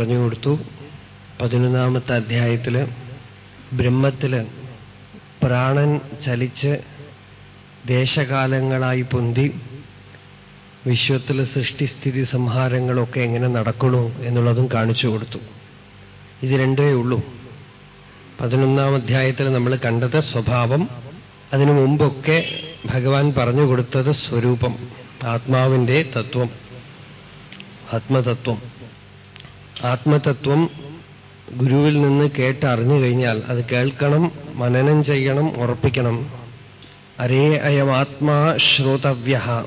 പറഞ്ഞു കൊടുത്തു പതിനൊന്നാമത്തെ അധ്യായത്തിൽ ബ്രഹ്മത്തിൽ പ്രാണൻ ചലിച്ച് ദേശകാലങ്ങളായി പൊന്തി വിശ്വത്തിൽ സൃഷ്ടിസ്ഥിതി സംഹാരങ്ങളൊക്കെ എങ്ങനെ നടക്കണു എന്നുള്ളതും കാണിച്ചു കൊടുത്തു. ഇത് രണ്ടേ ഉള്ളൂ. പതിനൊന്നാം അധ്യായത്തിൽ നമ്മൾ കണ്ടത് സ്വഭാവം അതിനു മുമ്പൊക്കെ ഭഗവാൻ പറഞ്ഞു കൊടുത്തത് സ്വരൂപം ആത്മാവിന്റെ തത്വം ആത്മതത്വം. ആത്മതത്വം ഗുരുവിൽ നിന്ന് കേട്ടറിഞ്ഞു കഴിഞ്ഞാൽ അത് കേൾക്കണം മനനം ചെയ്യണം ഉറപ്പിക്കണം. അരേ അയമാത്മാ ശ്രോതവ്യ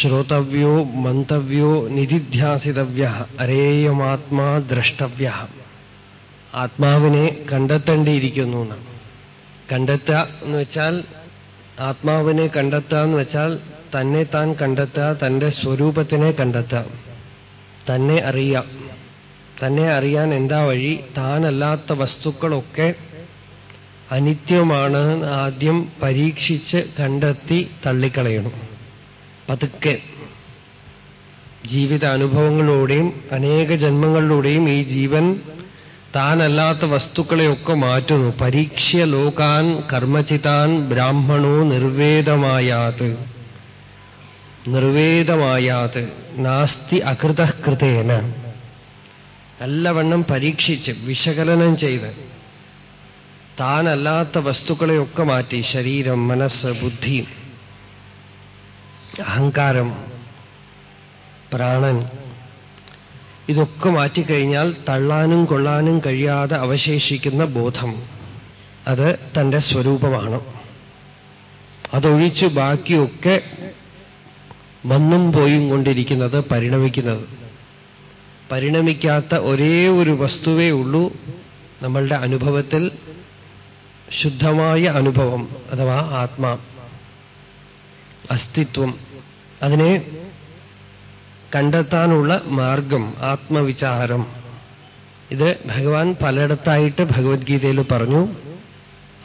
ശ്രോതവ്യോ മന്തവ്യോ നിധിധ്യാസിതവ്യ അരേയമാത്മാ ദ്രഷ്ടവ്യ ആത്മാവിനെ കണ്ടെത്തേണ്ടിയിരിക്കുന്നു എന്നാണ്. കണ്ടെത്തുക എന്ന് വെച്ചാൽ ആത്മാവിനെ കണ്ടെത്തുക എന്ന് വെച്ചാൽ തന്നെ താൻ കണ്ടെത്തുക തന്റെ സ്വരൂപത്തിനെ കണ്ടെത്തുക തന്നെ അറിയാം തന്നെ അറിയാൻ എന്താ വഴി? താനല്ലാത്ത വസ്തുക്കളൊക്കെ അനിത്യമാണ് ആദ്യം പരീക്ഷിച്ച് കണ്ടെത്തി തള്ളിക്കളയണം. പതുക്കെ. ജീവിത അനുഭവങ്ങളിലൂടെയും അനേക ജന്മങ്ങളിലൂടെയും ഈ ജീവൻ താനല്ലാത്ത വസ്തുക്കളെയൊക്കെ മാറ്റുന്നു. പരീക്ഷ്യ ലോകാൻ കർമ്മചിതാൻ ബ്രാഹ്മണോ നിർവേദമായാത്. നിർവേദമായാത്. നാസ്തി അകൃതകൃതേന. നല്ലവണ്ണം പരീക്ഷിച്ച് വിശകലനം ചെയ്ത് താനല്ലാത്ത വസ്തുക്കളെയൊക്കെ മാറ്റി ശരീരം മനസ്സ് ബുദ്ധി അഹങ്കാരം പ്രാണൻ ഇതൊക്കെ മാറ്റിക്കഴിഞ്ഞാൽ തള്ളാനും കൊള്ളാനും കഴിയാതെ അവശേഷിക്കുന്ന ബോധം അത് തന്റെ സ്വരൂപമാണ്. അതൊഴിച്ച് ബാക്കിയൊക്കെ വന്നും പോയും കൊണ്ടിരിക്കുന്നത് പരിണമിക്കുന്നത്. പരിണമിക്കാത്ത ഒരേ ഒരു വസ്തുവേ ഉള്ളൂ നമ്മളുടെ അനുഭവത്തിൽ ശുദ്ധമായ അനുഭവം അഥവാ ആത്മാ. അസ്തിത്വം. അതിനെ കണ്ടെത്താനുള്ള മാർഗം ആത്മവിചാരം. ഇത് ഭഗവാൻ പലയിടത്തായിട്ട് ഭഗവത്ഗീതയിൽ പറഞ്ഞു.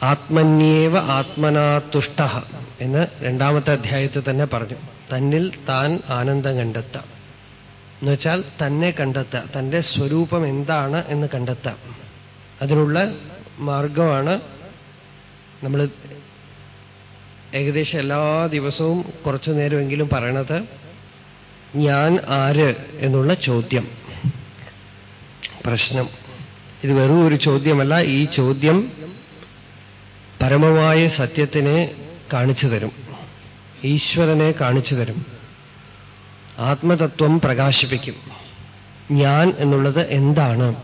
ആത്മന്യേവ ആത്മനാതുഷ്ട എന്ന് രണ്ടാമത്തെ അധ്യായത്തിൽ തന്നെ പറഞ്ഞു. തന്നിൽ താൻ ആനന്ദം കണ്ടെത്താം. എന്നുവെച്ചാൽ തന്നെ കണ്ടെത്താം തന്റെ സ്വരൂപം എന്താണ് എന്ന് കണ്ടെത്താം അതിനുള്ള മാർഗമാണ് നമ്മൾ ഏകദേശം എല്ലാ ദിവസവും കുറച്ചു നേരമെങ്കിലും പറയണത് ഞാൻ ആര് എന്നുള്ള ചോദ്യം. പ്രശ്നം. ഇത് വെറും ഒരു ചോദ്യമല്ല ഈ ചോദ്യം പരമമായ സത്യത്തിനെ കാണിച്ചു തരും ഈശ്വരനെ കാണിച്ചു തരും. ആത്മതത്വം പ്രകാശിപ്പിക്കും. ഞാൻ എന്നുള്ളത് എന്താണ്?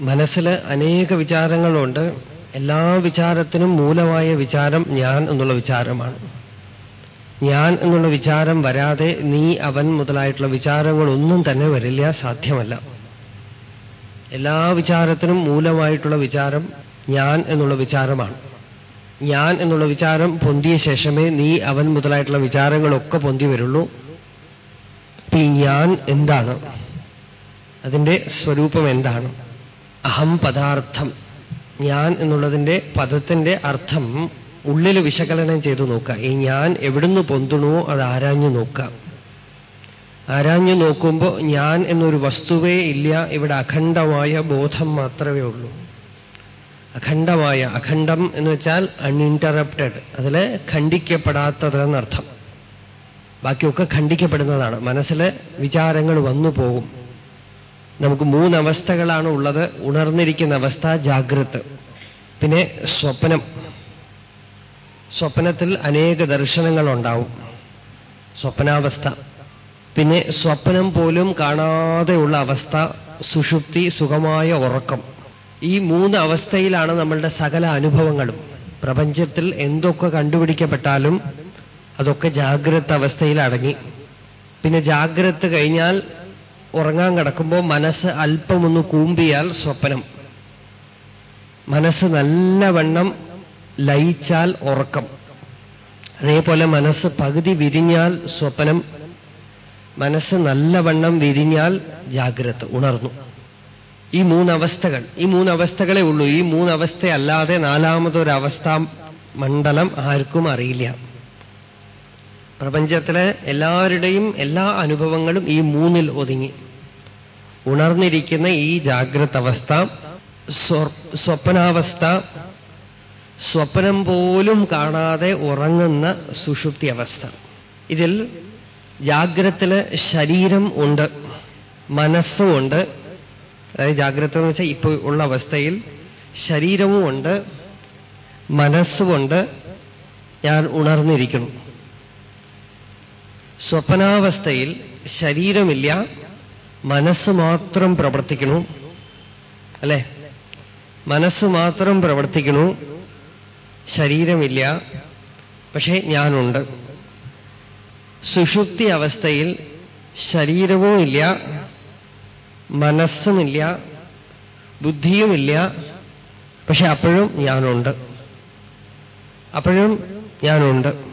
മനസ്സിൽ അനേക വിചാരങ്ങളുണ്ട്. എല്ലാ വിചാരത്തിനും മൂലമായ വിചാരം ഞാൻ എന്നുള്ള വിചാരമാണ്. ഞാൻ എന്നുള്ള വിചാരം വരാതെ നീ അവൻ മുതലായിട്ടുള്ള വിചാരങ്ങളൊന്നും തന്നെ വരില്ല സാധ്യമല്ല. എല്ലാ വിചാരത്തിനും മൂലമായിട്ടുള്ള വിചാരം ഞാൻ എന്നുള്ള വിചാരമാണ്. ഞാൻ എന്നുള്ള വിചാരം പൊന്തിയ ശേഷമേ നീ അവൻ മുതലായിട്ടുള്ള വിചാരങ്ങളൊക്കെ പൊന്തി വരുള്ളൂ. ഞാൻ എന്താണ്? അതിന്റെ സ്വരൂപം എന്താണ്? അഹം പദാർത്ഥം. ഞാൻ എന്നുള്ളതിന്റെ പദത്തിന്റെ അർത്ഥം ഉള്ളിൽ വിശകലനം ചെയ്തു നോക്കുക. ഈ ഞാൻ എവിടുന്ന് പൊന്തുണോ അത് ആരാഞ്ഞു നോക്കാം ആരാഞ്ഞു നോക്കുമ്പോൾ ഞാൻ എന്നൊരു വസ്തുവേ ഇല്ല. ഇവിടെ അഖണ്ഡമായ ബോധം മാത്രമേ ഉള്ളൂ. അഖണ്ഡമായ അഖണ്ഡം എന്ന് വെച്ചാൽ അൺഇന്ററപ്റ്റഡ് അതിൽ ഖണ്ഡിക്കപ്പെടാത്തത് എന്നർത്ഥം. ബാക്കിയൊക്കെ ഖണ്ഡിക്കപ്പെടുന്നതാണ്. മനസ്സിൽ വിചാരങ്ങൾ വന്നു പോകും. നമുക്ക് മൂന്നവസ്ഥകളാണ് ഉള്ളത്. ഉണർന്നിരിക്കുന്ന അവസ്ഥ ജാഗ്രത്. പിന്നെ സ്വപ്നം. സ്വപ്നത്തിൽ അനേക ദർശനങ്ങളുണ്ടാവും. സ്വപ്നാവസ്ഥ. പിന്നെ സ്വപ്നം പോലും കാണാതെയുള്ള അവസ്ഥ സുഷുപ്തി സുഖമായ ഉറക്കം. ഈ മൂന്ന് അവസ്ഥയിലാണ് നമ്മളുടെ സകല അനുഭവങ്ങളും. പ്രപഞ്ചത്തിൽ എന്തൊക്കെ കണ്ടുപിടിക്കപ്പെട്ടാലും അതൊക്കെ ജാഗ്രത അവസ്ഥയിൽ അടങ്ങി പിന്നെ ജാഗ്രത കഴിഞ്ഞാൽ ഉറങ്ങാൻ കിടക്കുമ്പോൾ മനസ്സ് അല്പമൊന്ന് കൂമ്പിയാൽ സ്വപ്നം. മനസ്സ് നല്ലവണ്ണം ലയിച്ചാൽ ഉറക്കം. അതേപോലെ മനസ്സ് പകുതി വിരിഞ്ഞാൽ സ്വപ്നം. മനസ്സ് നല്ലവണ്ണം വിരിഞ്ഞാൽ ജാഗ്രത ഉണർന്നു. ഈ മൂന്നവസ്ഥകൾ ഈ മൂന്നവസ്ഥകളെ ഉള്ളൂ. ഈ മൂന്നവസ്ഥയല്ലാതെ നാലാമതൊരവസ്ഥ മണ്ഡലം ആർക്കും അറിയില്ല. പ്രപഞ്ചത്തിലെ എല്ലാവരുടെയും എല്ലാ അനുഭവങ്ങളും ഈ മൂന്നിൽ ഒതുങ്ങി. ഉണർന്നിരിക്കുന്ന ഈ ജാഗ്രത അവസ്ഥ സ്വപ്നാവസ്ഥ സ്വപ്നം പോലും കാണാതെ ഉറങ്ങുന്ന സുഷുപ്തി അവസ്ഥ ഇതിൽ ജാഗ്രത്തിൽ ശരീരം ഉണ്ട് മനസ്സുമുണ്ട് അതായത് ജാഗ്രത എന്ന് വെച്ചാൽ ഇപ്പോൾ ഉള്ള അവസ്ഥയിൽ ശരീരവും ഉണ്ട് മനസ്സുമുണ്ട് ഞാൻ ഉണർന്നിരിക്കുന്നു. സ്വപ്നാവസ്ഥയിൽ ശരീരമില്ല മനസ്സ് മാത്രം പ്രവർത്തിക്കണു അല്ലെ? മനസ്സ് മാത്രം പ്രവർത്തിക്കണു ശരീരമില്ല പക്ഷേ ഞാനുണ്ട്. സുഷുപ്തി അവസ്ഥയിൽ ശരീരവും ഇല്ല മനസ്സുമില്ല ബുദ്ധിയുമില്ല പക്ഷെ അപ്പോഴും ഞാനുണ്ട്. അപ്പോഴും ഞാനുണ്ട്.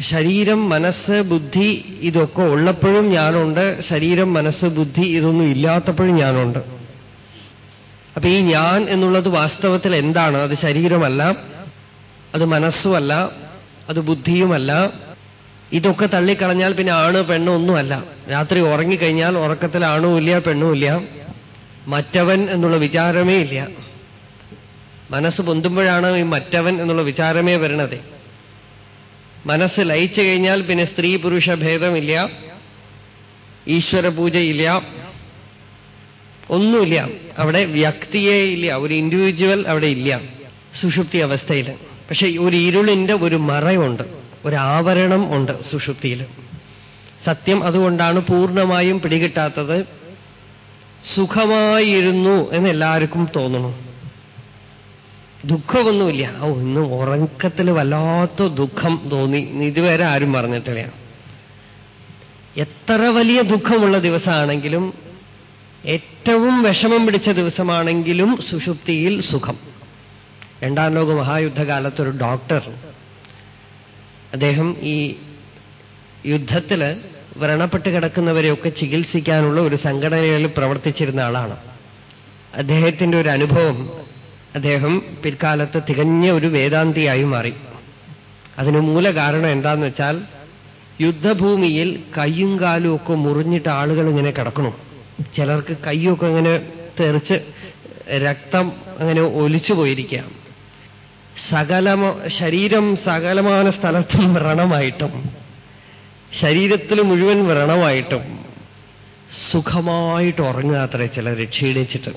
ശരീരം മനസ്സ് ബുദ്ധി ഇതൊക്കെ ഉള്ളപ്പോഴും ഞാനുണ്ട്. ശരീരം മനസ്സ് ബുദ്ധി ഇതൊന്നും ഇല്ലാത്തപ്പോഴും ഞാനുണ്ട്. അപ്പൊ ഈ ഞാൻ എന്നുള്ളത് വാസ്തവത്തിൽ എന്താണ്? അത് ശരീരമല്ല അത് മനസ്സുമല്ല അത് ബുദ്ധിയുമല്ല. ഇതൊക്കെ തള്ളിക്കളഞ്ഞാൽ പിന്നെ ആണ് പെണ്ണും ഒന്നുമല്ല. രാത്രി ഉറങ്ങിക്കഴിഞ്ഞാൽ ഉറക്കത്തിൽ ആണുമില്ല പെണ്ണുമില്ല മറ്റവൻ എന്നുള്ള വിചാരമേ ഇല്ല. മനസ്സ് പൊന്തുമ്പോഴാണ് ഈ മറ്റവൻ എന്നുള്ള വിചാരമേ വരണത് മനസ്സ് ലയിച്ചു കഴിഞ്ഞാൽ പിന്നെ സ്ത്രീ പുരുഷ ഭേദമില്ല. ഈശ്വര പൂജയില്ല ഒന്നുമില്ല. അവിടെ വ്യക്തിയേ ഇല്ല. ഒരു ഇൻഡിവിജ്വൽ അവിടെ ഇല്ല. സുഷുപ്തി അവസ്ഥയിൽ. പക്ഷെ ഒരു ഇരുളിന്റെ ഒരു മറയുണ്ട്. ഒരു ആവരണം ഉണ്ട് സുഷുപ്തിയിൽ. സത്യം അതുകൊണ്ടാണ് പൂർണമായും പിടികിട്ടാത്തത്. സുഖമായിരുന്നു എന്ന് എല്ലാവർക്കും തോന്നുന്നു. ദുഃഖമൊന്നുമില്ല. ഓ ഇന്ന് ഉറക്കത്തിൽ വല്ലാത്ത ദുഃഖം തോന്നി. ഇതുവരെ ആരും പറഞ്ഞിട്ടില്ല എത്ര വലിയ ദുഃഖമുള്ള ദിവസമാണെങ്കിലും ഏറ്റവും വിഷമം പിടിച്ച ദിവസമാണെങ്കിലും സുഷുപ്തിയിൽ സുഖം. രണ്ടാം ലോക മഹായുദ്ധകാലത്തൊരു ഡോക്ടർ അദ്ദേഹം ഈ യുദ്ധത്തിൽ വ്രണപ്പെട്ട് കിടക്കുന്നവരെയൊക്കെ ചികിത്സിക്കാനുള്ള ഒരു സംഘടനയിൽ പ്രവർത്തിച്ചിരുന്ന ആളാണ്. അദ്ദേഹത്തിന്റെ ഒരു അനുഭവം അദ്ദേഹം പിൽക്കാലത്ത് തികഞ്ഞ ഒരു വേദാന്തിയായി മാറി. അതിന് മൂല കാരണം എന്താന്ന് വെച്ചാൽ യുദ്ധഭൂമിയിൽ കയ്യും കാലും ഒക്കെ മുറിഞ്ഞിട്ട് ആളുകൾ ഇങ്ങനെ കിടക്കണം. ചിലർക്ക് കൈയൊക്കെ ഇങ്ങനെ തെറിച്ച് രക്തം അങ്ങനെ ഒലിച്ചു പോയിരിക്കാം. സകലമ ശരീരം സകലമായ സ്ഥലത്തും വ്രണമായിട്ടും ശരീരത്തിൽ മുഴുവൻ വ്രണമായിട്ടും സുഖമായിട്ട് ഉറങ്ങാത്രേ ചിലർ ക്ഷീണിച്ചിട്ട്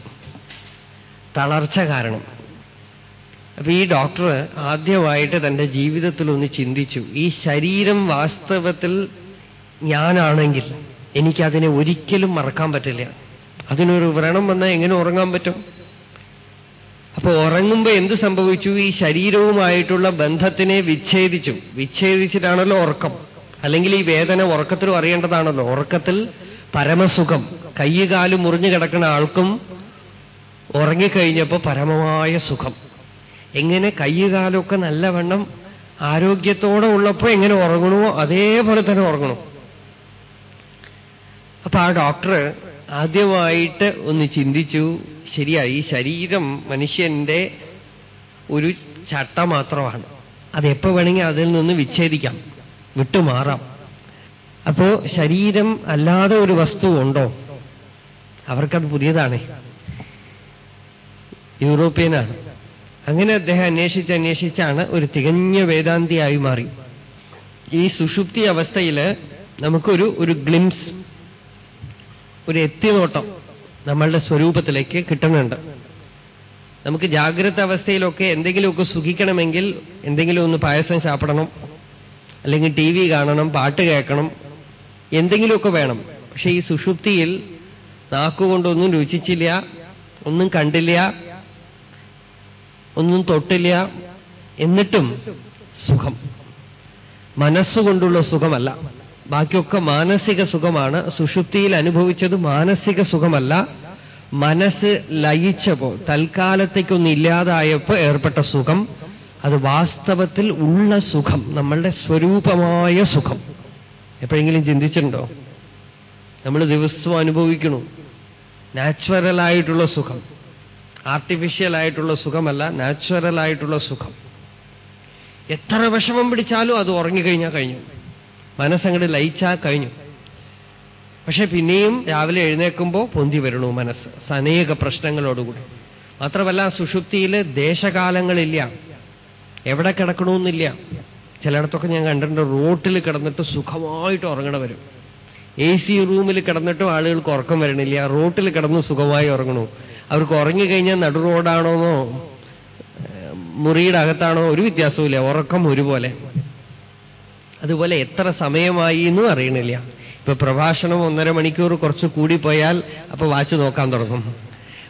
തളർച്ച കാരണം. അപ്പൊ ഈ ഡോക്ടർ ആദ്യമായിട്ട് തന്റെ ജീവിതത്തിൽ ഒന്ന് ചിന്തിച്ചു. ഈ ശരീരം വാസ്തവത്തിൽ ഞാനാണെങ്കിൽ എനിക്കതിനെ ഒരിക്കലും മറക്കാൻ പറ്റില്ല. അതിനൊരു വ്രണം വന്നാൽ എങ്ങനെ ഉറങ്ങാൻ പറ്റും? അപ്പൊ ഉറങ്ങുമ്പോ എന്ത് സംഭവിച്ചു? ഈ ശരീരവുമായിട്ടുള്ള ബന്ധത്തിനെ വിച്ഛേദിച്ചു. വിച്ഛേദിച്ചിട്ടാണല്ലോ ഉറക്കം. അല്ലെങ്കിൽ ഈ വേദന ഉറക്കത്തിലും അറിയേണ്ടതാണല്ലോ. ഉറക്കത്തിൽ പരമസുഖം. കയ്യുകാൽ മുറിഞ്ഞു കിടക്കുന്ന ആൾക്കും ഉറങ്ങിക്കഴിഞ്ഞപ്പോ പരമമായ സുഖം. എങ്ങനെ കയ്യുകാലൊക്കെ നല്ലവണ്ണം ആരോഗ്യത്തോടെ ഉള്ളപ്പോ എങ്ങനെ ഉറങ്ങണമോ അതേപോലെ തന്നെ ഉറങ്ങണം അപ്പൊ ആ ഡോക്ടർ ആദ്യമായിട്ട് ഒന്ന് ചിന്തിച്ചു ശരിയായി ഈ ശരീരം മനുഷ്യന്റെ ഒരു ചട്ട മാത്രമാണ്. അതെപ്പോ വേണമെങ്കിൽ അതിൽ നിന്ന് വിച്ഛേദിക്കാം വിട്ടുമാറാം. അപ്പോ ശരീരം അല്ലാതെ ഒരു വസ്തു ഉണ്ടോ? അവർക്കത് പുതിയതാണ്. യൂറോപ്യനാണ്. അങ്ങനെ അദ്ദേഹം അന്വേഷിച്ച് അന്വേഷിച്ചാണ് ഒരു തികഞ്ഞ വേദാന്തിയായി മാറി. ഈ സുഷുപ്തി അവസ്ഥയിൽ നമുക്കൊരു ഒരു ഗ്ലിംസ് ഒരു എത്തിനോട്ടം നമ്മളുടെ സ്വരൂപത്തിലേക്ക് കിട്ടുന്നുണ്ട്. നമുക്ക് ജാഗ്രത അവസ്ഥയിലൊക്കെ എന്തെങ്കിലുമൊക്കെ സുഖിക്കണമെങ്കിൽ എന്തെങ്കിലും ഒന്ന് പായസം ചാപ്പിടണം അല്ലെങ്കിൽ ടി വി കാണണം പാട്ട് കേൾക്കണം എന്തെങ്കിലുമൊക്കെ വേണം. പക്ഷേ ഈ സുഷുപ്തിയിൽ നാക്കുകൊണ്ടൊന്നും രുചിച്ചില്ല ഒന്നും കണ്ടില്ല ഒന്നും തൊട്ടില്ല എന്നിട്ടും സുഖം. മനസ്സുകൊണ്ടുള്ള സുഖമല്ല. ബാക്കിയൊക്കെ മാനസിക സുഖമാണ്. സുഷുപ്തിയിൽ അനുഭവിച്ചത് മാനസിക സുഖമല്ല. മനസ്സ് ലയിച്ചപ്പോ തൽക്കാലത്തേക്കൊന്നും ഇല്ലാതായപ്പോ ഏർപ്പെട്ട സുഖം. അത് വാസ്തവത്തിൽ ഉള്ള സുഖം. നമ്മളുടെ സ്വരൂപമായ സുഖം. എപ്പോഴെങ്കിലും ചിന്തിച്ചിട്ടുണ്ടോ? നമ്മൾ ദിവസവും അനുഭവിക്കണു നാച്ചുറലായിട്ടുള്ള സുഖം. ആർട്ടിഫിഷ്യൽ ആയിട്ടുള്ള സുഖമല്ല നാച്ചുറൽ ആയിട്ടുള്ള സുഖം. എത്ര വിഷമം പിടിച്ചാലും അത് ഉറങ്ങിക്കഴിഞ്ഞാൽ കഴിഞ്ഞു. മനസ്സങ്ങട് ലയിച്ചാൽ കഴിഞ്ഞു. പക്ഷെ പിന്നെയും രാവിലെ എഴുന്നേൽക്കുമ്പോൾ പൊന്തി വരണു മനസ്സ് അനേക പ്രശ്നങ്ങളോടുകൂടി. മാത്രമല്ല സുഷുപ്തിയിൽ ദേശകാലങ്ങളില്ല. എവിടെ കിടക്കണമെന്നില്ല ചിലയിടത്തൊക്കെ ഞാൻ കണ്ടിട്ടുണ്ട് റോട്ടിൽ കിടന്നിട്ട് സുഖമായിട്ട് ഉറങ്ങണ വരും. എ സി റൂമിൽ കിടന്നിട്ടും ആളുകൾക്ക് ഉറക്കം വരണില്ല. റോട്ടിൽ കിടന്ന് സുഖമായി ഉറങ്ങണു. അവർക്ക് ഉറങ്ങിക്കഴിഞ്ഞാൽ നടു റോഡാണോന്നോ മുറിയുടെ അകത്താണോ ഒരു വ്യത്യാസവുമില്ല ഉറക്കം ഒരുപോലെ. അതുപോലെ എത്ര സമയമായി എന്നും അറിയണില്ല. ഇപ്പൊ പ്രഭാഷണം ഒന്നര മണിക്കൂർ കുറച്ച് കൂടിപ്പോയാൽ അപ്പൊ വാച്ച് നോക്കാൻ തുടങ്ങും.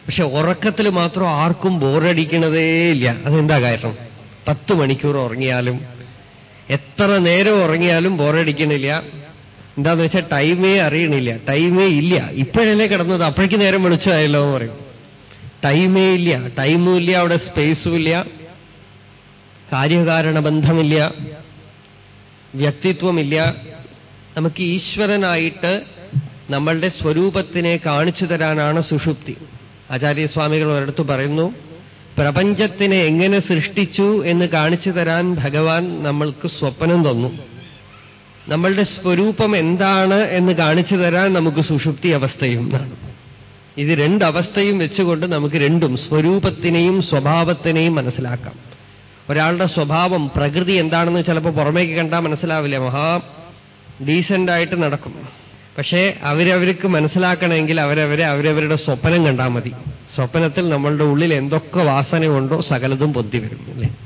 പക്ഷെ ഉറക്കത്തിൽ മാത്രം ആർക്കും ബോറടിക്കണതേ ഇല്ല. അതെന്താ കാരണം? പത്ത് മണിക്കൂർ ഉറങ്ങിയാലും എത്ര നേരം ഉറങ്ങിയാലും ബോറടിക്കണില്ല. എന്താന്ന് വെച്ചാൽ ടൈമേ അറിയണില്ല. ടൈമേ ഇല്ല. ഇപ്പോഴല്ലേ കിടന്നത്? അപ്പോഴേക്ക് നേരം വെളിച്ചമായല്ലോ എന്ന് പറയും. ടൈമേ ഇല്ല ടൈമും ഇല്ല അവിടെ സ്പേസും ഇല്ല കാര്യകാരണ ബന്ധമില്ല വ്യക്തിത്വമില്ല. നമുക്ക് ഈശ്വരനായിട്ട് നമ്മളുടെ സ്വരൂപത്തിനെ കാണിച്ചു തരാനാണ് സുഷുപ്തി. ആചാര്യസ്വാമികൾ ഒരിടത്ത് പറയുന്നു പ്രപഞ്ചത്തിനെ എങ്ങനെ സൃഷ്ടിച്ചു എന്ന് കാണിച്ചു തരാൻ ഭഗവാൻ നമ്മൾക്ക് സ്വപ്നം തന്നു. നമ്മളുടെ സ്വരൂപം എന്താണ് എന്ന് കാണിച്ചു തരാൻ നമുക്ക് സുഷുപ്തി അവസ്ഥയും എന്നാണ് ഇത് രണ്ടവസ്ഥയും വെച്ചുകൊണ്ട് നമുക്ക് രണ്ടും സ്വരൂപത്തിനെയും സ്വഭാവത്തിനെയും മനസ്സിലാക്കാം. ഒരാളുടെ സ്വഭാവം പ്രകൃതി എന്താണെന്ന് ചിലപ്പോൾ പുറമേക്ക് കണ്ടാൽ മനസ്സിലാവില്ല. മഹാ ഡീസന്റ് ആയിട്ട് നടക്കും. പക്ഷേ അവരവർക്ക് മനസ്സിലാക്കണമെങ്കിൽ അവരവരെ അവരവരുടെ സ്വപ്നം കണ്ടാൽ മതി. സ്വപ്നത്തിൽ നമ്മളുടെ ഉള്ളിൽ എന്തൊക്കെ വാസനയുണ്ടോ സകലതും പൊന്തി വരും അല്ലേ?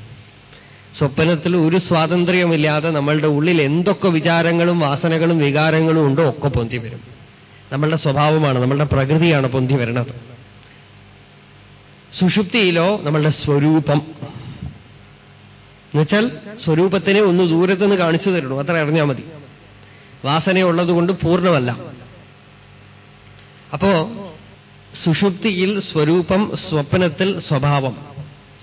സ്വപ്നത്തിൽ ഒരു സ്വാതന്ത്ര്യമില്ലാതെ നമ്മളുടെ ഉള്ളിൽ എന്തൊക്കെ വിചാരങ്ങളും വാസനകളും വികാരങ്ങളും ഉണ്ടോ ഒക്കെ പൊന്തി വരും. നമ്മളുടെ സ്വഭാവമാണ് നമ്മളുടെ പ്രകൃതിയാണ് പൊന്തി വരുന്നത്. സുഷുപ്തിയിലോ നമ്മളുടെ സ്വരൂപം. എന്നുവെച്ചാൽ സ്വരൂപത്തിനെ ഒന്ന് ദൂരത്തുനിന്ന് കാണിച്ചു തരണു അത്ര അറിഞ്ഞാൽ മതി. വാസനയുള്ളതുകൊണ്ട് പൂർണമല്ല. അപ്പോ സുഷുപ്തിയിൽ സ്വരൂപം സ്വപ്നത്തിൽ സ്വഭാവം.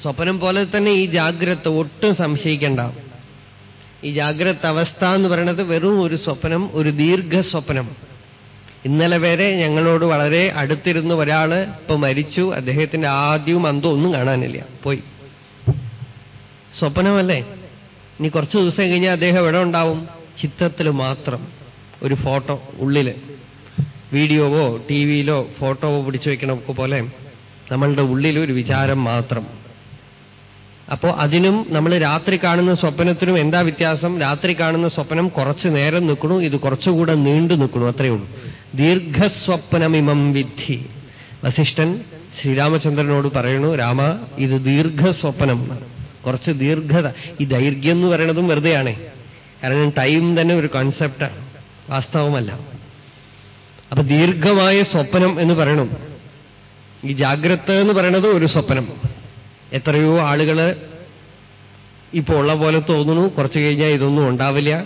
സ്വപ്നം പോലെ തന്നെ ഈ ജാഗ്രത ഒട്ടും സംശയിക്കേണ്ട. ഈ ജാഗ്രത അവസ്ഥ എന്ന് പറയുന്നത് വെറും ഒരു സ്വപ്നം ഒരു ദീർഘസ്വപ്നം. ഇന്നലെ വരെ ഞങ്ങളോട് വളരെ അടുത്തിരുന്ന ഒരാൾ ഇപ്പൊ മരിച്ചു. അദ്ദേഹത്തിന്റെ ആദ്യവും അന്തവും ഒന്നും കാണാനില്ല. പോയി. സ്വപ്നമല്ലേ? ഇനി കുറച്ചു ദിവസം കഴിഞ്ഞാൽ അദ്ദേഹം എവിടെ ഉണ്ടാവും? ചിത്രത്തിൽ മാത്രം. ഒരു ഫോട്ടോ ഉള്ളിൽ. വീഡിയോവോ ടി വിയിലോ ഫോട്ടോവോ പിടിച്ചു വെക്കണമൊക്കെ പോലെ നമ്മളുടെ ഉള്ളിൽ ഒരു വിചാരം മാത്രം. അപ്പോ അതിനും നമ്മൾ രാത്രി കാണുന്ന സ്വപ്നത്തിനും എന്താ വ്യത്യാസം? രാത്രി കാണുന്ന സ്വപ്നം കുറച്ചു നേരം നിൽക്കണു ഇത് കുറച്ചുകൂടെ നീണ്ടു നിൽക്കണു അത്രയേ ഉള്ളൂ. ദീർഘസ്വപ്നമിമം വിദ്ധി. വസിഷ്ഠൻ ശ്രീരാമചന്ദ്രനോട് പറയണു രാമ ഇത് ദീർഘസ്വപ്നം. കുറച്ച് ദീർഘത. ഈ ദൈർഘ്യം എന്ന് പറയണതും വെറുതെയാണേ. കാരണം ടൈം തന്നെ ഒരു കോൺസെപ്റ്റാണ് വാസ്തവമല്ല. അപ്പൊ ദീർഘമായ സ്വപ്നം എന്ന് പറയണം. ഈ ജാഗ്രത എന്ന് പറയണത് ഒരു സ്വപ്നം. എത്രയോ ആളുകൾ ഇപ്പോൾ ഉള്ള പോലെ തോന്നുന്നു. കുറച്ചു കഴിഞ്ഞാൽ ഇതൊന്നും ഉണ്ടാവില്ല.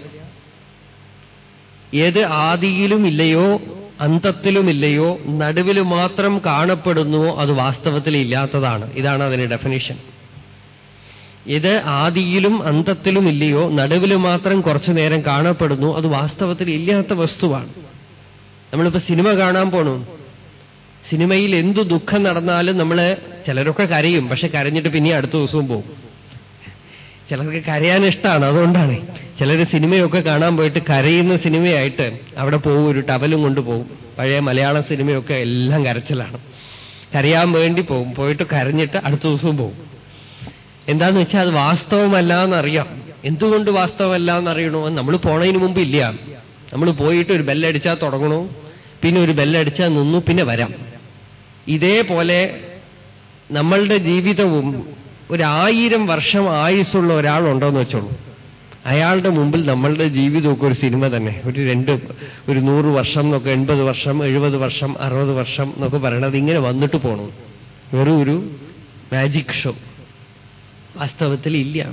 ഏത് ആദിയിലും ഇല്ലയോ അന്തത്തിലുമില്ലയോ നടുവിൽ മാത്രം കാണപ്പെടുന്നുവോ അത് വാസ്തവത്തിൽ ഇല്ലാത്തതാണ്. ഇതാണ് അതിന്റെ ഡെഫിനിഷൻ ഇത് ആദിയിലും അന്തത്തിലും ഇല്ലയോ നടുവിൽ മാത്രം കുറച്ചു നേരം കാണപ്പെടുന്നു അത് വാസ്തവത്തിൽ ഇല്ലാത്ത വസ്തുവാണ്. നമ്മളിപ്പോ സിനിമ കാണാൻ പോണു. സിനിമയിൽ എന്തു ദുഃഖം നടന്നാലും നമ്മൾ ചിലരൊക്കെ കരയും. പക്ഷെ കരഞ്ഞിട്ട് പിന്നെ അടുത്ത ദിവസവും പോകും ചിലർക്ക് കരയാൻ ഇഷ്ടമാണ്. അതുകൊണ്ടാണ് ചിലർ സിനിമയൊക്കെ കാണാൻ പോയിട്ട് കരയുന്ന സിനിമയായിട്ട് അവിടെ പോകും ഒരു ടവലും കൊണ്ടുപോകും പഴയ മലയാളം സിനിമയൊക്കെ എല്ലാം കരച്ചിലാണ്. കരയാൻ വേണ്ടി പോകും പോയിട്ട് കരഞ്ഞിട്ട് അടുത്ത ദിവസവും പോകും എന്താന്ന് വെച്ചാൽ അത് വാസ്തവമല്ല എന്നറിയാം എന്തുകൊണ്ട് വാസ്തവമല്ല എന്നറിയണോ നമ്മൾ പോണതിന് മുമ്പ് ഇല്ല. നമ്മൾ പോയിട്ട് ഒരു ബെല്ലടിച്ചാൽ തുടങ്ങണു? പിന്നെ ഒരു ബെല്ലടിച്ചാൽ നിന്നു പിന്നെ വരാം. ഇതേപോലെ നമ്മളുടെ ജീവിതവും ഒരായിരം വർഷം ആയുസ്സുള്ള ഒരാളുണ്ടോയെന്ന് വെച്ചോളൂ. അയാളുടെ മുമ്പിൽ നമ്മളുടെ ജീവിതമൊക്കെ ഒരു സിനിമ തന്നെ. ഒരു രണ്ട് ഒരു നൂറ് വർഷം എന്നൊക്കെ എൺപത് വർഷം എഴുപത് വർഷം അറുപത് വർഷം എന്നൊക്കെ പറയണത് ഇങ്ങനെ വന്നിട്ട് പോണു. വെറും ഒരു മാജിക് ഷോ വാസ്തവത്തിൽ ഇല്ല.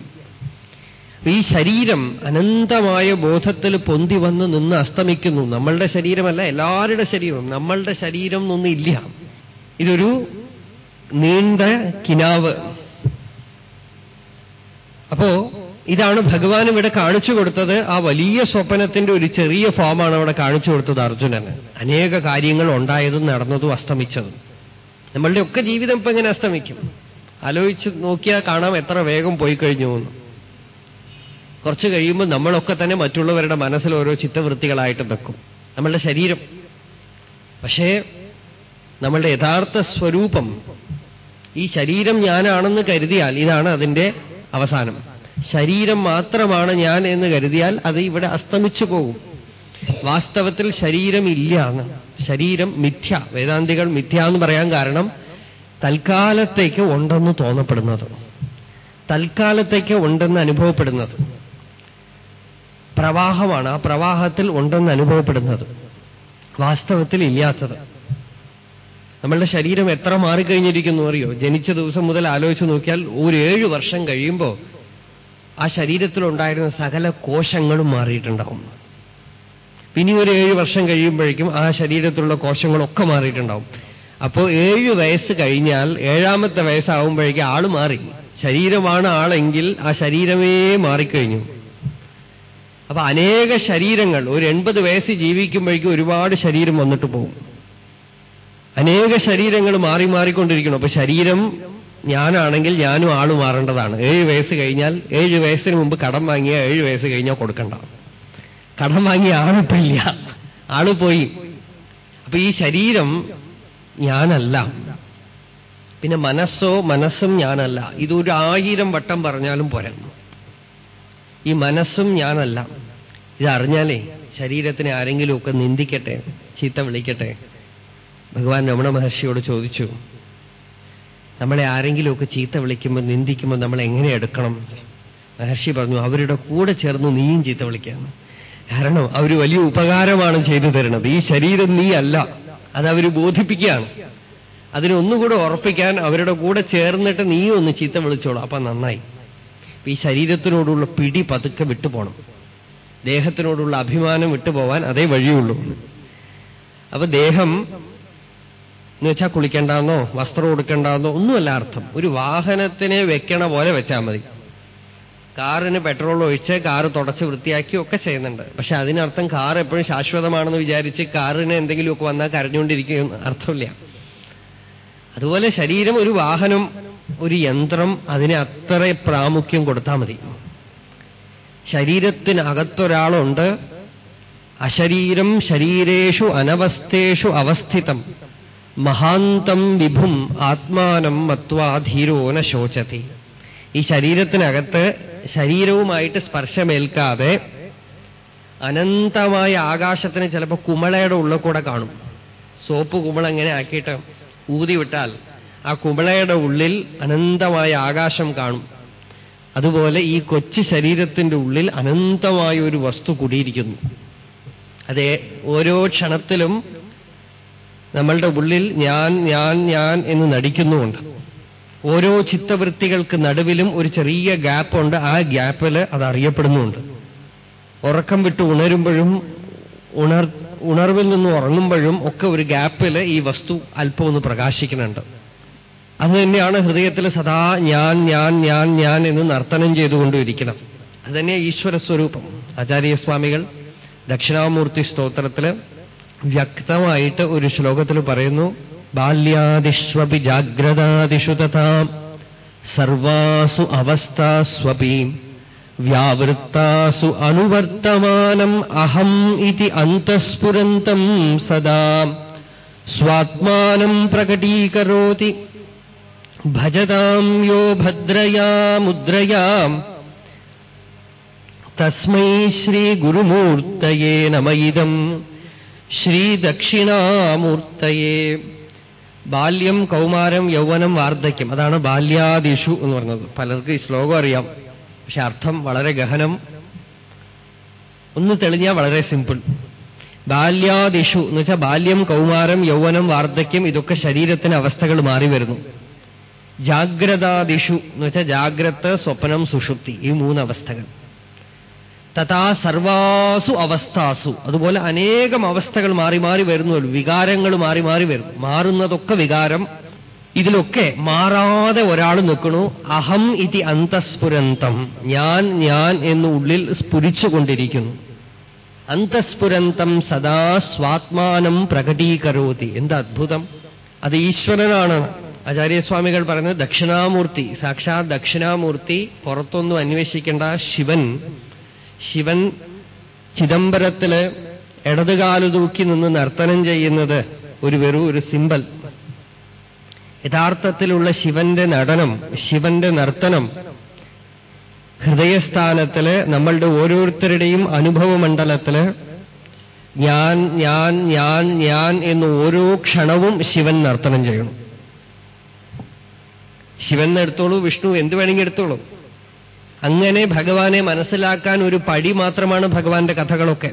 ഈ ശരീരം അനന്തമായ ബോധത്തിൽ പൊന്തി വന്ന് നിന്ന് അസ്തമിക്കുന്നു. നമ്മളുടെ ശരീരമല്ല എല്ലാവരുടെ ശരീരവും നമ്മളുടെ ശരീരം എന്നൊന്നും ഇതൊരു നീണ്ട കിനാവ്. അപ്പോ ഇതാണ് ഭഗവാൻ ഇവിടെ കാണിച്ചു കൊടുത്തത്. ആ വലിയ സ്വപ്നത്തിന്റെ ഒരു ചെറിയ ഫോമാണ് അവിടെ കാണിച്ചു കൊടുത്തത് അർജുനന്. അനേക കാര്യങ്ങൾ ഉണ്ടായതും നടന്നതും അസ്തമിച്ചതും. നമ്മളുടെ ഒക്കെ ജീവിതം ഇപ്പൊ എങ്ങനെ അസ്തമിക്കും? ആലോചിച്ച് നോക്കിയാൽ കാണാം എത്ര വേഗം പോയി കഴിഞ്ഞു എന്ന്. കുറച്ച് കഴിയുമ്പോൾ നമ്മളൊക്കെ തന്നെ മറ്റുള്ളവരുടെ മനസ്സിൽ ഓരോ ചിത്തവൃത്തികളായിട്ട് നിൽക്കും നമ്മളുടെ ശരീരം. പക്ഷേ നമ്മളുടെ യഥാർത്ഥ സ്വരൂപം ഈ ശരീരം ഞാനാണെന്ന് കരുതിയാൽ ഇതാണ് അതിന്റെ അവസാനം. ശരീരം മാത്രമാണ് ഞാൻ എന്ന് കരുതിയാൽ അത് ഇവിടെ അസ്തമിച്ചു പോകും. വാസ്തവത്തിൽ ശരീരം ഇല്ല എന്ന്. ശരീരം മിഥ്യ. വേദാന്തികൾ മിഥ്യ എന്ന് പറയാൻ കാരണം തൽക്കാലത്തേക്ക് ഉണ്ടെന്ന് തോന്നപ്പെടുന്നത്. തൽക്കാലത്തേക്ക് ഉണ്ടെന്ന് അനുഭവപ്പെടുന്നത്. പ്രവാഹമാണ്. ആ പ്രവാഹത്തിൽ ഉണ്ടെന്ന് അനുഭവപ്പെടുന്നത്. വാസ്തവത്തിൽ ഇല്ലാത്തത്. നമ്മളുടെ ശരീരം എത്ര മാറിക്കഴിഞ്ഞിരിക്കുന്നു അറിയോ? ജനിച്ച ദിവസം മുതൽ ആലോചിച്ച് നോക്കിയാൽ ഒരു ഏഴു വർഷം കഴിയുമ്പോൾ ആ ശരീരത്തിലുണ്ടായിരുന്ന സകല കോശങ്ങളും മാറിയിട്ടുണ്ടാവും. പിന്നെ ഒരു ഏഴു വർഷം കഴിയുമ്പോഴേക്കും ആ ശരീരത്തിലുള്ള കോശങ്ങളൊക്കെ മാറിയിട്ടുണ്ടാവും. അപ്പോൾ ഏഴ് വയസ്സ് കഴിഞ്ഞാൽ ഏഴാമത്തെ വയസ്സാവുമ്പോഴേക്കും ആൾ മാറി. ശരീരമാണ് ആളെങ്കിൽ ആ ശരീരമേ മാറിക്കഴിഞ്ഞു. അപ്പൊ അനേക ശരീരങ്ങൾ ഒരു എൺപത് വയസ്സ് ജീവിക്കുമ്പോഴേക്കും ഒരുപാട് ശരീരം വന്നിട്ട് പോകും. അനേക ശരീരങ്ങൾ മാറി മാറിക്കൊണ്ടിരിക്കണം അപ്പൊ ശരീരം ഞാനാണെങ്കിൽ ഞാനും ആൾ മാറേണ്ടതാണ്. ഏഴ് വയസ്സ് കഴിഞ്ഞാൽ ഏഴ് വയസ്സിന് മുമ്പ് കടം വാങ്ങിയ ഏഴ് വയസ്സ് കഴിഞ്ഞാൽ കൊടുക്കണ്ട. കടം വാങ്ങിയ ആളിപ്പോ ഇല്ല. ആൾ പോയി. അപ്പൊ ഈ ശരീരം ഞാനല്ല. പിന്നെ മനസ്സോ മനസ്സും ഞാനല്ല. ഇതൊരു ആയിരം വട്ടം പറഞ്ഞാലും പോരാ. ഈ മനസ്സും ഞാനല്ല. ഇതറിഞ്ഞാലേ ശരീരത്തിനെ ആരെങ്കിലുമൊക്കെ നിന്ദിക്കട്ടെ ചീത്ത വിളിക്കട്ടെ ഭഗവാൻ രമണ മഹർഷിയോട് ചോദിച്ചു നമ്മളെ ആരെങ്കിലുമൊക്കെ ചീത്ത വിളിക്കുമ്പോൾ നിന്ദിക്കുമ്പോൾ നമ്മൾ എങ്ങനെ എടുക്കണം? മഹർഷി പറഞ്ഞു അവരുടെ കൂടെ ചേർന്ന് നീയും ചീത്ത വിളിക്കാണ്. കാരണം അവർ വലിയ ഉപകാരമാണ് ചെയ്തു തരുന്നത്. ഈ ശരീരം നീ അല്ല. അത് അവർ ബോധിപ്പിക്കുകയാണ്. അതിനൊന്നുകൂടെ ഉറപ്പിക്കാൻ അവരുടെ കൂടെ ചേർന്നിട്ട് നീ ഒന്ന് ചീത്ത വിളിച്ചോളൂ. അപ്പൊ നന്നായി. ഈ ശരീരത്തിനോടുള്ള പിടി പതുക്കെ വിട്ടുപോകണം ദേഹത്തിനോടുള്ള അഭിമാനം വിട്ടുപോവാൻ അതേ വഴിയുള്ളൂ. അപ്പൊ ദേഹം എന്ന് വെച്ചാൽ കുളിക്കണ്ടെന്നോ വസ്ത്രം കൊടുക്കണ്ടെന്നോ ഒന്നുമല്ല അർത്ഥം. ഒരു വാഹനത്തിനെ വെക്കണ പോലെ വെച്ചാൽ മതി. കാറിന് പെട്രോൾ ഒഴിച്ച് കാറ് തുടച്ച് വൃത്തിയാക്കി ഒക്കെ ചെയ്യുന്നുണ്ട്. പക്ഷെ അതിനർത്ഥം കാർ എപ്പോഴും ശാശ്വതമാണെന്ന് വിചാരിച്ച് കാറിന് എന്തെങ്കിലുമൊക്കെ വന്നാൽ കരഞ്ഞുകൊണ്ടിരിക്കും അർത്ഥമില്ല. അതുപോലെ ശരീരം ഒരു വാഹനം ഒരു യന്ത്രം അതിനെ അത്ര പ്രാമുഖ്യം കൊടുത്താൽ മതി. ശരീരത്തിനകത്തൊരാളുണ്ട്. അശരീരം ശരീരേഷു അനവസ്ഥേഷു അവസ്ഥിതം. മഹാന്തം വിഭും ആത്മാനം മത്വാ ധീരോ ന ശോചതി. ഈ ശരീരത്തിനകത്ത് ശരീരവുമായിട്ട് സ്പർശമേൽക്കാതെ അനന്തമായ ആകാശത്തിന് ചിലപ്പോൾ കുമളയുടെ ഉള്ളിൽ കൂടെ കാണും. സോപ്പ് കുമള എങ്ങനെ ആക്കിയിട്ട് ഊതിവിട്ടാൽ ആ കുമളയുടെ ഉള്ളിൽ അനന്തമായ ആകാശം കാണും. അതുപോലെ ഈ കൊച്ചു ശരീരത്തിന്റെ ഉള്ളിൽ അനന്തമായ ഒരു വസ്തു കൂടിയിരിക്കുന്നു. അതെ ഓരോ ക്ഷണത്തിലും നമ്മളുടെ ഉള്ളിൽ ഞാൻ ഞാൻ ഞാൻ എന്ന് നടിക്കുന്നുമുണ്ട്. ഓരോ ചിത്തവൃത്തികൾക്ക് നടുവിലും ഒരു ചെറിയ ഗ്യാപ്പുണ്ട്. ആ ഗ്യാപ്പിൽ അത് അറിയപ്പെടുന്നുമുണ്ട്. ഉറക്കം വിട്ട് ഉണരുമ്പോഴും ഉണർ ഉണർവിൽ നിന്ന് ഉറങ്ങുമ്പോഴും ഒക്കെ ഒരു ഗ്യാപ്പിൽ ഈ വസ്തു അല്പം ഒന്ന് പ്രകാശിക്കുന്നുണ്ട്. അത് തന്നെയാണ് ഹൃദയത്തിൽ സദാ ഞാൻ ഞാൻ ഞാൻ ഞാൻ എന്ന് നർത്തനം ചെയ്തുകൊണ്ടിരിക്കണം. അത് തന്നെ ഈശ്വര സ്വരൂപം ആചാര്യസ്വാമികൾ ദക്ഷിണാമൂർത്തി സ്തോത്രത്തിൽ വ്യക്തമായിട്ട് ഒരു ശ്ലോകത്തിൽ പറയുന്നു ബാല്യാദിഷ്വപി ജാഗ്രതാദിഷു തഥാ സർവാസു അവസ്ഥാസ്വപി വ്യാവൃത്താസു അനുവർത്തമാനം അഹം ഇതി അന്തസ്ഫുരന്തം സദാ സ്വാത്മാനം പ്രകടീകരോതി ഭജതാം യോ ഭദ്രയാ മുദ്രയാം തസ്മൈ ശ്രീഗുരുമൂർത്തയേ നമയിദം ശ്രീദക്ഷിണാമൂർത്തയേ. ബാല്യം കൗമാരം യൗവനം വാർദ്ധക്യം അതാണ് ബാല്യാദിഷു എന്ന് പറഞ്ഞത്. പലർക്കും ഈ ശ്ലോകം അറിയാം. പക്ഷെ അർത്ഥം വളരെ ഗഹനം. ഒന്ന് തെളിഞ്ഞാൽ വളരെ സിമ്പിൾ. ബാല്യാദിഷു എന്ന് വെച്ചാൽ ബാല്യം കൗമാരം യൗവനം വാർദ്ധക്യം ഇതൊക്കെ ശരീരത്തിന് അവസ്ഥകൾ മാറി വരുന്നു. ജാഗ്രതാദിഷു എന്ന് വെച്ചാൽ ജാഗ്രത സ്വപ്നം സുഷുപ്തി ഈ മൂന്ന് അവസ്ഥകൾ. തഥാ സർവാസു അവസ്ഥാസു. അതുപോലെ അനേകം അവസ്ഥകൾ മാറി മാറി വരുന്നുള്ളൂ വികാരങ്ങൾ മാറി മാറി വരുന്നു. മാറുന്നതൊക്കെ വികാരം. ഇതിലൊക്കെ മാറാതെ ഒരാൾ നിൽക്കണു. അഹം ഇതി അന്തസ്ഫുരന്തം. ഞാൻ ഞാൻ എന്ന് ഉള്ളിൽ സ്ഫുരിച്ചുകൊണ്ടിരിക്കുന്നു അന്തസ്ഫുരന്തം സദാ സ്വാത്മാനം പ്രകടീകരോതി. എന്ത് അത്ഭുതം. അത് ഈശ്വരനാണ്. ആചാര്യസ്വാമികൾ പറയുന്നത് ദക്ഷിണാമൂർത്തി. സാക്ഷാത് ദക്ഷിണാമൂർത്തി പുറത്തൊന്നും അന്വേഷിക്കേണ്ട ശിവൻ. ശിവൻ ചിദംബരത്തിൽ ഇടതുകാലു തൂക്കി നിന്ന് നർത്തനം ചെയ്യുന്നത് ഒരു വെറും ഒരു സിമ്പൽ. യഥാർത്ഥത്തിലുള്ള ശിവന്റെ നടനം ശിവന്റെ നർത്തനം ഹൃദയസ്ഥാനത്തിൽ നമ്മളുടെ ഓരോരുത്തരുടെയും അനുഭവമണ്ഡലത്തിൽ ഞാൻ ഞാൻ ഞാൻ ഞാൻ എന്ന് ഓരോ ക്ഷണവും ശിവൻ നർത്തനം ചെയ്യണം. ശിവൻ എടുത്തോളൂ വിഷ്ണു എന്ത് വേണമെങ്കിൽ എടുത്തോളൂ. അങ്ങനെ ഭഗവാനെ മനസ്സിലാക്കാൻ ഒരു പടി മാത്രമാണ് ഭഗവാന്റെ കഥകളൊക്കെ.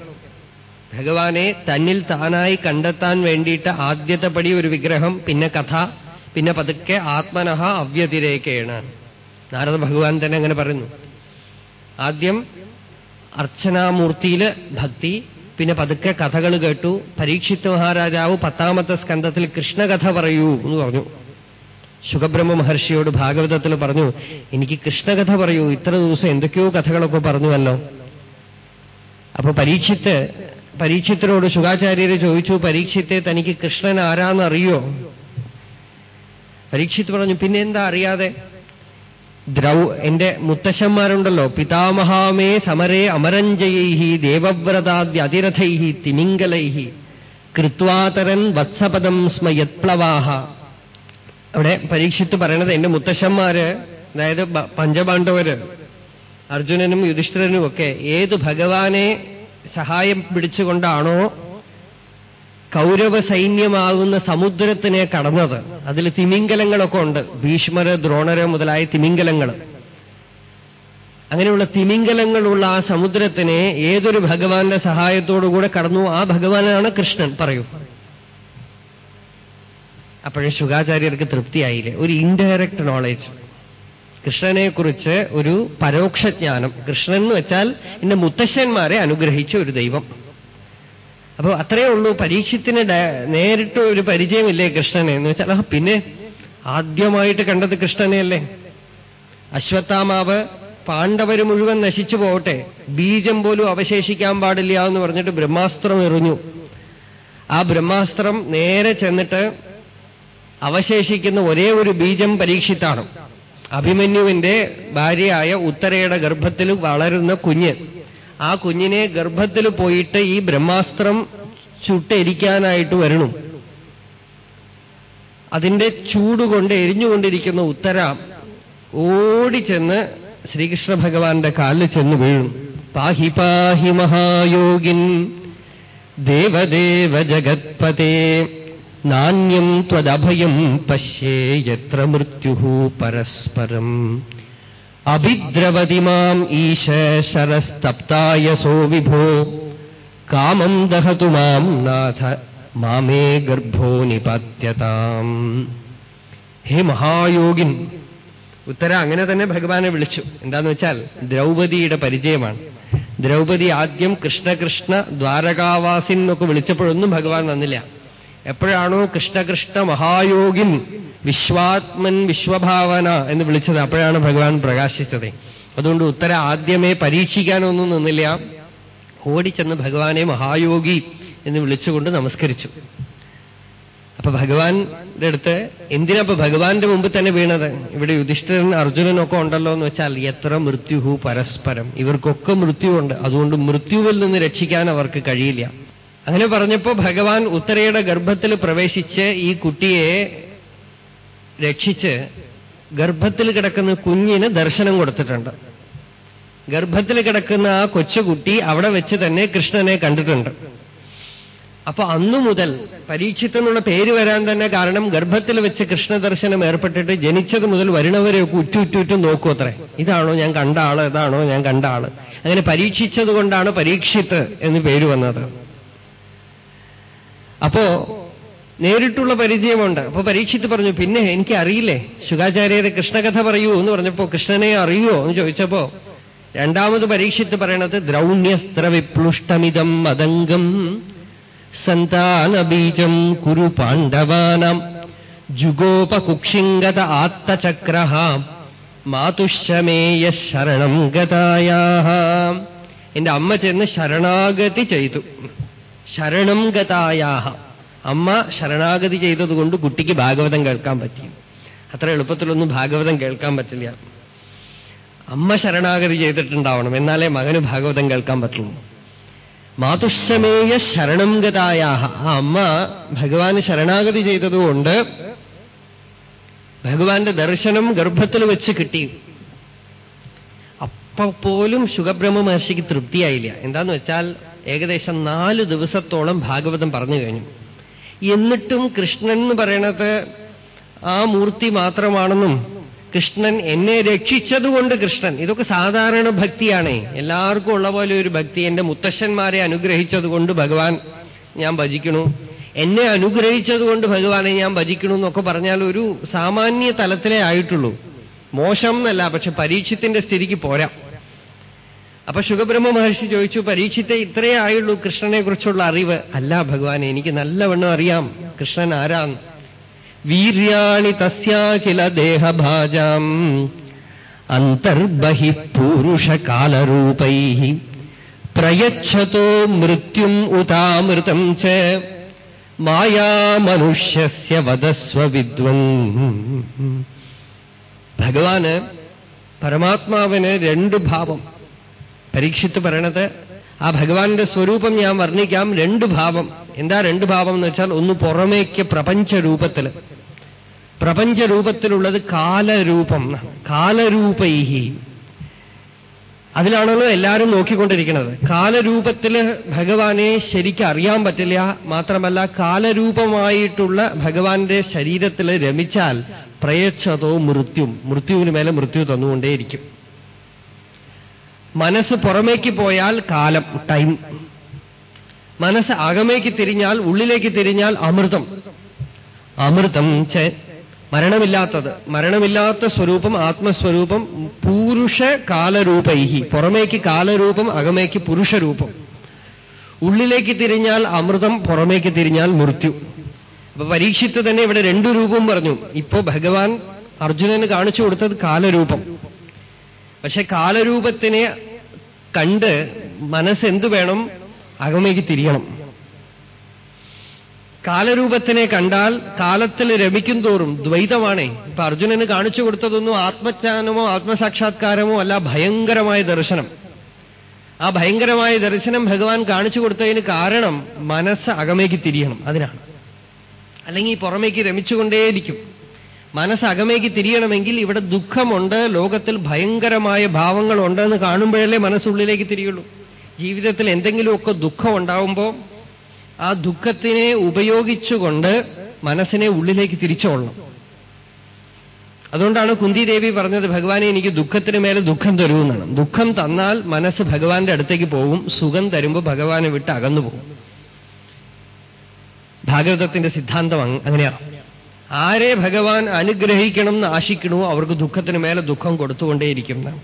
ഭഗവാനെ തന്നിൽ താനായി കണ്ടെത്താൻ വേണ്ടിയിട്ട് ആദ്യത്തെ പടി ഒരു വിഗ്രഹം പിന്നെ കഥ പിന്നെ പതുക്കെ ആത്മനഹ അവ്യതിരേക്കേണ് നാരദ ഭഗവാൻ തന്നെ അങ്ങനെ പറയുന്നു. ആദ്യം അർച്ചനാമൂർത്തിയിൽ ഭക്തി പിന്നെ പതുക്കെ കഥകൾ കേട്ടു. പരീക്ഷിത് മഹാരാജാവ് പത്താമത്തെ സ്കന്ധത്തിൽ കൃഷ്ണകഥ പറയൂ എന്ന് പറഞ്ഞു. ശുഖബ്രഹ്മ മഹർഷിയോട് ഭാഗവതത്തിൽ പറഞ്ഞു എനിക്ക് കൃഷ്ണകഥ പറയൂ ഇത്ര ദിവസം എന്തൊക്കെയോ കഥകളൊക്കെ പറഞ്ഞുവല്ലോ അപ്പൊ പരീക്ഷിത്ത് പരീക്ഷിത്തിനോട് ശുഖാചാര്യര് ചോദിച്ചു പരീക്ഷിത്തെ തനിക്ക് കൃഷ്ണൻ ആരാന്നറിയോ പരീക്ഷിത്ത് പറഞ്ഞു പിന്നെ എന്താ അറിയാതെ? ദ്രൗ എന്റെ മുത്തശ്ശന്മാരുണ്ടല്ലോ പിതാമഹാമേ സമരേ അമരഞ്ജയൈഹി ദേവവ്രതാദ്യ അതിരഥൈഹി തിമിംഗലൈ കൃത്വാതരൻ വത്സപദം സ്മ യത്പ്ലവാഹ. അവിടെ പരീക്ഷിത്ത് പറയണത് എന്റെ മുത്തശ്ശന്മാര് അതായത് പഞ്ചപാണ്ഡവര് അർജുനനും യുധിഷ്ഠിരനും ഒക്കെ ഏത് ഭഗവാനെ സഹായം പിടിച്ചുകൊണ്ടാണോ കൗരവ സൈന്യമാകുന്ന സമുദ്രത്തിനെ കടന്നത്. അതിൽ തിമിംഗലങ്ങളൊക്കെ ഉണ്ട്. ഭീഷ്മര് ദ്രോണര് മുതലായ തിമിംഗലങ്ങൾ അങ്ങനെയുള്ള തിമിംഗലങ്ങളുള്ള ആ സമുദ്രത്തിനെ ഏതൊരു ഭഗവാന്റെ സഹായത്തോടുകൂടെ കടന്നു? ആ ഭഗവാനാണ് കൃഷ്ണൻ. പറയൂ. അപ്പോഴേ ശുഗാചാര്യർക്ക് തൃപ്തിയായില്ലേ? ഒരു ഇൻഡയറക്റ്റ് നോളേജ് കൃഷ്ണനെക്കുറിച്ച് ഒരു പരോക്ഷജ്ഞാനം കൃഷ്ണൻ എന്ന് വെച്ചാൽ എന്റെ മുത്തശ്ശന്മാരെ അനുഗ്രഹിച്ച ഒരു ദൈവം. അപ്പോൾ അത്രയേ ഉള്ളൂ. പരീക്ഷത്തിന് നേരിട്ട് ഒരു പരിചയമില്ലേ കൃഷ്ണനെ എന്ന് വെച്ചാൽ ആ പിന്നെ ആദ്യമായിട്ട് കണ്ടത് കൃഷ്ണനെയല്ലേ? അശ്വത്ഥാമാവ് പാണ്ഡവര് മുഴുവൻ നശിച്ചു പോവട്ടെ ബീജം പോലും അവശേഷിക്കാൻ പാടില്ല എന്ന് പറഞ്ഞിട്ട് ബ്രഹ്മാസ്ത്രം എറിഞ്ഞു. ആ ബ്രഹ്മാസ്ത്രം നേരെ ചെന്നിട്ട് അവശേഷിക്കുന്ന ഒരേ ഒരു ബീജം പരീക്ഷിത്താണ്. അഭിമന്യുവിന്റെ ഭാര്യയായ ഉത്തരയുടെ ഗർഭത്തിൽ വളരുന്ന കുഞ്ഞ്. ആ കുഞ്ഞിനെ ഗർഭത്തിൽ പോയിട്ട് ഈ ബ്രഹ്മാസ്ത്രം ചുട്ടെരിക്കാനായിട്ട് വരണം. അതിന്റെ ചൂടുകൊണ്ട് എരിഞ്ഞുകൊണ്ടിരിക്കുന്ന ഉത്തര ഓടിച്ചെന്ന് ശ്രീകൃഷ്ണ ഭഗവാന്റെ കാലിൽ ചെന്ന് വീഴും. പാഹി പാഹി മഹായോഗിൻ ദേവദേവ ജഗത്പതേ. നാണ്യം ത്വദഭയം പശ്യേ യത്ര മൃത്യു പരസ്പരം. അഭിദ്രവതി മാം ഈശ ശരസ്തപ്തായസോ വിഭോ. കാമം ദഹതു മാം നാഥ മാമേ ഗർഭോ നിപത്യതാം. ഹേ മഹായോഗിൻ ഉത്തര അങ്ങനെ തന്നെ ഭഗവാനെ വിളിച്ചു. എന്താന്ന് വെച്ചാൽ ദ്രൗപതിയുടെ പരിചയമാണ്. ദ്രൗപതി ആദ്യം കൃഷ്ണകൃഷ്ണ ദ്വാരകാവാസിൻ എന്നൊക്കെ വിളിച്ചപ്പോഴൊന്നും ഭഗവാൻ വന്നില്ല. എപ്പോഴാണോ കൃഷ്ണകൃഷ്ണ മഹായോഗിൻ വിശ്വാത്മൻ വിശ്വഭാവന എന്ന് വിളിച്ചത് അപ്പോഴാണ് ഭഗവാൻ പ്രകാശിച്ചത്. അതുകൊണ്ട് ഉത്തര ആദ്യമേ പരീക്ഷിക്കാനൊന്നും നിന്നില്ല. ഓടിച്ചെന്ന് ഭഗവാനെ മഹായോഗി എന്ന് വിളിച്ചുകൊണ്ട് നമസ്കരിച്ചു. അപ്പൊ ഭഗവാന്റെ അടുത്ത് എന്തിനാ ഇപ്പൊ ഭഗവാന്റെ മുമ്പ് തന്നെ വീണത്? ഇവിടെ യുധിഷ്ഠിരൻ അർജുനനൊക്കെ ഉണ്ടല്ലോ എന്ന് വെച്ചാൽ എത്ര മൃത്യുഹു പരസ്പരം. ഇവർക്കൊക്കെ മൃത്യുവുണ്ട്. അതുകൊണ്ട് മൃത്യുവിൽ നിന്ന് രക്ഷിക്കാൻ അവർക്ക് കഴിയില്ല. അങ്ങനെ പറഞ്ഞപ്പോ ഭഗവാൻ ഉത്തരയുടെ ഗർഭത്തിൽ പ്രവേശിച്ച് ഈ കുട്ടിയെ രക്ഷിച്ച് ഗർഭത്തിൽ കിടക്കുന്ന കുഞ്ഞിന് ദർശനം കൊടുത്തിട്ടുണ്ട്. ഗർഭത്തിൽ കിടക്കുന്ന ആ കൊച്ചുകുട്ടി അവിടെ വെച്ച് തന്നെ കൃഷ്ണനെ കണ്ടിട്ടുണ്ട്. അപ്പൊ അന്നു മുതൽ പരീക്ഷിത്ത് പേര് വരാൻ തന്നെ കാരണം ഗർഭത്തിൽ വെച്ച് കൃഷ്ണദർശനം ഏർപ്പെട്ടിട്ട് ജനിച്ചത് മുതൽ വരുന്നവരെയൊക്കെ ഉറ്റുറ്റുറ്റും നോക്കൂ അത്രേ. ഇതാണോ ഞാൻ കണ്ട ആൾ ഇതാണോ ഞാൻ കണ്ട ആൾ. അങ്ങനെ പരീക്ഷിച്ചത് കൊണ്ടാണ് പരീക്ഷിത്ത് എന്ന് പേര് വന്നത്. അപ്പോ നേരിട്ടുള്ള പരിചയമുണ്ട്. അപ്പൊ പരീക്ഷിത്ത് പറഞ്ഞു പിന്നെ എനിക്ക് അറിയില്ലേ ശുഖാചാര്യരെ കൃഷ്ണകഥ പറയൂ എന്ന് പറഞ്ഞപ്പോ കൃഷ്ണനെ അറിയോ? എന്ന് ചോദിച്ചപ്പോ രണ്ടാമത് പരീക്ഷിത്ത് പറയണത് ദ്രൗണ്യസ്ത്ര വിപ്ലുഷ്ടമിതം മതംഗം സന്താനബീജം കുരു പാണ്ഡവാനം ജുഗോപകുക്ഷിംഗത ആത്തചക്ര മാതുശമേയ ശരണം ഗതായാ എന്റെ അമ്മ ചെന്ന് ശരണാഗതി ചെയ്തു. ശരണം ഗതായാഹ. അമ്മ ശരണാഗതി ചെയ്തതുകൊണ്ട് കുട്ടിക്ക് ഭാഗവതം കേൾക്കാൻ പറ്റി. അത്ര എളുപ്പത്തിലൊന്നും ഭാഗവതം കേൾക്കാൻ പറ്റില്ല. അമ്മ ശരണാഗതി ചെയ്തിട്ടുണ്ടാവണം. എന്നാലേ മകന് ഭാഗവതം കേൾക്കാൻ പറ്റുള്ളൂ. മാതുശ്രമേയ ശരണം ഗതായാഹ. ആ അമ്മ ഭഗവാന് ശരണാഗതി ചെയ്തതുകൊണ്ട് ഭഗവാന്റെ ദർശനം ഗർഭത്തിൽ വെച്ച് കിട്ടി. അപ്പൊ പോലും ശുഖബ്രഹ്മ മഹർഷിക്ക് തൃപ്തിയായില്ല. എന്താന്ന് വെച്ചാൽ ഏകദേശം നാല് ദിവസത്തോളം ഭാഗവതം പറഞ്ഞു കഴിഞ്ഞു. എന്നിട്ടും കൃഷ്ണൻ എന്ന് പറയണത് ആ മൂർത്തി മാത്രമാണെന്നും കൃഷ്ണൻ എന്നെ രക്ഷിച്ചതുകൊണ്ട് കൃഷ്ണൻ. ഇതൊക്കെ സാധാരണ ഭക്തിയാണേ. എല്ലാവർക്കും ഉള്ള പോലെ ഒരു ഭക്തി. എന്റെ മുത്തശ്ശന്മാരെ അനുഗ്രഹിച്ചതുകൊണ്ട് ഭഗവാൻ ഞാൻ ഭജിക്കണു. എന്നെ അനുഗ്രഹിച്ചതുകൊണ്ട് ഭഗവാനെ ഞാൻ ഭജിക്കണു എന്നൊക്കെ പറഞ്ഞാൽ ഒരു സാമാന്യ തലത്തിലേ ആയിട്ടുള്ളൂ. മോശം എന്നല്ല പക്ഷെ പരീക്ഷത്തിന്റെ സ്ഥിതിക്ക് പോരാ. അപ്പൊ ശുഖബ്രഹ്മ മഹർഷി ചോദിച്ചു പരീക്ഷിത്തെ ഇത്രയേ ആയുള്ളൂ കൃഷ്ണനെ കുറിച്ചുള്ള അറിവ്? അല്ല ഭഗവാൻ എനിക്ക് നല്ലവണ്ണം അറിയാം. കൃഷ്ണൻ ആരാന്ന്? വീര്യാണി തസ്യാഖില ദേഹഭാജാം. അന്തർബഹി പൂരുഷകാലരൂപൈ പ്രയച്ഛതോ മൃത്യും ഉതാമൃതം ച. മായാമനുഷ്യസ്യ വദസ്വ വിദ്വൻ ഭഗവാന് പരമാത്മാവിന് രണ്ട് ഭാവം. പരീക്ഷിത്ത് പറയണത് ആ ഭഗവാന്റെ സ്വരൂപം ഞാൻ വർണിക്കാം രണ്ട് ഭാവം. എന്താ രണ്ട് ഭാവം എന്ന് വെച്ചാൽ ഒന്ന് പുറമേക്ക് പ്രപഞ്ച രൂപത്തിൽ പ്രപഞ്ച രൂപത്തിലുള്ളത് കാലരൂപം കാലരൂപൈഹി. അതിലാണല്ലോ എല്ലാവരും നോക്കിക്കൊണ്ടിരിക്കുന്നത്. കാലരൂപത്തിൽ ഭഗവാനെ ശരിക്കും അറിയാൻ പറ്റില്ല. മാത്രമല്ല കാലരൂപമായിട്ടുള്ള ഭഗവാന്റെ ശരീരത്തിൽ രമിച്ചാൽ പ്രയച്ഛതോ മൃത്യും മൃത്യുവിന് മേലെ മൃത്യു തന്നുകൊണ്ടേയിരിക്കും. മനസ്സ് പുറമേക്ക് പോയാൽ കാലം ടൈം മനസ്സ് അകമേക്ക് തിരിഞ്ഞാൽ ഉള്ളിലേക്ക് തിരിഞ്ഞാൽ അമൃതം. അമൃതം ചെ മരണമില്ലാത്തത്. മരണമില്ലാത്ത സ്വരൂപം ആത്മസ്വരൂപം പൂരുഷ കാലരൂപൈഹി. പുറമേക്ക് കാലരൂപം അകമേക്ക് പുരുഷരൂപം. ഉള്ളിലേക്ക് തിരിഞ്ഞാൽ അമൃതം പുറമേക്ക് തിരിഞ്ഞാൽ മൃത്യു. അപ്പൊ പരീക്ഷിത്ത് തന്നെ ഇവിടെ രണ്ടു രൂപവും പറഞ്ഞു. ഇപ്പോ ഭഗവാൻ അർജുനന് കാണിച്ചു കൊടുത്തത് കാലരൂപം. പക്ഷെ കാലരൂപത്തിനെ കണ്ട് മനസ്സെന്തു വേണം? അകമേക്ക് തിരിയണം. കാലരൂപത്തിനെ കണ്ടാൽ കാലത്തിൽ രമിക്കും തോറും ദ്വൈതമാണേ. ഇപ്പൊ അർജുനന് കാണിച്ചു കൊടുത്തതൊന്നും ആത്മജ്ഞാനമോ ആത്മസാക്ഷാത്കാരമോ അല്ല ഭയങ്കരമായ ദർശനം. ആ ഭയങ്കരമായ ദർശനം ഭഗവാൻ കാണിച്ചു കൊടുത്തതിന് കാരണം മനസ്സ് അകമേക്ക് തിരിയണം. അതിനാണ്. അല്ലെങ്കിൽ പുറമേക്ക് രമിച്ചുകൊണ്ടേയിരിക്കും. മനസ്സ് അകമേക്ക് തിരിയണമെങ്കിൽ ഇവിടെ ദുഃഖമുണ്ട് ലോകത്തിൽ ഭയങ്കരമായ ഭാവങ്ങളുണ്ട് എന്ന് കാണുമ്പോഴല്ലേ മനസ്സുള്ളിലേക്ക് തിരിയുള്ളൂ. ജീവിതത്തിൽ എന്തെങ്കിലുമൊക്കെ ദുഃഖം ഉണ്ടാവുമ്പോൾ ആ ദുഃഖത്തിനെ ഉപയോഗിച്ചുകൊണ്ട് മനസ്സിനെ ഉള്ളിലേക്ക് തിരിച്ചോളണം. അതുകൊണ്ടാണ് കുന്തിദേവി പറഞ്ഞത് ഭഗവാനെ എനിക്ക് ദുഃഖത്തിന് മേലെ ദുഃഖം തരൂ എന്നാണ്. ദുഃഖം തന്നാൽ മനസ്സ് ഭഗവാന്റെ അടുത്തേക്ക് പോകും സുഖം തരുമ്പോൾ ഭഗവാനെ വിട്ട് അകന്നു പോകും. ഭാഗവതത്തിന്റെ സിദ്ധാന്തം അങ്ങനെയാണ് ആരെ ഭഗവാൻ അനുഗ്രഹിക്കണം എന്ന് ആശിക്കണോ അവർക്ക് ദുഃഖത്തിന് മേലെ ദുഃഖം കൊടുത്തുകൊണ്ടേയിരിക്കും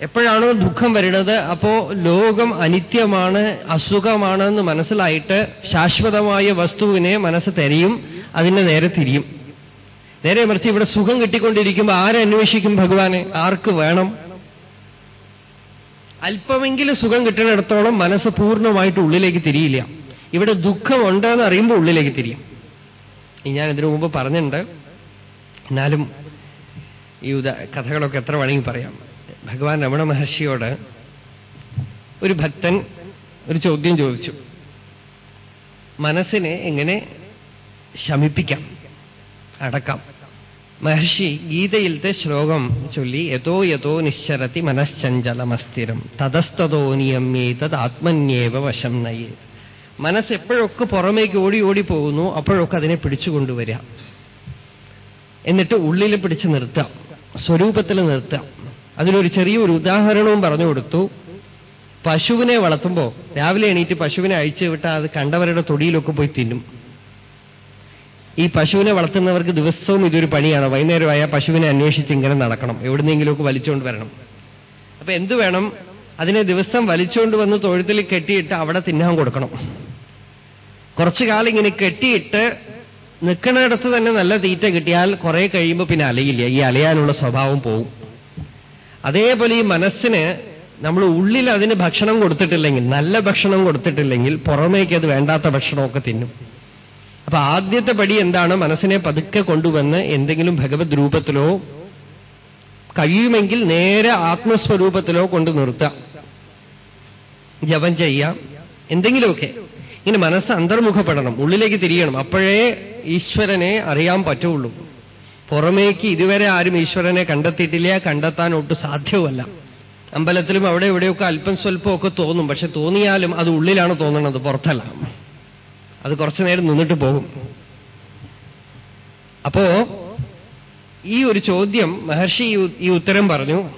എപ്പോഴാണോ ദുഃഖം വരുന്നത് അപ്പോ ലോകം അനിത്യമാണ് അസുഖമാണ് എന്ന് മനസ്സിലായിട്ട് ശാശ്വതമായ വസ്തുവിനെ മനസ്സ് തെരയും അതിനെ നേരെ തിരിയും. നേരെ മറിച്ച് ഇവിടെ സുഖം കിട്ടിക്കൊണ്ടിരിക്കുമ്പോൾ ആരന്വേഷിക്കും ഭഗവാനെ? ആർക്ക് വേണം? അല്പമെങ്കിലും സുഖം കിട്ടുന്നിടത്തോളം മനസ്സ് പൂർണമായിട്ട് ഉള്ളിലേക്ക് തിരിയില്ല. ഇവിടെ ദുഃഖമുണ്ടെന്ന് അറിയുമ്പോൾ ഉള്ളിലേക്ക് തിരിയും. ഞാൻ ഇതിനു മുമ്പ് പറഞ്ഞിട്ടുണ്ട്. എന്നാലും ഈ ഉദാ കഥകളൊക്കെ എത്ര വേണമെങ്കിൽ പറയാം. ഭഗവാൻ രമണ മഹർഷിയോട് ഒരു ഭക്തൻ ഒരു ചോദ്യം ചോദിച്ചു. മനസ്സിനെ എങ്ങനെ ശമിപ്പിക്കാം? അടക്കാം. മഹർഷി ഗീതയിലത്തെ ശ്ലോകം ചൊല്ലി യഥോ യഥോ നിശ്ചരത്തി മനശ്ചഞ്ചലമസ്ഥിരം തതസ്തോ നിയമ്യേതത് ആത്മന്യേവ വശം നയേ മനസ്സ് എപ്പോഴൊക്കെ പുറമേക്ക് ഓടി ഓടി പോകുന്നു അപ്പോഴൊക്കെ അതിനെ പിടിച്ചുകൊണ്ടുവരിക എന്നിട്ട് ഉള്ളിൽ പിടിച്ചു നിർത്താം സ്വരൂപത്തിൽ നിർത്താം അതിനൊരു ചെറിയൊരു ഉദാഹരണവും പറഞ്ഞു കൊടുത്തു. പശുവിനെ വളർത്തുമ്പോൾ രാവിലെ എണീറ്റ് പശുവിനെ അഴിച്ചു വിട്ടാൽ അത് കണ്ടവരുടെ തൊടിയിലൊക്കെ പോയി തിന്നും. ഈ പശുവിനെ വളർത്തുന്നവർക്ക് ദിവസവും ഇതൊരു പണിയാണ്. വൈകുന്നേരമായ പശുവിനെ അന്വേഷിച്ച് ഇങ്ങനെ നടക്കണം. എവിടുന്നെങ്കിലുമൊക്കെ വലിച്ചുകൊണ്ട് വരണം. അപ്പൊ എന്തു വേണം? അതിനെ ദിവസം വലിച്ചുകൊണ്ട് വന്ന് തൊഴുത്തിൽ കെട്ടിയിട്ട് അവിടെ തിന്നാൻ കൊടുക്കണം. കുറച്ചു കാലം ഇങ്ങനെ കെട്ടിയിട്ട് നിൽക്കുന്നിടത്ത് തന്നെ നല്ല തീറ്റ കിട്ടിയാൽ കുറെ കഴിയുമ്പോൾ പിന്നെ അലയില്ല. ഈ അലയാനുള്ള സ്വഭാവം പോവും. അതേപോലെ ഈ മനസ്സിന് നമ്മൾ ഉള്ളിൽ അതിന് ഭക്ഷണം കൊടുത്തിട്ടില്ലെങ്കിൽ നല്ല ഭക്ഷണം കൊടുത്തിട്ടില്ലെങ്കിൽ പുറമേക്ക് അത് വേണ്ടാത്ത ഭക്ഷണമൊക്കെ തിന്നും. അപ്പൊ ആദ്യത്തെ പടി എന്താണ്? മനസ്സിനെ പതുക്കെ കൊണ്ടുവന്ന് എന്തെങ്കിലും ഭഗവത് രൂപത്തിലോ കഴിയുമെങ്കിൽ നേരെ ആത്മസ്വരൂപത്തിലോ കൊണ്ട് നിർത്താം. ജപം ചെയ്യാം. എന്തെങ്കിലുമൊക്കെ. ഇങ്ങനെ മനസ്സ് അന്തർമുഖപ്പെടണം. ഉള്ളിലേക്ക് തിരിയണം. അപ്പോഴേ ഈശ്വരനെ അറിയാൻ പറ്റുള്ളൂ. പുറമേക്ക് ഇതുവരെ ആരും ഈശ്വരനെ കണ്ടെത്തിയിട്ടില്ല. കണ്ടെത്താൻ ഒട്ടും സാധ്യവുമല്ല അമ്പലത്തിലും അവിടെ ഇവിടെയൊക്കെ അല്പം സ്വല്പമൊക്കെ തോന്നും. പക്ഷെ തോന്നിയാലും അത് ഉള്ളിലാണ് തോന്നുന്നത് പുറത്തല്ല. അത് കുറച്ചു നേരം നിന്നിട്ട് പോകും. അപ്പോ ഈ ഒരു ചോദ്യം മഹർഷി ഈ ഉത്തരം പറഞ്ഞു.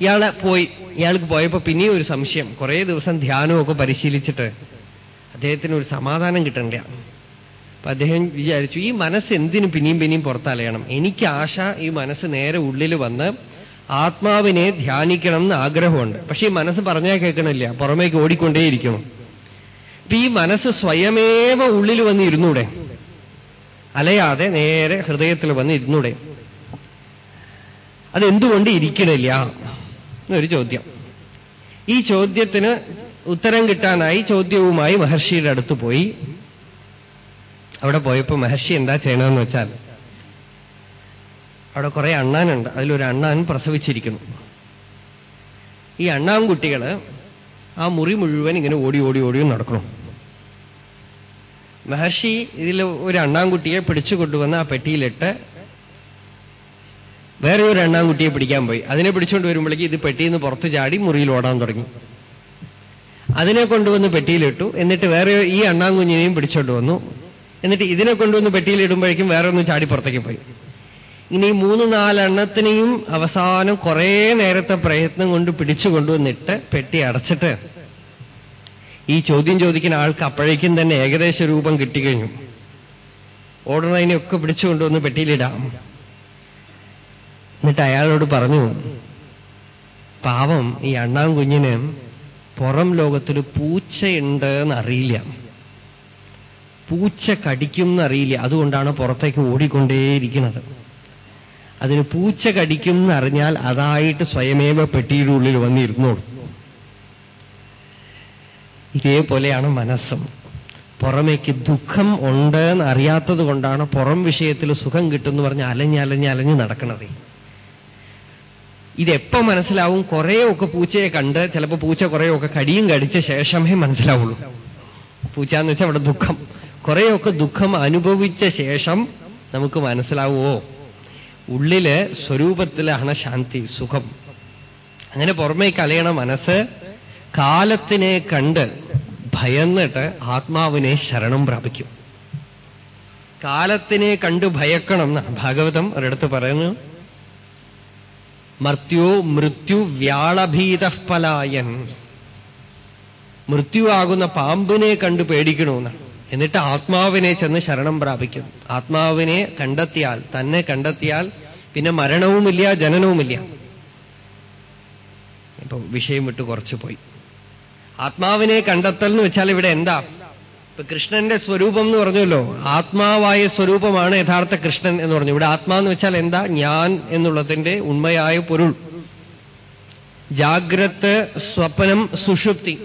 ഇയാളെ പോയി. ഇയാൾക്ക് പോയപ്പോ പിന്നെയും ഒരു സംശയം. കുറെ ദിവസം ധ്യാനമൊക്കെ പരിശീലിച്ചിട്ട് അദ്ദേഹത്തിന് ഒരു സമാധാനം കിട്ടണ്ട അപ്പൊ അദ്ദേഹം വിചാരിച്ചു ഈ മനസ്സ് എന്തിനു പിന്നെയും പിന്നെയും പുറത്താലയണം. എനിക്ക് ആശ ഈ മനസ്സ് നേരെ ഉള്ളിൽ വന്ന് ആത്മാവിനെ ധ്യാനിക്കണം എന്ന് ആഗ്രഹമുണ്ട്. പക്ഷെ ഈ മനസ്സ് പറഞ്ഞാൽ കേൾക്കണില്ല. പുറമേക്ക് ഓടിക്കൊണ്ടേയിരിക്കണം അപ്പൊ ഈ മനസ്സ് സ്വയമേവ ഉള്ളിൽ വന്ന് ഇരുന്നൂടെ? അലയാതെ നേരെ ഹൃദയത്തിൽ വന്ന് ഇരുന്നൂടെ? അതെന്തുകൊണ്ട് ഇരിക്കണില്ല? എന്നൊരു ചോദ്യം. ഈ ചോദ്യത്തിന് ഉത്തരം കിട്ടാനായി ചോദ്യവുമായി മഹർഷിയുടെ അടുത്ത് പോയി. അവിടെ പോയപ്പോ മഹർഷി എന്താ ചെയ്യണമെന്ന് വെച്ചാൽ അവിടെ കുറെ അണ്ണാനുണ്ട്. അതിലൊരു അണ്ണാൻ പ്രസവിച്ചിരിക്കുന്നു. ഈ അണ്ണാൻകുട്ടികൾ ആ മുറി മുഴുവൻ ഇങ്ങനെ ഓടി ഓടി ഓടിയും നടക്കണം മഹർഷി ഇതിൽ ഒരു അണ്ണാൻകുട്ടിയെ പിടിച്ചു കൊണ്ടുവന്ന് ആ പെട്ടിയിലിട്ട് വേറെ ഒരു എണ്ണാൻകുട്ടിയെ പിടിക്കാൻ പോയി. അതിനെ പിടിച്ചുകൊണ്ട് വരുമ്പോഴേക്ക് ഇത് പെട്ടിയിൽ നിന്ന് പുറത്ത് ചാടി മുറിയിൽ ഓടാൻ തുടങ്ങി. അതിനെ കൊണ്ടുവന്ന് പെട്ടിയിലിട്ടു. എന്നിട്ട് വേറെ ഈ അണ്ണാൻകുഞ്ഞിനെയും പിടിച്ചോണ്ട് വന്നു. എന്നിട്ട് ഇതിനെ കൊണ്ടുവന്ന് പെട്ടിയിലിടുമ്പോഴേക്കും വേറെ ഒന്ന് ചാടി പുറത്തേക്ക് പോയി. ഇനി മൂന്ന് നാലെണ്ണത്തിനെയും അവസാനം കുറേ നേരത്തെ പ്രയത്നം കൊണ്ട് പിടിച്ചു കൊണ്ടുവന്നിട്ട് പെട്ടി അടച്ചിട്ട് ഈ ചോദ്യം ചോദിക്കുന്ന ആൾക്ക് അപ്പോഴേക്കും തന്നെ ഏകദേശ രൂപം കിട്ടിക്കഴിഞ്ഞു. ഓടുന്നതിനെയൊക്കെ പിടിച്ചു കൊണ്ടുവന്ന് പെട്ടിയിലിടാം. എന്നിട്ട് അയാളോട് പറഞ്ഞു പാവം ഈ അണ്ണാൻ കുഞ്ഞിന് പുറം ലോകത്തിൽ പൂച്ചയുണ്ട് എന്നറിയില്ല. പൂച്ച കടിക്കും എന്നറിയില്ല. അതുകൊണ്ടാണ് പുറത്തേക്ക് ഓടിക്കൊണ്ടേയിരിക്കുന്നത്. അതിന് പൂച്ച കടിക്കും എന്നറിഞ്ഞാൽ അതായിട്ട് സ്വയമേവ പെട്ടിയുടെ ഉള്ളിൽ വന്നിരുന്നോളൂ. ഇതേപോലെയാണ് മനസ്സും. പുറമേക്ക് ദുഃഖം ഉണ്ട് എന്നറിയാത്തത് കൊണ്ടാണ് പുറം വിഷയത്തിൽ സുഖം കിട്ടുമെന്ന് പറഞ്ഞ് അലഞ്ഞ് അലഞ്ഞ് അലഞ്ഞ് നടക്കണത്. ഇതെപ്പോ മനസ്സിലാവും? കുറേയൊക്കെ പൂച്ചയെ കണ്ട് ചിലപ്പോൾ പൂച്ച കുറേയൊക്കെ കടിയും കടിച്ച ശേഷമേ മനസ്സിലാവുള്ളൂ. പൂച്ച എന്ന് വെച്ചാൽ അവിടെ ദുഃഖം. കുറേയൊക്കെ ദുഃഖം അനുഭവിച്ച ശേഷം നമുക്ക് മനസ്സിലാവുമോ ഉള്ളിൽ സ്വരൂപത്തിലാണ് ശാന്തി സുഖം. അങ്ങനെ പുറമേക്ക് അലയണ മനസ്സ് കാലത്തിനെ കണ്ട് ഭയന്നിട്ട് ആത്മാവിനെ ശരണം പ്രാപിക്കും. കാലത്തിനെ കണ്ട് ഭയക്കണം എന്നാണ് ഭാഗവതം ഒരിടത്ത് പറയുന്നു. മർത്യോ മൃത്യു വ്യാളഭീത പലായൻ. മൃത്യുവാകുന്ന പാമ്പിനെ കണ്ട് പേടിക്കണമെന്നാണ് എന്നിട്ട് ആത്മാവിനെ ചെന്ന് ശരണം പ്രാപിക്കും. ആത്മാവിനെ കണ്ടെത്തിയാൽ തന്നെ കണ്ടെത്തിയാൽ പിന്നെ മരണവുമില്ല ജനനവുമില്ല. ഇപ്പൊ വിഷയം വിട്ട് കുറച്ചു പോയി. ആത്മാവിനെ കണ്ടെത്തൽ എന്ന് വെച്ചാൽ ഇവിടെ എന്താ? ഇപ്പൊ കൃഷ്ണന്റെ സ്വരൂപം എന്ന് പറഞ്ഞല്ലോ. ആത്മാവായ സ്വരൂപമാണ് യഥാർത്ഥ കൃഷ്ണൻ എന്ന് പറഞ്ഞു. ഇവിടെ ആത്മാ എന്ന് വെച്ചാൽ എന്താ? ഞാൻ എന്നുള്ളതിന്റെ ഉണ്മയായ പൊരുൾ. ജാഗ്രത് സ്വപ്നം സുഷുപ്തി.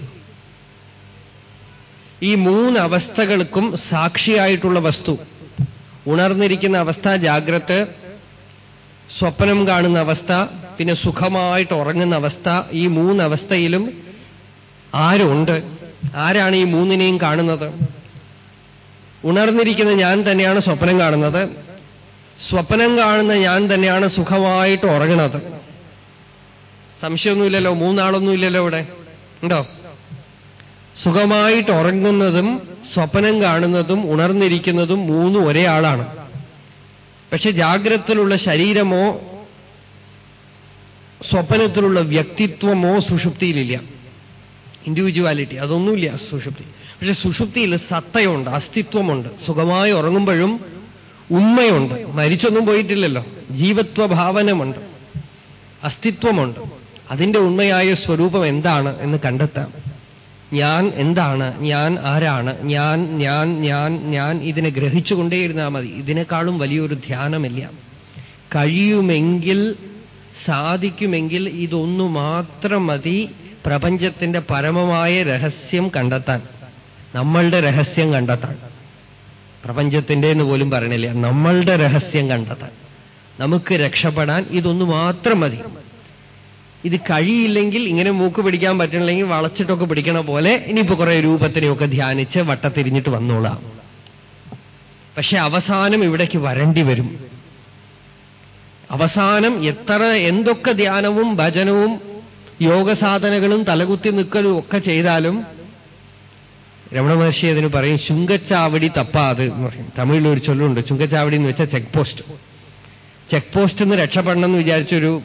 ഈ മൂന്ന് അവസ്ഥകൾക്കും സാക്ഷിയായിട്ടുള്ള വസ്തു. ഉണർന്നിരിക്കുന്ന അവസ്ഥ ജാഗ്രത് സ്വപ്നം കാണുന്ന അവസ്ഥ പിന്നെ സുഖമായിട്ട് ഉറങ്ങുന്ന അവസ്ഥ ഈ മൂന്നവസ്ഥയിലും ആരുണ്ട്? ആരാണ് ഈ മൂന്നിനെയും കാണുന്നത്? ഉണർന്നിരിക്കുന്ന ഞാൻ തന്നെയാണ് സ്വപ്നം കാണുന്നത്. സ്വപ്നം കാണുന്ന ഞാൻ തന്നെയാണ് സുഖമായിട്ട് ഉറങ്ങണത് സംശയമൊന്നുമില്ലല്ലോ? മൂന്നാളൊന്നുമില്ലല്ലോ ഇവിടെ? ഉണ്ടോ? സുഖമായിട്ട് ഉറങ്ങുന്നതും സ്വപ്നം കാണുന്നതും ഉണർന്നിരിക്കുന്നതും മൂന്നും ഒരേ ആളാണ്. പക്ഷെ ജാഗ്രതത്തിലുള്ള ശരീരമോ സ്വപ്നത്തിലുള്ള വ്യക്തിത്വമോ സുഷുപ്തിയിലില്ല. ഇൻഡിവിജ്വാലിറ്റി അതൊന്നുമില്ല സുഷുപ്തി. പക്ഷെ സുഷുപ്തിയിൽ സത്തയുണ്ട് അസ്തിത്വമുണ്ട്. സുഖമായി ഉറങ്ങുമ്പോഴും ഉമ്മയുണ്ട്. മരിച്ചൊന്നും പോയിട്ടില്ലല്ലോ. ജീവത്വ ഭാവനമുണ്ട് അസ്തിത്വമുണ്ട്. അതിന്റെ ഉണ്മയായ സ്വരൂപം എന്താണ് എന്ന് കണ്ടെത്താം. ഞാൻ എന്താണ്? ഞാൻ ആരാണ്? ഞാൻ ഞാൻ ഞാൻ ഞാൻ ഇതിനെ ഗ്രഹിച്ചുകൊണ്ടേയിരുന്നാൽ മതി. ഇതിനേക്കാളും വലിയൊരു ധ്യാനമില്ല. കഴിയുമെങ്കിൽ സാധിക്കുമെങ്കിൽ ഇതൊന്നു മാത്രം മതി. പ്രപഞ്ചത്തിന്റെ പരമമായ രഹസ്യം കണ്ടെത്താൻ നമ്മളുടെ രഹസ്യം കണ്ടെത്താൻ. പ്രപഞ്ചത്തിന്റെ എന്ന് പോലും പറയണില്ല. നമ്മളുടെ രഹസ്യം കണ്ടെത്താൻ. നമുക്ക് രക്ഷപ്പെടാൻ ഇതൊന്നു മാത്രം മതി. ഇത് കഴിയില്ലെങ്കിൽ ഇങ്ങനെ മൂക്ക് പിടിക്കാൻ പറ്റണില്ലെങ്കിൽ വളച്ചിട്ടൊക്കെ പിടിക്കണ പോലെ ഇനിയിപ്പോ കുറെ രൂപത്തിനെയൊക്കെ ധ്യാനിച്ച് വട്ടത്തിരിഞ്ഞിട്ട് വന്നോളാം. പക്ഷെ അവസാനം ഇവിടേക്ക് വരേണ്ടി വരും. അവസാനം എത്ര എന്തൊക്കെ ധ്യാനവും ഭജനവും യോഗസാധനകളും തലകുത്തി നിൽക്കലും ഒക്കെ ചെയ്താലും രമണ മഹർഷി അതിന് പറയും ചുങ്കച്ചാവടി തപ്പാത് എന്ന് പറയും. തമിഴിൽ ഒരു ചൊല്ലുണ്ട് ചുങ്കച്ചാവടി എന്ന് വെച്ചാൽ ചെക്ക് പോസ്റ്റ് ചെക്ക് പോസ്റ്റ് നിന്ന് രക്ഷപ്പെടണം എന്ന് വിചാരിച്ചൊരു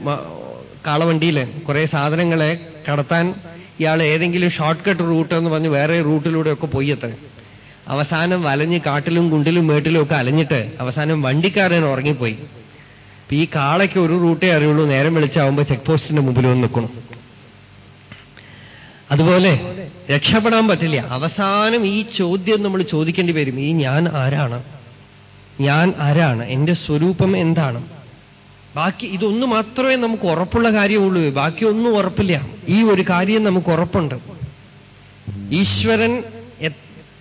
കാളവണ്ടിയിൽ കുറെ സാധനങ്ങളെ കടത്താൻ ഇയാൾ ഏതെങ്കിലും ഷോർട്ട് കട്ട് റൂട്ട് എന്ന് പറഞ്ഞ് വേറെ റൂട്ടിലൂടെയൊക്കെ പോയി എത്ര അവസാനം വലഞ്ഞ് കാട്ടിലും കുണ്ടിലും മേട്ടിലും ഒക്കെ അലഞ്ഞിട്ട് അവസാനം വണ്ടിക്കാരൻ ഉറങ്ങിപ്പോയി. ഈ കാളയ്ക്ക് ഒരു റൂട്ടേ അറിയുള്ളൂ നേരം വിളിച്ചാവുമ്പോ ചെക്ക് പോസ്റ്റിന്റെ മുമ്പിൽ വന്ന് നിൽക്കണം. അതുപോലെ രക്ഷപ്പെടാൻ പറ്റില്ല. അവസാനം ഈ ചോദ്യം നമ്മൾ ചോദിക്കേണ്ടി വരും. ഈ ഞാൻ ആരാണ്? ഞാൻ ആരാണ്? എന്റെ സ്വരൂപം എന്താണ്? ബാക്കി ഇതൊന്നു മാത്രമേ നമുക്ക് ഉറപ്പുള്ള കാര്യമുള്ളൂ. ബാക്കിയൊന്നും ഉറപ്പില്ല. ഈ ഒരു കാര്യം നമുക്ക് ഉറപ്പുണ്ട്. ഈശ്വരൻ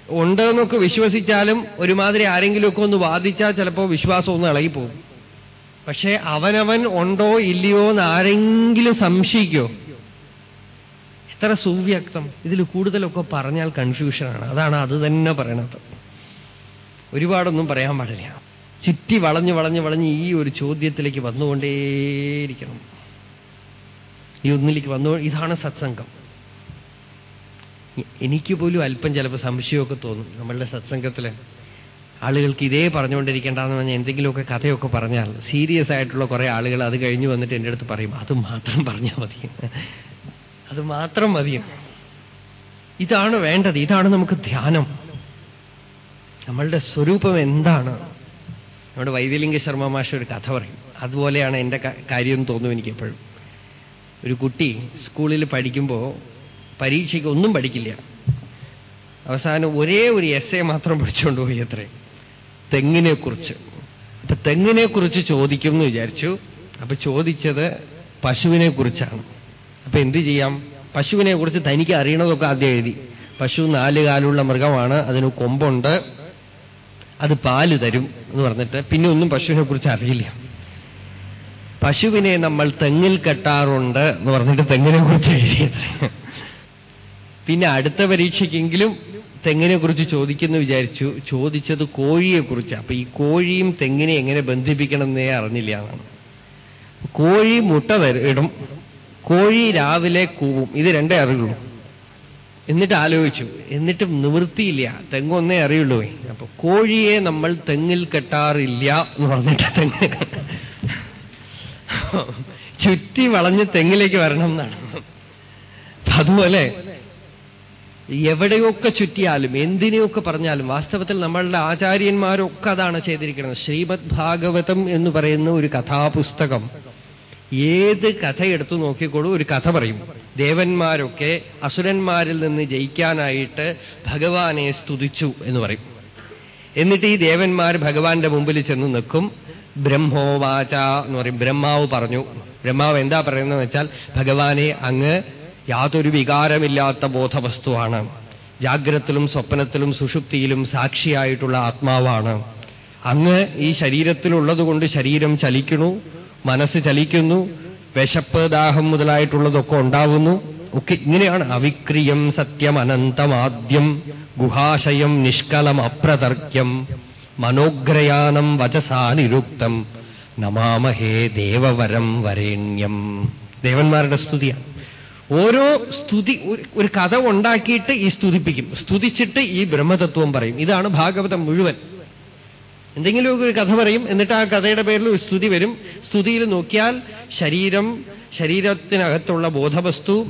ഉണ്ട് എന്നൊക്കെ വിശ്വസിച്ചാലും ഒരുമാതിരി ആരെങ്കിലുമൊക്കെ ഒന്ന് വാദിച്ചാൽ ചിലപ്പോൾ വിശ്വാസം ഒന്ന് ഇളകിപ്പോകും. പക്ഷേ അവനവൻ ഉണ്ടോ ഇല്ലയോ എന്ന് ആരെങ്കിലും സംശയിക്കോ എത്ര സുവ്യക്തം. ഇതിൽ കൂടുതലൊക്കെ പറഞ്ഞാൽ കൺഫ്യൂഷനാണ് അതാണ് അത് തന്നെ പറയണത്. ഒരുപാടൊന്നും പറയാൻ പാടില്ല. ചുറ്റി വളഞ്ഞു വളഞ്ഞു വളഞ്ഞ് ഈ ഒരു ചോദ്യത്തിലേക്ക് വന്നുകൊണ്ടേയിരിക്കണം. ഈ ഒന്നിലേക്ക് വന്നു ഇതാണ് സത്സംഗം. എനിക്ക് പോലും അല്പം ചിലപ്പോൾ സംശയമൊക്കെ തോന്നും. നമ്മളുടെ സത്സംഗത്തിൽ ആളുകൾക്ക് ഇതേ പറഞ്ഞുകൊണ്ടിരിക്കേണ്ടെന്ന് പറഞ്ഞാൽ എന്തെങ്കിലുമൊക്കെ കഥയൊക്കെ പറഞ്ഞാൽ സീരിയസ് ആയിട്ടുള്ള കുറേ ആളുകൾ അത് കഴിഞ്ഞു വന്നിട്ട് എന്റെ അടുത്ത് പറയും അത് മാത്രം പറഞ്ഞാൽ മതി. അത് മാത്രം മതിയും? ഇതാണ് വേണ്ടത്. ഇതാണ് നമുക്ക് ധ്യാനം. നമ്മളുടെ സ്വരൂപം എന്താണ്? നമ്മുടെ വൈദ്യലിംഗ ശർമ്മ മാഷ ഒരു കഥ പറയും. അതുപോലെയാണ് എന്റെ കാര്യം തോന്നും എനിക്ക് എപ്പോഴും ഒരു കുട്ടി സ്കൂളിൽ പഠിക്കുമ്പോൾ പരീക്ഷയ്ക്ക് ഒന്നും പഠിക്കില്ല. അവസാനം ഒരേ ഒരു എസ് എ മാത്രം പഠിച്ചുകൊണ്ട് പോയി അത്രേ. തെങ്ങിനെ കുറിച്ച് അപ്പൊ തെങ്ങിനെ കുറിച്ച് ചോദിക്കും എന്ന് വിചാരിച്ചു. അപ്പൊ ചോദിച്ചത് പശുവിനെ കുറിച്ചാണ് അപ്പൊ എന്ത് ചെയ്യാം? പശുവിനെ കുറിച്ച് തനിക്ക് അറിയണതൊക്കെ ആദ്യം എഴുതി. പശു നാല് കാലുള്ള മൃഗമാണ്. അതിന് കൊമ്പുണ്ട്. അത് പാൽ തരും എന്ന് പറഞ്ഞിട്ട് പിന്നെ ഒന്നും പശുവിനെ കുറിച്ച് അറിയില്ല. പശുവിനെ നമ്മൾ തെങ്ങിൽ കെട്ടാറുണ്ട് എന്ന് പറഞ്ഞിട്ട് തെങ്ങിനെ കുറിച്ച് എഴുതിയത് പിന്നെ അടുത്ത പരീക്ഷയ്ക്കെങ്കിലും തെങ്ങിനെ കുറിച്ച് ചോദിക്കുന്നു വിചാരിച്ചു. ചോദിച്ചത് കോഴിയെക്കുറിച്ച് അപ്പൊ ഈ കോഴിയും തെങ്ങിനെ എങ്ങനെ ബന്ധിപ്പിക്കണം എന്നേ അറിഞ്ഞില്ല എന്നാണ്. കോഴി മുട്ട തരും ഇടും. കോഴി രാവിലെ കൂവും. ഇത് രണ്ടേ അറിയുള്ളൂ. എന്നിട്ട് ആലോചിച്ചു. എന്നിട്ടും നിവൃത്തിയില്ല. തെങ്ങൊന്നേ അറിയുള്ളൂ. അപ്പൊ കോഴിയെ നമ്മൾ തെങ്ങിൽ കെട്ടാറില്ല എന്ന് പറഞ്ഞിട്ട് തെങ്ങ് ചുറ്റി വളഞ്ഞ് തെങ്ങിലേക്ക് വരണം എന്നാണ്. അതുപോലെ എവിടെയൊക്കെ ചുറ്റിയാലും എന്തിനെയൊക്കെ പറഞ്ഞാലും വാസ്തവത്തിൽ നമ്മളുടെ ആചാര്യന്മാരൊക്കെ അതാണ് ചെയ്തിരിക്കുന്നത്. ശ്രീമദ് ഭാഗവതം എന്ന് പറയുന്ന ഒരു കഥാപുസ്തകം. ഏത് കഥ എടുത്തു നോക്കിക്കോളൂ ഒരു കഥ പറയും. ദേവന്മാരൊക്കെ അസുരന്മാരിൽ നിന്ന് ജയിക്കാനായിട്ട് ഭഗവാനെ സ്തുതിച്ചു എന്ന് പറയും. എന്നിട്ട് ഈ ദേവന്മാർ ഭഗവാന്റെ മുമ്പിൽ ചെന്ന് നിൽക്കും. ബ്രഹ്മോവാച എന്ന് പറയും. ബ്രഹ്മാവ് പറഞ്ഞു. ബ്രഹ്മാവ് എന്താ പറയുന്നത് വെച്ചാൽ ഭഗവാനെ അങ്ങ് യാതൊരു വികാരമില്ലാത്ത ബോധവസ്തുവാണ്. ജാഗ്രത്തിലും സ്വപ്നത്തിലും സുഷുപ്തിയിലും സാക്ഷിയായിട്ടുള്ള ആത്മാവാണ്. അങ്ങ് ഈ ശരീരത്തിലുള്ളതുകൊണ്ട് ശരീരം ചലിക്കണു മനസ്സ് ചലിക്കുന്നു വിശപ്പ് ദാഹം മുതലായിട്ടുള്ളതൊക്കെ ഉണ്ടാവുന്നു. ഒക്കെ ഇങ്ങനെയാണ് അവിക്രിയം സത്യം അനന്തമാദ്യം ഗുഹാശയം നിഷ്കലം അപ്രതർക്യം മനോഗ്രയാനം വചസാ നിരുക്തം നമാമഹേ ദേവവരം വരേണ്യം. ദേവന്മാരുടെ സ്തുതിയാണ് ഓരോ സ്തുതി ഒരു കഥ ഉണ്ടാക്കിയിട്ട് ഈ സ്തുതിപ്പിക്കും. സ്തുതിച്ചിട്ട് ഈ ബ്രഹ്മതത്വം പറയും. ഇതാണ് ഭാഗവതം മുഴുവൻ. എന്തെങ്കിലുമൊക്കെ ഒരു കഥ പറയും എന്നിട്ട് ആ കഥയുടെ പേരിൽ ഒരു സ്തുതി വരും. സ്തുതിയിൽ നോക്കിയാൽ ശരീരം ശരീരത്തിനകത്തുള്ള ബോധവസ്തു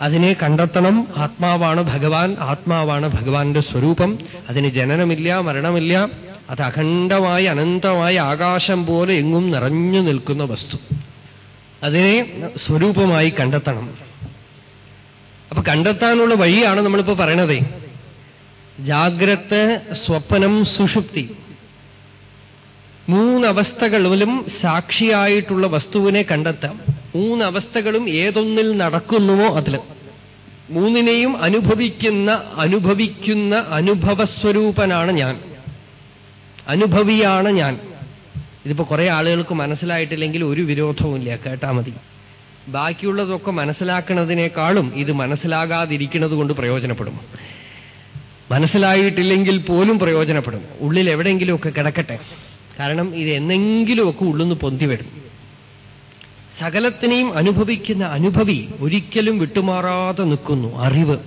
അതിനെ കണ്ടെത്തണം. ആത്മാവാണ് ഭഗവാൻ ആത്മാവാണ് ഭഗവാന്റെ സ്വരൂപം. അതിന് ജനനമില്ല മരണമില്ല. അത് അഖണ്ഡമായി അനന്തമായ ആകാശം പോലെ എങ്ങും നിറഞ്ഞു നിൽക്കുന്ന വസ്തു. അതിനെ സ്വരൂപമായി കണ്ടെത്തണം. അപ്പൊ കണ്ടെത്താനുള്ള വഴിയാണ് നമ്മളിപ്പോ പറയണതേ. ജാഗ്രത് സ്വപ്നം സുഷുപ്തി. മൂന്നവസ്ഥകളിലും സാക്ഷിയായിട്ടുള്ള വസ്തുവിനെ കണ്ടെത്താം. മൂന്നവസ്ഥകളും ഏതൊന്നിൽ നടക്കുന്നുവോ അതിൽ. മൂന്നിനെയും അനുഭവിക്കുന്ന അനുഭവിക്കുന്ന അനുഭവസ്വരൂപനാണ് ഞാൻ. അനുഭവിയാണ് ഞാൻ. ഇതിപ്പോ കുറെ ആളുകൾക്ക് മനസ്സിലായിട്ടില്ലെങ്കിൽ ഒരു വിരോധവുമില്ല കേട്ടാ മതി. ബാക്കിയുള്ളതൊക്കെ മനസ്സിലാക്കുന്നതിനേക്കാളും ഇത് മനസ്സിലാകാതിരിക്കുന്നത് കൊണ്ട് പ്രയോജനപ്പെടും. മനസ്സിലായിട്ടില്ലെങ്കിൽ പോലും പ്രയോജനപ്പെടും. ഉള്ളിൽ എവിടെയെങ്കിലുമൊക്കെ കിടക്കട്ടെ. കാരണം ഇത് എന്നെങ്കിലുമൊക്കെ ഉള്ളുന്ന് പൊന്തി വരും. സകലത്തിനെയും അനുഭവിക്കുന്ന അനുഭവി ഒരിക്കലും വിട്ടുമാറാതെ നിൽക്കുന്നു. അറിവ്.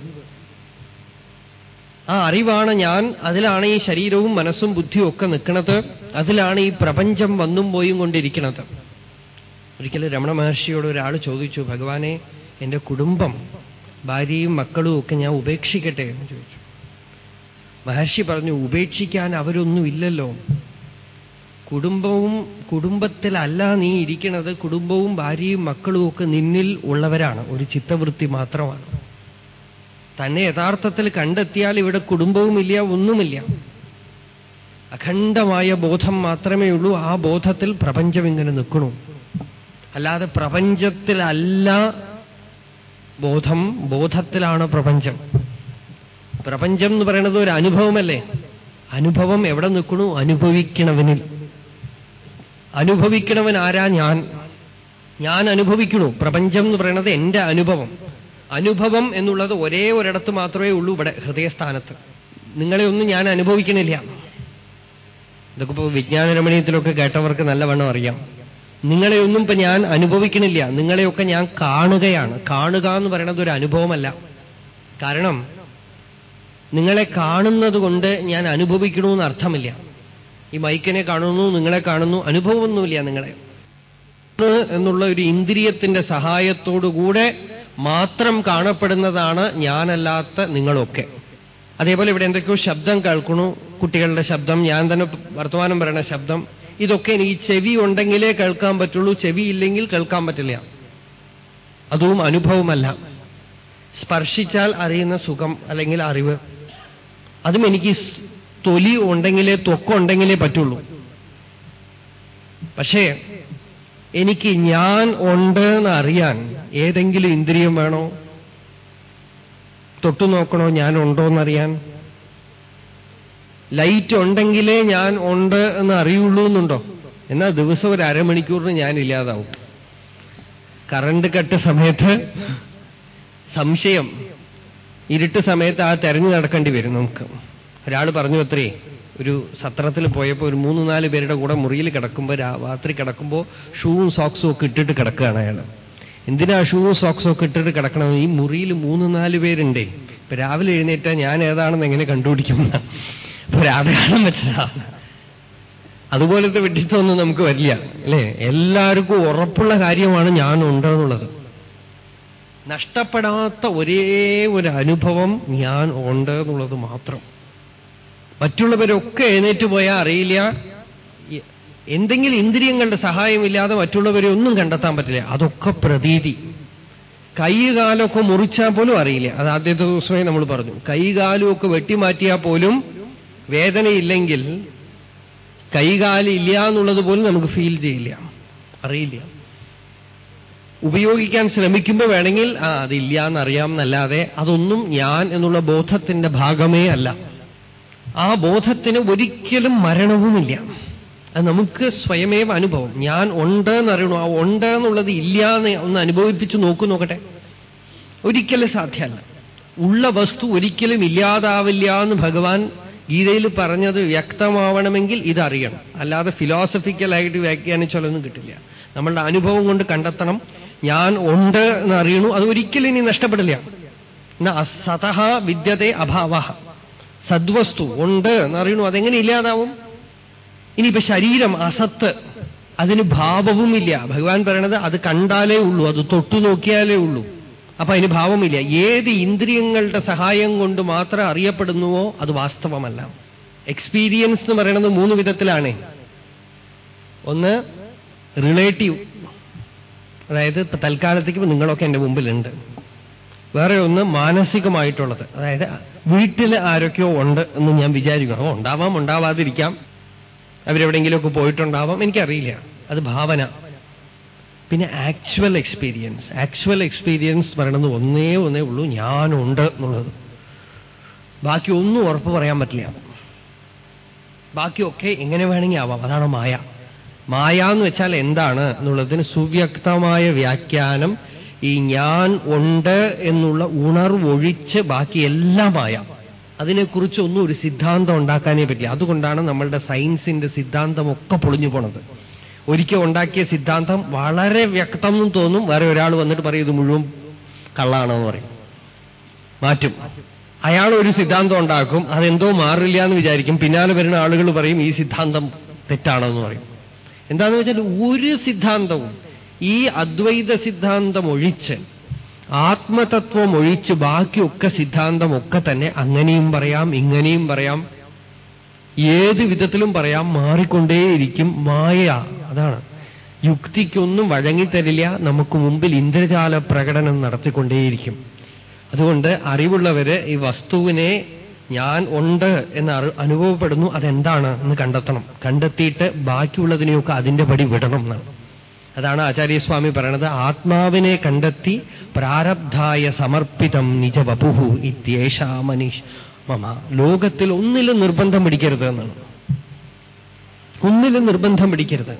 ആ അറിവാണ് ഞാൻ അതിലാണ് ഈ ശരീരവും മനസ്സും ബുദ്ധിയും ഒക്കെ നിൽക്കുന്നത് അതിലാണ് ഈ പ്രപഞ്ചം വന്നും പോയും കൊണ്ടിരിക്കുന്നത്. ഒരിക്കലും രമണ മഹർഷിയോട് ഒരാൾ ചോദിച്ചു ഭഗവാനെ എന്റെ കുടുംബം ഭാര്യയും മക്കളും ഒക്കെ ഞാൻ ഉപേക്ഷിക്കട്ടെ? എന്ന് ചോദിച്ചു. മഹർഷി പറഞ്ഞു ഉപേക്ഷിക്കാൻ അവരൊന്നുമില്ലല്ലോ കുടുംബവും കുടുംബത്തിലല്ല നീ ഇരിക്കുന്നത് കുടുംബവും ഭാര്യയും മക്കളും ഒക്കെ നിന്നിൽ ഉള്ളവരാണ്. ഒരു ചിത്തവൃത്തി മാത്രമാണ്. തന്നെ യഥാർത്ഥത്തിൽ കണ്ടെത്തിയാൽ ഇവിടെ കുടുംബവുമില്ല ഒന്നുമില്ല. അഖണ്ഡമായ ബോധം മാത്രമേ ഉള്ളൂ. ആ ബോധത്തിൽ പ്രപഞ്ചം ഇങ്ങനെ നിൽക്കണു. അല്ലാതെ പ്രപഞ്ചത്തിലല്ല ബോധം ബോധത്തിലാണ് പ്രപഞ്ചം. പ്രപഞ്ചം എന്ന് പറയുന്നത് ഒരു അനുഭവമല്ലേ? അനുഭവം എവിടെ നിൽക്കണു? അനുഭവിക്കണവനിൽ. അനുഭവിക്കണവൻ ആരാ ഞാൻ? ഞാൻ അനുഭവിക്കണു. പ്രപഞ്ചം എന്ന് പറയുന്നത് എന്റെ അനുഭവം. അനുഭവം എന്നുള്ളത് ഒരേ ഒരിടത്ത് മാത്രമേ ഉള്ളൂ ഇവിടെ ഹൃദയസ്ഥാനത്ത്. നിങ്ങളെ ഒന്നും ഞാൻ അനുഭവിക്കണില്ല. ഇതൊക്കെ ഇപ്പോൾ വിജ്ഞാനരമണീയത്തിലൊക്കെ കേട്ടവർക്ക് നല്ലവണ്ണം അറിയാം. നിങ്ങളെയൊന്നും ഇപ്പൊ ഞാൻ അനുഭവിക്കണില്ല. നിങ്ങളെയൊക്കെ ഞാൻ കാണുകയാണ്. കാണുക എന്ന് പറയുന്നത് ഒരു അനുഭവമല്ല. കാരണം നിങ്ങളെ കാണുന്നത് കൊണ്ട് ഞാൻ അനുഭവിക്കണമെന്ന് അർത്ഥമില്ല. ഈ മൈക്കിനെ കാണുന്നു നിങ്ങളെ കാണുന്നു അനുഭവമൊന്നുമില്ല നിങ്ങളെ. എന്നുള്ള ഒരു ഇന്ദ്രിയത്തിന്റെ സഹായത്തോടുകൂടെ മാത്രം കാണപ്പെടുന്നതാണ് ഞാനല്ലാത്ത നിങ്ങളൊക്കെ. അതേപോലെ ഇവിടെ എന്തൊക്കെയോ ശബ്ദം കേൾക്കണു കുട്ടികളുടെ ശബ്ദം ഞാൻ തന്നെ വർത്തമാനം പറയണ ശബ്ദം. ഇതൊക്കെ എനിക്ക് ചെവി ഉണ്ടെങ്കിലേ കേൾക്കാൻ പറ്റുള്ളൂ ചെവി ഇല്ലെങ്കിൽ കേൾക്കാൻ പറ്റില്ല. അതും അനുഭവമല്ല. സ്പർശിച്ചാൽ അറിയുന്ന സുഖം അല്ലെങ്കിൽ അറിവ്. അതും എനിക്ക് തൊലി ഉണ്ടെങ്കിലേ ത്വക്കുണ്ടെങ്കിലേ പറ്റുള്ളൂ. പക്ഷേ എനിക്ക് ഞാൻ ഉണ്ട് എന്ന് അറിയാൻ ഏതെങ്കിലും ഇന്ദ്രിയം വേണോ? തൊട്ടു നോക്കണോ ഞാൻ ഉണ്ടോ എന്നറിയാൻ? ലൈറ്റ് ഉണ്ടെങ്കിലേ ഞാൻ ഉണ്ട് എന്ന് അറിയുള്ളൂ എന്നുണ്ടോ? എന്നാൽ ദിവസം ഒരു അരമണിക്കൂറിന് ഞാൻ ഇല്ലാതാവും. കറണ്ട് കട്ട് സമയത്ത് സംശയം. ഇരുട്ട് സമയത്ത് ആ തെരഞ്ഞു നടക്കേണ്ടി വരും നമുക്ക്. ഒരാൾ പറഞ്ഞു അത്രേ ഒരു സത്രത്തിൽ പോയപ്പോൾ ഒരു മൂന്ന് നാല് പേരുടെ കൂടെ മുറിയിൽ കിടക്കുമ്പോൾ രാത്രി കിടക്കുമ്പോൾ ഷൂവും സോക്സും ഒക്കെ ഇട്ടിട്ട് കിടക്കുകയാണ് അയാൾ എന്തിനാ ഷൂവും സോക്സും ഒക്കെ ഇട്ടിട്ട് കിടക്കണം ഈ മുറിയിൽ മൂന്ന് നാല് പേരുണ്ടേ. ഇപ്പൊ രാവിലെ എഴുന്നേറ്റാ ഞാൻ ഏതാണെന്ന് എങ്ങനെ കണ്ടുപിടിക്കുന്ന ഇപ്പൊ രാവിലെ വെച്ചതാണ് അതുപോലത്തെ വിഡിത്തമൊന്നും നമുക്ക് വരില്ല അല്ലേ? എല്ലാവർക്കും ഉറപ്പുള്ള കാര്യമാണ് ഞാൻ ഉണ്ടെന്നുള്ളത് നഷ്ടപ്പെടാത്ത ഒരേ ഒരു അനുഭവം ഞാൻ ഉണ്ട് എന്നുള്ളത് മാത്രം. മറ്റുള്ളവരൊക്കെ എഴുന്നേറ്റ് പോയാൽ അറിയില്ല. എന്തെങ്കിലും ഇന്ദ്രിയങ്ങളുടെ സഹായമില്ലാതെ മറ്റുള്ളവരെ ഒന്നും കണ്ടെത്താൻ പറ്റില്ല. അതൊക്കെ പ്രതീതി. കൈകാലൊക്കെ മുറിച്ചാൽ പോലും അറിയില്ല. അത് ആദ്യത്തെ ദിവസമേ നമ്മൾ പറഞ്ഞു. കൈകാലുമൊക്കെ വെട്ടിമാറ്റിയാൽ പോലും വേദനയില്ലെങ്കിൽ കൈകാലില്ല എന്നുള്ളത് പോലും നമുക്ക് ഫീൽ ചെയ്യില്ല. അറിയില്ല. ഉപയോഗിക്കാൻ ശ്രമിക്കുമ്പോൾ വേണമെങ്കിൽ ആ അതില്ല എന്നറിയാം എന്നല്ലാതെ അതൊന്നും ഞാൻ എന്നുള്ള ബോധത്തിന്റെ ഭാഗമേ അല്ല. ആ ബോധത്തിന് ഒരിക്കലും മരണവുമില്ല. അത് നമുക്ക് സ്വയമേവ അനുഭവം. ഞാൻ ഉണ്ട് എന്നറിയണു ആ ഉണ്ട് എന്നുള്ളത് ഇല്ല എന്ന് ഒന്ന് അനുഭവിപ്പിച്ചു നോക്കൂ നോക്കട്ടെ. ഒരിക്കലും സാധ്യമല്ല. ഉള്ള വസ്തു ഒരിക്കലും ഇല്ലാതാവില്ല എന്ന് ഭഗവാൻ ഗീതയിൽ പറഞ്ഞത് വ്യക്തമാവണമെങ്കിൽ ഇതറിയണം. അല്ലാതെ ഫിലോസഫിക്കലായിട്ട് വ്യാഖ്യാനിച്ചാലൊന്നും കിട്ടില്ല. നമ്മളുടെ അനുഭവം കൊണ്ട് കണ്ടെത്തണം. ഞാൻ ഉണ്ട് എന്നറിയണു അത് ഒരിക്കലും ഇനി നഷ്ടപ്പെടില്ല. സതഹ വിദ്യത്തെ അഭാവ സദ്വസ്തു ഉണ്ട് എന്നറിയണു. അതെങ്ങനെ ഇല്ലാതാവും? ഇനിയിപ്പോ ശരീരം അസത്ത് അതിന് ഭാവവുമില്ല. ഭഗവാൻ പറയണത് അത് കണ്ടാലേ ഉള്ളൂ അത് തൊട്ടു നോക്കിയാലേ ഉള്ളൂ. അപ്പൊ അതിന് ഭാവമില്ല. ഏത് ഇന്ദ്രിയങ്ങളുടെ സഹായം കൊണ്ട് മാത്രം അറിയപ്പെടുന്നുവോ അത് വാസ്തവമല്ല. എക്സ്പീരിയൻസ് എന്ന് പറയുന്നത് മൂന്ന് വിധത്തിലാണ്. ഒന്ന് റിലേറ്റീവ് അതായത് തൽക്കാലത്തേക്ക് നിങ്ങളൊക്കെ എന്റെ മുമ്പിലുണ്ട്. വേറെ ഒന്ന് മാനസികമായിട്ടുള്ളത്. അതായത് വീട്ടിൽ ആരൊക്കെയോ ഉണ്ട് എന്ന് ഞാൻ വിചാരിക്കണം ഉണ്ടാവാം ഉണ്ടാവാതിരിക്കാം. അവരെവിടെയെങ്കിലുമൊക്കെ പോയിട്ടുണ്ടാവാം. എനിക്കറിയില്ല. അത് ഭാവന. പിന്നെ ആക്ച്വൽ എക്സ്പീരിയൻസ് ആക്ച്വൽ എക്സ്പീരിയൻസ് പറയണത് ഒന്നേ ഒന്നേ ഉള്ളൂ. ഞാനുണ്ട് എന്നുള്ളത്. ബാക്കി ഒന്നും ഉറപ്പ് പറയാൻ പറ്റില്ല. ബാക്കിയൊക്കെ എങ്ങനെ വേണമെങ്കിൽ ആവാം. അതാണ് മായ. മായ എന്ന് വെച്ചാൽ എന്താണ് എന്നുള്ളതിന് സുവ്യക്തമായ വ്യാഖ്യാനം ഈ ഞാൻ ഉണ്ട് എന്നുള്ള ഉണർവൊഴിച്ച് ബാക്കി എല്ലാമായ അതിനെക്കുറിച്ചൊന്നും ഒരു സിദ്ധാന്തം ഉണ്ടാക്കാനേ പറ്റില്ല. അതുകൊണ്ടാണ് നമ്മളുടെ സയൻസിന്റെ സിദ്ധാന്തമൊക്കെ പൊളിഞ്ഞു പോണത്. ഒരിക്കൽ ഉണ്ടാക്കിയ സിദ്ധാന്തം വളരെ വ്യക്തം എന്ന് തോന്നും. വേറെ ഒരാൾ വന്നിട്ട് പറയും ഇത് മുഴുവൻ കള്ളാണെന്ന് പറയും. മാറ്റും. അയാൾ ഒരു സിദ്ധാന്തം ഉണ്ടാക്കും. അതെന്തോ മാറില്ല എന്ന് വിചാരിക്കും. പിന്നാലെ വരുന്ന ആളുകൾ പറയും ഈ സിദ്ധാന്തം തെറ്റാണെന്ന് പറയും. എന്താന്ന് വെച്ചാൽ ഒരു സിദ്ധാന്തവും ഈ അദ്വൈത സിദ്ധാന്തം ഒഴിച്ച് ആത്മതത്വം ഒഴിച്ച് ബാക്കിയൊക്കെ സിദ്ധാന്തമൊക്കെ തന്നെ അങ്ങനെയും പറയാം ഇങ്ങനെയും പറയാം ഏത് വിധത്തിലും പറയാം മാറിക്കൊണ്ടേയിരിക്കും മായ. അതാണ്. യുക്തിക്കൊന്നും വഴങ്ങിത്തരില്ല. നമുക്ക് മുമ്പിൽ ഇന്ദ്രജാല പ്രകടനം നടത്തിക്കൊണ്ടേയിരിക്കും. അതുകൊണ്ട് അറിവുള്ളവര് ഈ വസ്തുവിനെ ഞാൻ ഉണ്ട് എന്ന് അനുഭവപ്പെടുന്നു. അതെന്താണ്? എന്ന് കണ്ടെത്തണം. കണ്ടെത്തിയിട്ട് ബാക്കിയുള്ളതിനെയൊക്കെ അതിന്റെ പടി വിടണം എന്നാണ്. അതാണ് ആചാര്യസ്വാമി പറയണത്. ആത്മാവിനെ കണ്ടെത്തി പ്രാരബ്ധായ സമർപ്പിതം നിജവപുഹു ഇത്യേഷ മനീഷ് മമ ലോകത്തിൽ ഒന്നിലും നിർബന്ധം പിടിക്കരുത് എന്നാണ്. ഒന്നിലും നിർബന്ധം പിടിക്കരുത്.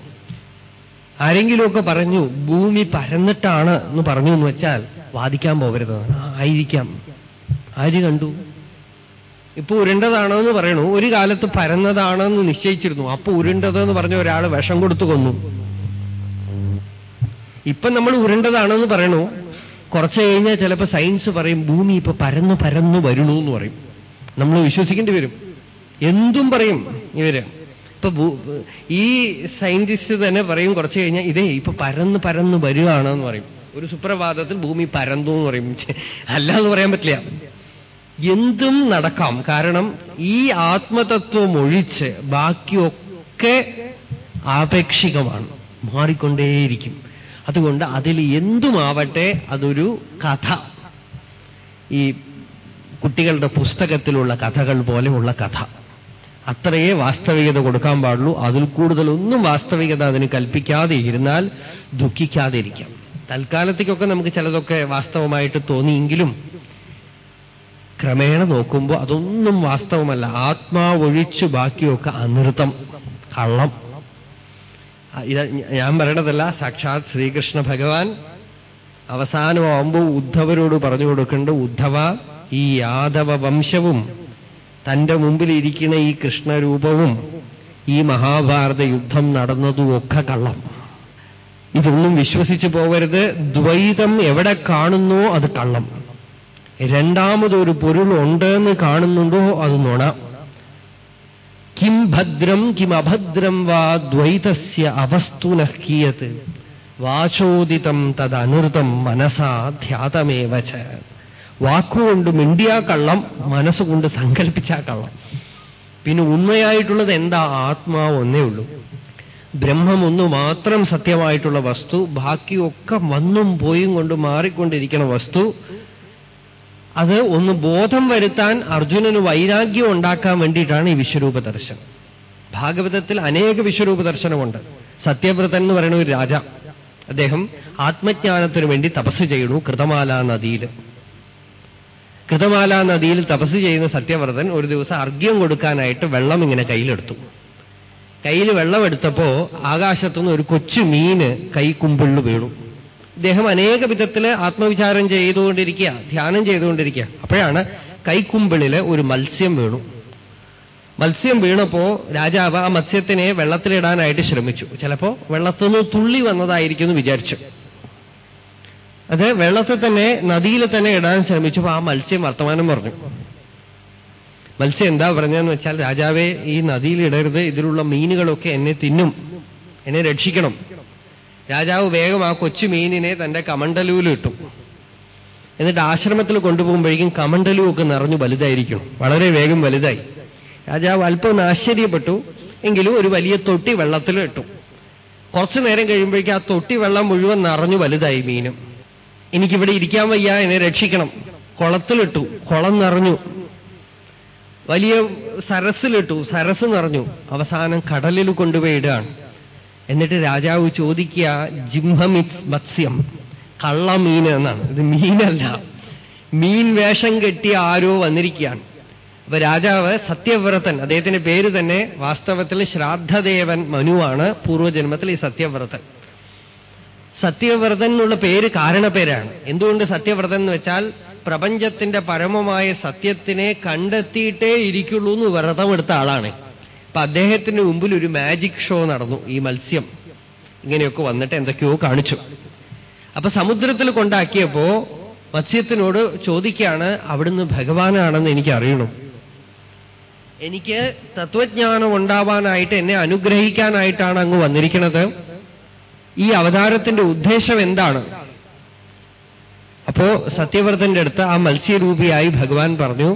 ആരെങ്കിലുമൊക്കെ പറഞ്ഞു ഭൂമി പരന്നിട്ടാണ് എന്ന് പറഞ്ഞു എന്ന് വെച്ചാൽ വാദിക്കാൻ പോകരുത്. ആയിരിക്കാം. ആര് കണ്ടു? ഇപ്പൊ ഉരുണ്ടതാണോ എന്ന് പറയണു. ഒരു കാലത്ത് പരന്നതാണെന്ന് നിശ്ചയിച്ചിരുന്നു. അപ്പൊ ഉരുണ്ടതെന്ന് പറഞ്ഞ ഒരാൾ വിഷം കൊടുത്തു കൊന്നു. ഇപ്പൊ നമ്മൾ ഉരുണ്ടതാണെന്ന് പറയണു. കുറച്ച് കഴിഞ്ഞാൽ ചിലപ്പോൾ സയൻസ് പറയും ഭൂമി ഇപ്പൊ പരന്നു പരന്നു വരണു എന്ന് പറയും. നമ്മൾ വിശ്വസിക്കേണ്ടി വരും. എന്തും പറയും ഇവർ. ഇപ്പൊ ഈ സയന്റിസ്റ്റ് തന്നെ പറയും കുറച്ച് കഴിഞ്ഞാൽ ഇതേ ഇപ്പൊ പരന്ന് പരന്ന് വരികയാണെന്ന് പറയും. ഒരു സുപ്രഭാതത്തിൽ ഭൂമി പരന്നു എന്ന് പറയും. അല്ല എന്ന് പറയാൻ പറ്റില്ല. എന്തും നടക്കാം. കാരണം ഈ ആത്മതത്വം ഒഴിച്ച് ബാക്കിയൊക്കെ ആപേക്ഷികമാണ്. മാറിക്കൊണ്ടേയിരിക്കും. അതുകൊണ്ട് അതിൽ എന്തുമാവട്ടെ അതൊരു കഥ. ഈ കുട്ടികളുടെ പുസ്തകത്തിലുള്ള കഥകൾ പോലെയുള്ള കഥ. അത്രയേ വാസ്തവികത കൊടുക്കാൻ പാടുള്ളൂ. അതിൽ കൂടുതലൊന്നും വാസ്തവികത അതിന് കൽപ്പിക്കാതെ ഇരുന്നാൽ ദുഃഖിക്കാതെ ഇരിക്കാം തൽക്കാലത്തേക്കൊക്കെ നമുക്ക് ചിലതൊക്കെ വാസ്തവമായിട്ട് തോന്നിയെങ്കിലും ക്രമേണ നോക്കുമ്പോൾ അതൊന്നും വാസ്തവമല്ല. ആത്മാവൊഴിച്ചു ബാക്കിയൊക്കെ അനൃതം കള്ളം. ഇത് ഞാൻ പറയണതല്ല സാക്ഷാത് ശ്രീകൃഷ്ണ ഭഗവാൻ അവസാനമാവുമ്പോൾ ഉദ്ധവരോട് പറഞ്ഞു കൊടുക്കേണ്ട ഉദ്ധവ ഈ യാദവ വംശവും തന്റെ മുമ്പിലിരിക്കുന്ന ഈ കൃഷ്ണരൂപവും ഈ മഹാഭാരത യുദ്ധം നടന്നതുമൊക്കെ കള്ളം. ഇതൊന്നും വിശ്വസിച്ചു പോകരുത് ദ്വൈതം എവിടെ കാണുന്നോ അത് കള്ളം. രണ്ടാമതൊരു പൊരുൾ എന്ന് കാണുന്നുണ്ടോ അത് നുണ. കിം ഭദ്രം കിം അഭദ്രം വാ ദ്വൈതസ്യ അവസ്തുന കീയത്. വാചോദിതം തദനൃതം മനസാ ധ്യാതമേവ വാക്കുകൊണ്ട് മിണ്ടിയാ കള്ളം മനസ്സുകൊണ്ട് സങ്കല്പിച്ചാ കള്ളം. പിന്നെ ഉണ്മയായിട്ടുള്ളത് എന്താ? ആത്മാവ് ഒന്നേ ഉള്ളൂ. ബ്രഹ്മം മാത്രം സത്യമായിട്ടുള്ള വസ്തു ബാക്കിയൊക്കെ വന്നും പോയും കൊണ്ട് മാറിക്കൊണ്ടിരിക്കുന്ന വസ്തു അത് ഒന്ന് ബോധം വരുത്താൻ അർജുനന് വൈരാഗ്യം ഉണ്ടാക്കാൻ വേണ്ടിയിട്ടാണ് ഈ വിശ്വരൂപ ദർശനം. ഭാഗവതത്തിൽ അനേക വിശ്വരൂപ ദർശനമുണ്ട്. സത്യവ്രതൻ എന്ന് പറയുന്ന ഒരു രാജ. അദ്ദേഹം ആത്മജ്ഞാനത്തിനു വേണ്ടി തപസ് ചെയ്യണു കൃതമാല നദിയിൽ. കൃതമാല നദിയിൽ തപസ് ചെയ്യുന്ന സത്യവ്രതൻ ഒരു ദിവസം അർഘ്യം കൊടുക്കാനായിട്ട് വെള്ളം ഇങ്ങനെ കയ്യിലെടുത്തു. കയ്യിൽ വെള്ളമെടുത്തപ്പോ ആകാശത്തുനിന്ന് ഒരു കൊച്ചു മീന് കൈ കൈക്കുമ്പിള്ളു വീണു. ഇദ്ദേഹം അനേക വിധത്തിൽ ആത്മവിചാരം ചെയ്തുകൊണ്ടിരിക്കുക ധ്യാനം ചെയ്തുകൊണ്ടിരിക്കുക. അപ്പോഴാണ് കൈക്കുമ്പിളിൽ ഒരു മത്സ്യം വീണു. മത്സ്യം വീണപ്പോ രാജാവ് ആ മത്സ്യത്തിനെ വെള്ളത്തിലിടാനായിട്ട് ശ്രമിച്ചു. ചിലപ്പോ വെള്ളത്തുനിന്ന് തുള്ളി വന്നതായിരിക്കും എന്ന് വിചാരിച്ചു. അത് വെള്ളത്തിൽ തന്നെ നദിയിൽ തന്നെ ഇടാൻ ശ്രമിച്ചപ്പോ ആ മത്സ്യം വർത്തമാനം പറഞ്ഞു. മത്സ്യം എന്താ പറഞ്ഞതെന്ന് വെച്ചാൽ രാജാവേ ഈ നദിയിൽ ഇടരുത് ഇതിലുള്ള മീനുകളൊക്കെ എന്നെ തിന്നും എന്നെ രക്ഷിക്കണം. രാജാവ് വേഗം ആ കൊച്ചു മീനിനെ തന്റെ കമണ്ടലൂലിട്ടു എന്നിട്ട് ആശ്രമത്തിൽ കൊണ്ടുപോകുമ്പോഴേക്കും കമണ്ടലു ഒക്കെ നിറഞ്ഞു വലുതായിരിക്കണം വളരെ വേഗം വലുതായി. രാജാവ് അല്പം ഒന്ന് ആശ്ചര്യപ്പെട്ടു. എങ്കിലും ഒരു വലിയ തൊട്ടി വെള്ളത്തിൽ ഇട്ടു. കുറച്ചു നേരം കഴിയുമ്പോഴേക്കും ആ തൊട്ടി വെള്ളം മുഴുവൻ നിറഞ്ഞു വലുതായി മീനും. എനിക്കിവിടെ ഇരിക്കാൻ വയ്യ എന്നെ രക്ഷിക്കണം. കുളത്തിലിട്ടു കുളം നിറഞ്ഞു. വലിയ സരസിലിട്ടു സരസ് നിറഞ്ഞു. അവസാനം കടലിൽ കൊണ്ടുപോയി ഇടുകയാണ്. എന്നിട്ട് രാജാവ് ചോദിക്കുക ജിംഹമിത്സ് മത്സ്യം. കള്ളമീൻ എന്നാണ്. ഇത് മീനല്ല. മീൻ വേഷം കെട്ടി ആരോ വന്നിരിക്കുകയാണ്. അപ്പൊ രാജാവ് സത്യവ്രതൻ അദ്ദേഹത്തിന്റെ പേര് തന്നെ വാസ്തവത്തിൽ ശ്രാദ്ധദേവൻ മനുവാണ് പൂർവജന്മത്തിൽ ഈ സത്യവ്രതൻ. സത്യവ്രതൻ എന്നുള്ള പേര് കാരണപ്പേരാണ്. എന്തുകൊണ്ട് സത്യവ്രതൻ എന്ന് വെച്ചാൽ പ്രപഞ്ചത്തിന്റെ പരമമായ സത്യത്തിനെ കണ്ടെത്തിയിട്ടേ ഇരിക്കുള്ളൂ എന്ന് വ്രതമെടുത്ത ആളാണ്. അപ്പൊ അദ്ദേഹത്തിന് മുമ്പിൽ ഒരു മാജിക് ഷോ നടന്നു ഈ മത്സ്യം. ഇങ്ങനെയൊക്കെ വന്നിട്ട് എന്തൊക്കെയോ കാണിച്ചു. അപ്പൊ സമുദ്രത്തിൽ കൊണ്ടാക്കിയപ്പോ മത്സ്യത്തിനോട് ചോദിക്കുകയാണ് അവിടുന്ന് ഭഗവാനാണെന്ന് എനിക്ക് അറിയണം എനിക്ക് തത്വജ്ഞാനം ഉണ്ടാവാനായിട്ട് എന്നെ അനുഗ്രഹിക്കാനായിട്ടാണ് അങ്ങ് വന്നിരിക്കുന്നത് ഈ അവതാരത്തിന്റെ ഉദ്ദേശം എന്താണ്? അപ്പോ സത്യവ്രതന്റെ അടുത്ത് ആ മത്സ്യരൂപിയായി ഭഗവാൻ പറഞ്ഞു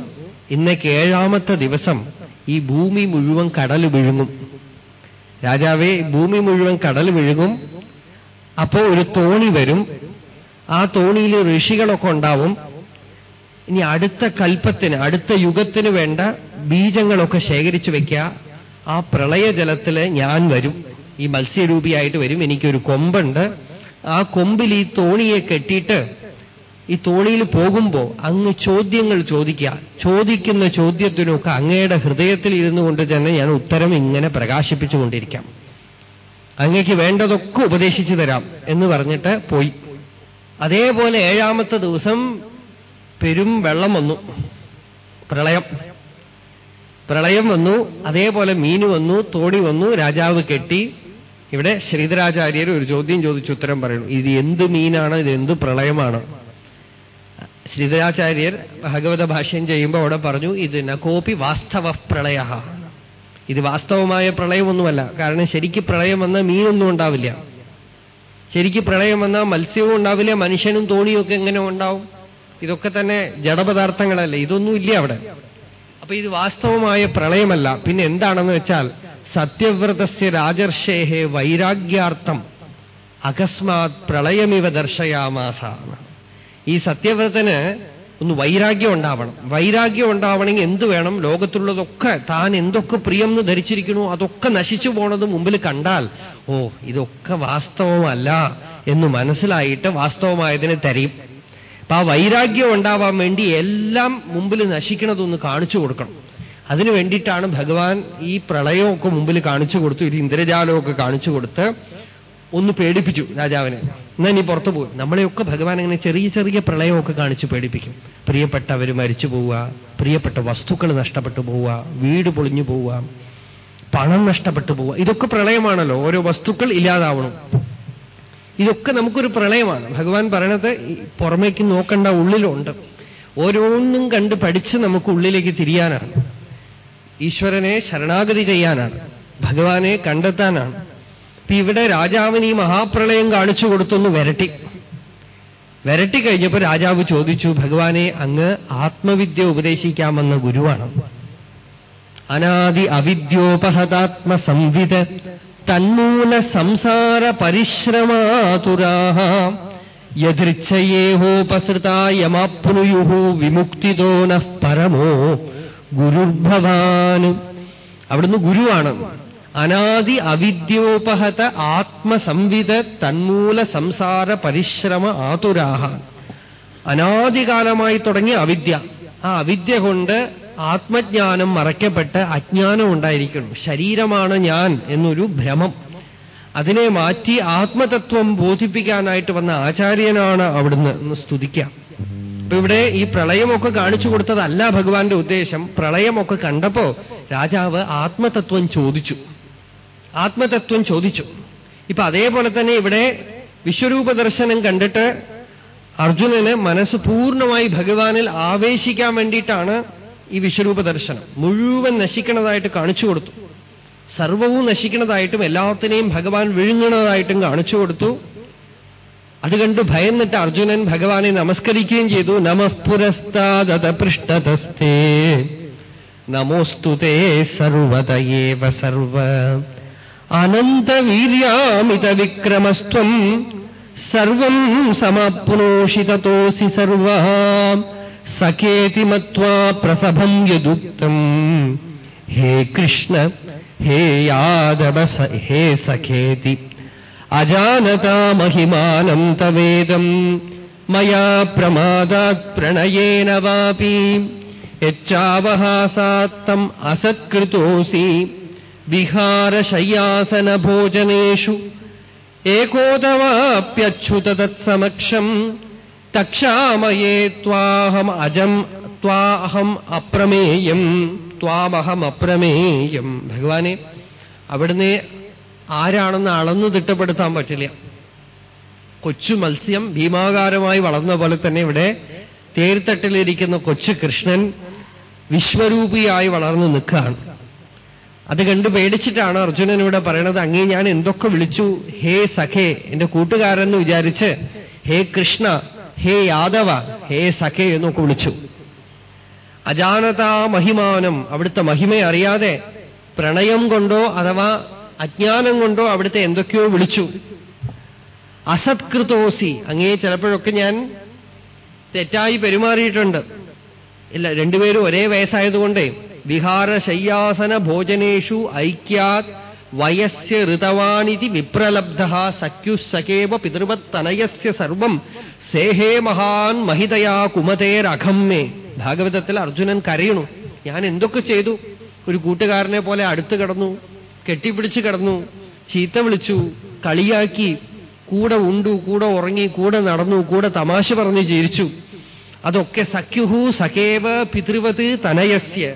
ഇന്നേക്ക് ഏഴാമത്തെ ദിവസം ഈ ഭൂമി മുഴുവൻ കടൽ വിഴുങ്ങും. രാജാവേ ഭൂമി മുഴുവൻ കടൽ വിഴുങ്ങും. അപ്പോ ഒരു തോണി വരും. ആ തോണിയിൽ ഋഷികളൊക്കെ ഉണ്ടാവും. ഇനി അടുത്ത കൽപ്പത്തിന് അടുത്ത യുഗത്തിന് വേണ്ട ബീജങ്ങളൊക്കെ ശേഖരിച്ചു വെക്കുക. ആ പ്രളയജലത്തിൽ ഞാൻ വരും. ഈ മത്സ്യരൂപിയായിട്ട് വരും. എനിക്കൊരു കൊമ്പുണ്ട്. ആ കൊമ്പിൽ ഈ തോണിയെ കെട്ടിയിട്ട് ഈ തോണിയിൽ പോകുമ്പോൾ അങ്ങ് ചോദ്യങ്ങൾ ചോദിക്കുക. ചോദിക്കുന്ന ചോദ്യത്തിനൊക്കെ അങ്ങയുടെ ഹൃദയത്തിൽ ഇരുന്നു കൊണ്ട് തന്നെ ഞാൻ ഉത്തരം ഇങ്ങനെ പ്രകാശിപ്പിച്ചുകൊണ്ടിരിക്കാം അങ്ങക്ക് വേണ്ടതൊക്കെ ഉപദേശിച്ചു തരാം എന്ന് പറഞ്ഞിട്ട് പോയി. അതേപോലെ ഏഴാമത്തെ ദിവസം പെരും വെള്ളം വന്നു. പ്രളയം. പ്രളയം വന്നു അതേപോലെ മീന് വന്നു തോടി വന്നു രാജാവ് കെട്ടി. ഇവിടെ ശ്രീധരാചാര്യർ ഒരു ചോദ്യം ചോദിച്ചു ഉത്തരം പറയുന്നു. ഇത് എന്ത് മീനാണ്? ഇത് എന്ത് പ്രളയമാണ്? ശ്രീധരാചാര്യർ ഭഗവത ഭാഷ്യം ചെയ്യുമ്പോൾ അവിടെ പറഞ്ഞു ഇത് നകോപി വാസ്തവ പ്രളയ ഇത് വാസ്തവമായ പ്രളയമൊന്നുമല്ല. കാരണം ശരിക്ക് പ്രളയം വന്നാൽ മീനൊന്നും ഉണ്ടാവില്ല. ശരിക്ക് പ്രളയം വന്നാൽ മത്സ്യവും ഉണ്ടാവില്ല മനുഷ്യനും തോണിയൊക്കെ എങ്ങനെ ഉണ്ടാവും? ഇതൊക്കെ തന്നെ ജഡപദാർത്ഥങ്ങളല്ലേ? ഇതൊന്നുമില്ല അവിടെ. അപ്പൊ ഇത് വാസ്തവമായ പ്രളയമല്ല. പിന്നെ എന്താണെന്ന് വെച്ചാൽ സത്യവ്രതസ്യ രാജർഷേഹേ വൈരാഗ്യാർത്ഥം. അകസ്മാത് പ്രളയമിവ ദർശയാമാസ. ഈ സത്യവ്രതന് ഒന്ന് വൈരാഗ്യം ഉണ്ടാവണം. വൈരാഗ്യം ഉണ്ടാവണമെങ്കിൽ എന്ത് വേണം? ലോകത്തുള്ളതൊക്കെ താൻ എന്തൊക്കെ പ്രിയം എന്ന് അതൊക്കെ നശിച്ചു പോണത് മുമ്പിൽ കണ്ടാൽ ഓ ഇതൊക്കെ വാസ്തവമല്ല എന്ന് മനസ്സിലായിട്ട് വാസ്തവമായതിനെ തരയും. അപ്പൊ ആ വൈരാഗ്യം ഉണ്ടാവാൻ വേണ്ടി എല്ലാം മുമ്പിൽ നശിക്കണതൊന്ന് കാണിച്ചു കൊടുക്കണം. അതിനു വേണ്ടിയിട്ടാണ് ഭഗവാൻ ഈ പ്രളയമൊക്കെ മുമ്പിൽ കാണിച്ചു കൊടുത്തു ഒരു ഇന്ദ്രജാലമൊക്കെ കാണിച്ചു കൊടുത്ത് ഒന്ന് പേടിപ്പിച്ചു രാജാവിനെ. എന്നാ നീ പുറത്തു പോയി നമ്മളെയൊക്കെ ഭഗവാൻ അങ്ങനെ ചെറിയ ചെറിയ പ്രളയമൊക്കെ കാണിച്ച് പേടിപ്പിക്കും. പ്രിയപ്പെട്ടവർ മരിച്ചു പോവുക പ്രിയപ്പെട്ട വസ്തുക്കൾ നഷ്ടപ്പെട്ടു പോവുക വീട് പൊളിഞ്ഞു പോവുക പണം നഷ്ടപ്പെട്ടു പോവുക. ഇതൊക്കെ പ്രളയമാണല്ലോ. ഓരോ വസ്തുക്കൾ ഇല്ലാതാവണം. ഇതൊക്കെ നമുക്കൊരു പ്രളയമാണ്. ഭഗവാൻ പറയണത് പുറമേക്ക് നോക്കേണ്ട ഉള്ളിലുണ്ട്. ഓരോന്നും കണ്ട് പഠിച്ച് നമുക്ക് ഉള്ളിലേക്ക് തിരിയാനാണ്. ഈശ്വരനെ ശരണാഗതി ചെയ്യാനാണ്. ഭഗവാനെ കണ്ടെത്താനാണ്. ഇവിടെ രാജാവിന് ഈ മഹാപ്രളയം കാണിച്ചു കൊടുത്തൊന്ന് വരട്ടി. വരട്ടി കഴിഞ്ഞപ്പോ രാജാവ് ചോദിച്ചു ഭഗവാനെ അങ്ങ് ആത്മവിദ്യ ഉപദേശിക്കാമെന്ന ഗുരുവാണ്. അനാദി അവിദ്യോപഹതാത്മ സംവിധ തന്മൂല സംസാര പരിശ്രമാതുരാഹ യദൃച്ഛയേഹോപസൃതായമാപ്നുയു വിമുക്തിതോ നഃ പരമോ ഗുരുർഭവാൻ. അവിടുന്ന് ഗുരുവാണ്. അനാദി അവിദ്യോപഹത ആത്മസംവിത തന്മൂല സംസാര പരിശ്രമ ആതുരാഹ. അനാദികാലമായി തുടങ്ങി അവിദ്യ. ആ അവിദ്യ കൊണ്ട് ആത്മജ്ഞാനം മറയ്ക്കപ്പെട്ട് അജ്ഞാനം ഉണ്ടായിരിക്കണം ശരീരമാണ് ഞാൻ എന്നൊരു ഭ്രമം. അതിനെ മാറ്റി ആത്മതത്വം ബോധിപ്പിക്കാനായിട്ട് വന്ന ആചാര്യനാണ് അവിടുന്ന് എന്ന് സ്തുതിക്കാം. അപ്പൊ ഇവിടെ ഈ പ്രളയമൊക്കെ കാണിച്ചു കൊടുത്തതല്ല ഭഗവാന്റെ ഉദ്ദേശം. പ്രളയമൊക്കെ കണ്ടപ്പോ രാജാവ് ആത്മതത്വം ചോദിച്ചു. ആത്മതത്വം ചോദിച്ചു. ഇപ്പൊ അതേപോലെ തന്നെ ഇവിടെ വിശ്വരൂപ ദർശനം കണ്ടിട്ട് അർജുനന് മനസ്സ് പൂർണമായി ഭഗവാനിൽ ആവേശിക്കാൻ വേണ്ടിയിട്ടാണ് ഈ വിശ്വരൂപ ദർശനം മുഴുവൻ നശിക്കണതായിട്ട് കാണിച്ചു കൊടുത്തു. സർവവും നശിക്കണതായിട്ടും എല്ലാത്തിനെയും ഭഗവാൻ വിഴുങ്ങണതായിട്ടും കാണിച്ചു കൊടുത്തു. അത് കണ്ട് ഭയന്നിട്ട് അർജുനൻ ഭഗവാനെ നമസ്കരിക്കുകയും ചെയ്തു. നമഃപുരസ്താദത നമോസ്തുതേ സർവതയേവ സർവ. अनन्तवीर्यामितविक्रमस्त्वम् सर्वम् समाप्नोषि ततोऽसि सर्वः। सकेति मत्वा प्रसभम् यदुक्तम्। हे कृष्ण हे यादव हे सखेति अजानता महिमानम् तवेदम् मया प्रमादात् प्रणयेन वापि। यच्चावहासात्तम् असत्कृतोऽसि। വിഹാരശയ്യാസനഭോജനേഷു ഏകോദവാപ്യച്യുത തത്സമക്ഷം തക്ഷാമയേ ത്വാഹം അജം ത്വാഹം അപ്രമേയം ത്വാമഹം അപ്രമേയം. ഭഗവാനെ അവിടുന്ന് ആരാണെന്ന് അളന്നു തിട്ടപ്പെടുത്താൻ പറ്റില്ല. കൊച്ചു മത്സ്യം ഭീമാകാരമായി വളർന്ന പോലെ തന്നെ ഇവിടെ തേർത്തട്ടിലിരിക്കുന്ന കൊച്ചു കൃഷ്ണൻ വിശ്വരൂപിയായി വളർന്നു നിൽക്കുകയാണ്. അത് കണ്ട് പേടിച്ചിട്ടാണ് അർജുനൻ ഇവിടെ പറയണത്. അങ്ങേ ഞാൻ എന്തൊക്കെ വിളിച്ചു? ഹേ സഖേ. എന്റെ കൂട്ടുകാരെന്ന് വിചാരിച്ച് ഹേ കൃഷ്ണ ഹേ യാദവ ഹേ സഖേ എന്നൊക്കെ വിളിച്ചു. അജാനതാ മഹിമാനം അവിടുത്തെ മഹിമ അറിയാതെ പ്രണയം കൊണ്ടോ അഥവാ അജ്ഞാനം കൊണ്ടോ അവിടുത്തെ എന്തൊക്കെയോ വിളിച്ചു. അസത്കൃതോസി. അങ്ങേ ചിലപ്പോഴൊക്കെ ഞാൻ തെറ്റായി പെരുമാറിയിട്ടുണ്ട്. ഇല്ല രണ്ടുപേരും ഒരേ വയസ്സായതുകൊണ്ടേ വിഹാര ശയ്യാസന ഭോജനേഷു ഐക്യാത് വയസ് ഋതവാണിതി വിപ്രലബ്ധ സഖ്യു സഖേവ പിതൃവത്തനയസ്യ സർവം സേഹേ മഹാൻ മഹിതയാ കുമതേരഘമ്മേ ഭാഗവതത്തിൽ അർജുനൻ കരയണു. ഞാൻ എന്തൊക്കെ ചെയ്തു? ഒരു കൂട്ടുകാരനെ പോലെ അടുത്ത് കിടന്നു കെട്ടിപ്പിടിച്ചു കിടന്നു ചീത്ത വിളിച്ചു കളിയാക്കി കൂടെ ഉണ്ടു കൂടെ ഉറങ്ങി കൂടെ നടന്നു കൂടെ തമാശ പറഞ്ഞ് ജീവിച്ചു. അതൊക്കെ സഖ്യുഹു സഖേവ പിതൃവത് തനയസ്യ.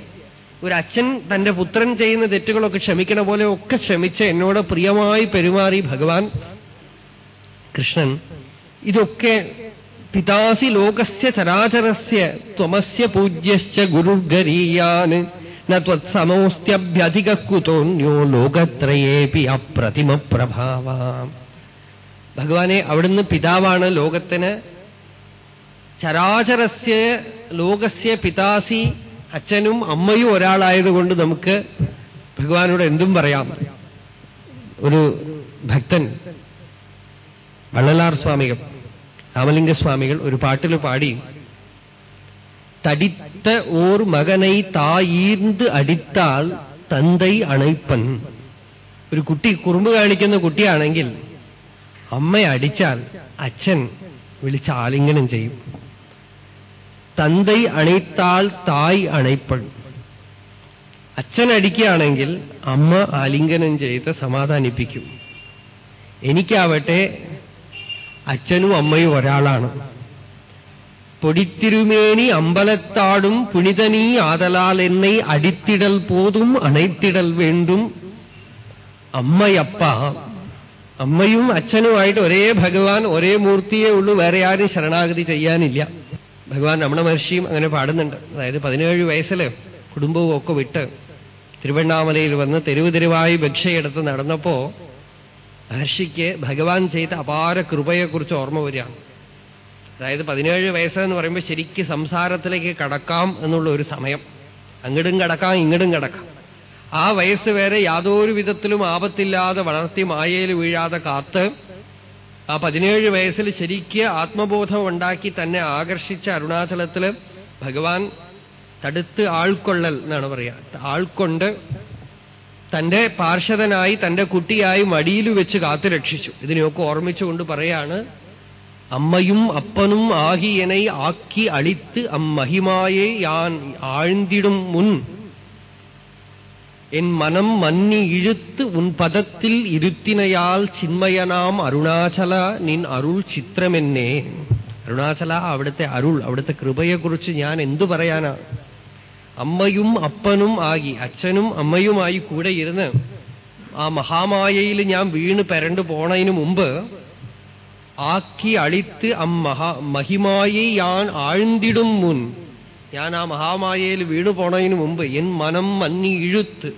ഒരു അച്ഛൻ തന്റെ പുത്രൻ ചെയ്യുന്ന തെറ്റുകളൊക്കെ ക്ഷമിക്കണ പോലെ ഒക്കെ ക്ഷമിച്ച് എന്നോട് പ്രിയമായി പെരുമാറി ഭഗവാൻ കൃഷ്ണൻ. ഇതൊക്കെ പിതാസി ലോകസ്യ ചരാചരസ്യ ത്വമസ്യ പൂജ്യശ്ച ഗുരുഗരീയാന് നത്വത്സമോസ്ത്യഭ്യധിക കുതോന്യോ ലോകത്രയേപി അപ്രതിമ പ്രഭാവ ഭഗവാനെ അവിടുന്ന് പിതാവാണ് ലോകത്തിന് ചരാചരസ്യ ലോകസ്യ പിതാസി അച്ഛനും അമ്മയും ഒരാളായതുകൊണ്ട് നമുക്ക് ഭഗവാനോട് എന്തും പറയാം. ഒരു ഭക്തൻ വള്ളലാർ സ്വാമികൾ രാമലിംഗ സ്വാമികൾ ഒരു പാട്ടിൽ പാടി തടിത്ത ഓർ മകനൈ തായീർന്ന് അടിത്താൽ തന്തൈ അണൈപ്പൻ. ഒരു കുട്ടി കുറുമ്പ് കാണിക്കുന്ന കുട്ടിയാണെങ്കിൽ അമ്മ അടിച്ചാൽ അച്ഛൻ വിളിച്ച് ആലിംഗനം ചെയ്യും. തന്തൈ അണൈത്താൾ തായ് അണൈപ്പൺ അച്ഛൻ അടിക്കുകയാണെങ്കിൽ അമ്മ ആലിംഗനം ചെയ്ത് സമാധാനിപ്പിക്കും. എനിക്കാവട്ടെ അച്ഛനും അമ്മയും ഒരാളാണ്. പൊടിത്തിരുമേനി അമ്പലത്താടും പുണിതനീ ആതലാൽ എന്നെ അടിത്തിടൽ പോതും അണൈത്തിടൽ വേണ്ടും. അമ്മയപ്പ അമ്മയും അച്ഛനുമായിട്ട് ഒരേ ഭഗവാൻ ഒരേ മൂർത്തിയേ ഉള്ളൂ വേറെ ആരും ശരണാഗതി ചെയ്യാനില്ല. ഭഗവാൻ രമണ മഹർഷിയും അങ്ങനെ പാടുന്നുണ്ട്. അതായത് പതിനേഴ് വയസ്സിൽ കുടുംബവും ഒക്കെ വിട്ട് തിരുവണ്ണാമലയിൽ വന്ന് തെരുവ് തെരുവായി ഭിക്ഷയെടുത്ത് നടന്നപ്പോ മഹർഷിക്ക് ഭഗവാൻ ചെയ്ത അപാര കൃപയെക്കുറിച്ച് ഓർമ്മ വരികയാണ്. അതായത് പതിനേഴ് വയസ്സെന്ന് പറയുമ്പോൾ ശരിക്ക് സംസാരത്തിലേക്ക് കടക്കാം എന്നുള്ള ഒരു സമയം. അങ്ങടും കടക്കാം ഇങ്ങടും കടക്കാം. ആ വയസ്സ് വരെ യാതൊരു വിധത്തിലും ആപത്തില്ലാതെ വളർത്തി മായയിൽ വീഴാതെ കാത്ത് ആ പതിനേഴ് വയസ്സിൽ ശരിക്ക് ആത്മബോധം ഉണ്ടാക്കി തന്നെ ആകർഷിച്ച അരുണാചലത്തിൽ ഭഗവാൻ തടുത്ത് ആൾക്കൊള്ളൽ എന്നാണ് പറയാ. ആൾക്കൊണ്ട് തന്റെ പാർഷദനായി തന്റെ കുട്ടിയായി മടിയിൽ വെച്ച് കാത്തുരക്ഷിച്ചു ഇതിനെയൊക്കെ ഓർമ്മിച്ചുകൊണ്ട് പറയാണ് അമ്മയും അപ്പനും ആഹിയനെ ആക്കി അളിത്ത് അമ്മഹിമായെ യാൻ ആഴ്ന്നിടും മുൻ എൻ മനം മന്നി ഇഴുത്ത് ഉൻ പദത്തിൽ ഇരുത്തിനയാൽ ചിന്മയനാം അരുണാചല നിൻ അരുൾ ചിത്രമെന്നെ അരുണാചല അവിടുത്തെ അരുൾ അവിടുത്തെ കൃപയെക്കുറിച്ച് ഞാൻ എന്തു പറയാനാ? അമ്മയും അപ്പനും ആകി അച്ഛനും അമ്മയുമായി കൂടെ ഇരുന്ന് ആ മഹാമായയിൽ ഞാൻ വീണ് പെരണ്ടു പോണതിന് മുമ്പ് ആക്കി അളിത്ത് അമ്മഹ മഹിമായെ ഞാൻ ആഴ്ന്നിടും മുൻ. ഞാൻ ആ മഹാമായയിൽ വീണു പോണതിന് മുമ്പ് എൻ മനം മന്നി ഇഴുത്ത്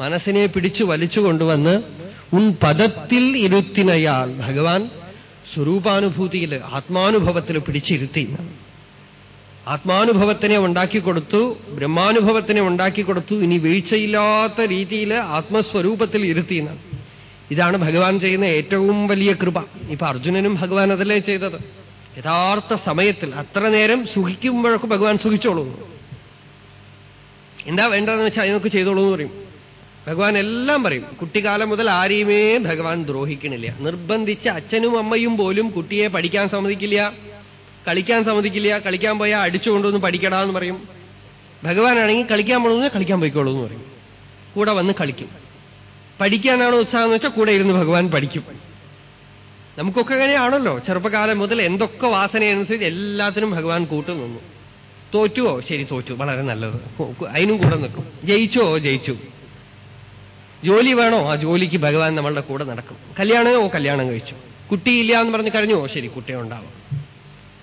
മനസ്സിനെ പിടിച്ചു വലിച്ചു കൊണ്ടുവന്ന് ഉൻ പദത്തിൽ ഇരുത്തിനയാൾ ഭഗവാൻ സ്വരൂപാനുഭൂതിയിൽ ആത്മാനുഭവത്തിൽ പിടിച്ചിരുത്തി. ആത്മാനുഭവത്തിനെ ഉണ്ടാക്കിക്കൊടുത്തു ബ്രഹ്മാനുഭവത്തിനെ ഉണ്ടാക്കിക്കൊടുത്തു ഇനി വീഴ്ചയില്ലാത്ത രീതിയിൽ ആത്മസ്വരൂപത്തിൽ ഇരുത്തിയെന്ന് ഇതാണ് ഭഗവാൻ ചെയ്യുന്ന ഏറ്റവും വലിയ കൃപ. ഇപ്പൊ അർജുനനും ഭഗവാൻ അതല്ലേ ചെയ്തത്? യഥാർത്ഥ സമയത്തിൽ അത്ര നേരം സുഖിക്കുമ്പോഴൊക്കെ ഭഗവാൻ സുഖിച്ചോളൂ. എന്താ വേണ്ടതെന്ന് വെച്ചാൽ അതിനൊക്കെ ചെയ്തോളൂ എന്ന് പറയും. ഭഗവാൻ എല്ലാം പറയും. കുട്ടിക്കാലം മുതൽ ആരെയുമേ ഭഗവാൻ ദ്രോഹിക്കണില്ല. നിർബന്ധിച്ച് അച്ഛനും അമ്മയും പോലും കുട്ടിയെ പഠിക്കാൻ സമ്മതിക്കില്ല. കളിക്കാൻ സമ്മതിക്കില്ല. കളിക്കാൻ പോയാൽ അടിച്ചു കൊണ്ടുവന്ന് പഠിക്കടാന്ന് പറയും. ഭഗവാനാണെങ്കിൽ കളിക്കാൻ പോകണമെന്ന് കളിക്കാൻ പോയിക്കോളൂ എന്ന് പറയും. കൂടെ വന്ന് കളിക്കും. പഠിക്കാനാണോ ഉത്സാഹം എന്ന് വെച്ചാൽ കൂടെ ഇരുന്ന് ഭഗവാൻ പഠിക്കും. നമുക്കൊക്കെ അങ്ങനെയാണല്ലോ. ചെറുപ്പകാലം മുതൽ എന്തൊക്കെ വാസനയനുസരിച്ച് എല്ലാത്തിനും ഭഗവാൻ കൂട്ടു നിന്നു. തോറ്റുവോ? ശരി തോറ്റു. വളരെ നല്ലത്. അതിനും കൂടെ നിൽക്കും. ജയിച്ചോ? ജയിച്ചു. ജോലി വേണോ? ആ ജോലിക്ക് ഭഗവാൻ നമ്മളുടെ കൂടെ നടക്കും. കല്യാണമോ? കല്യാണം കഴിച്ചു. കുട്ടിയില്ല എന്ന് പറഞ്ഞ് കഴിഞ്ഞോ? ശരി കുട്ടി ഉണ്ടാവും.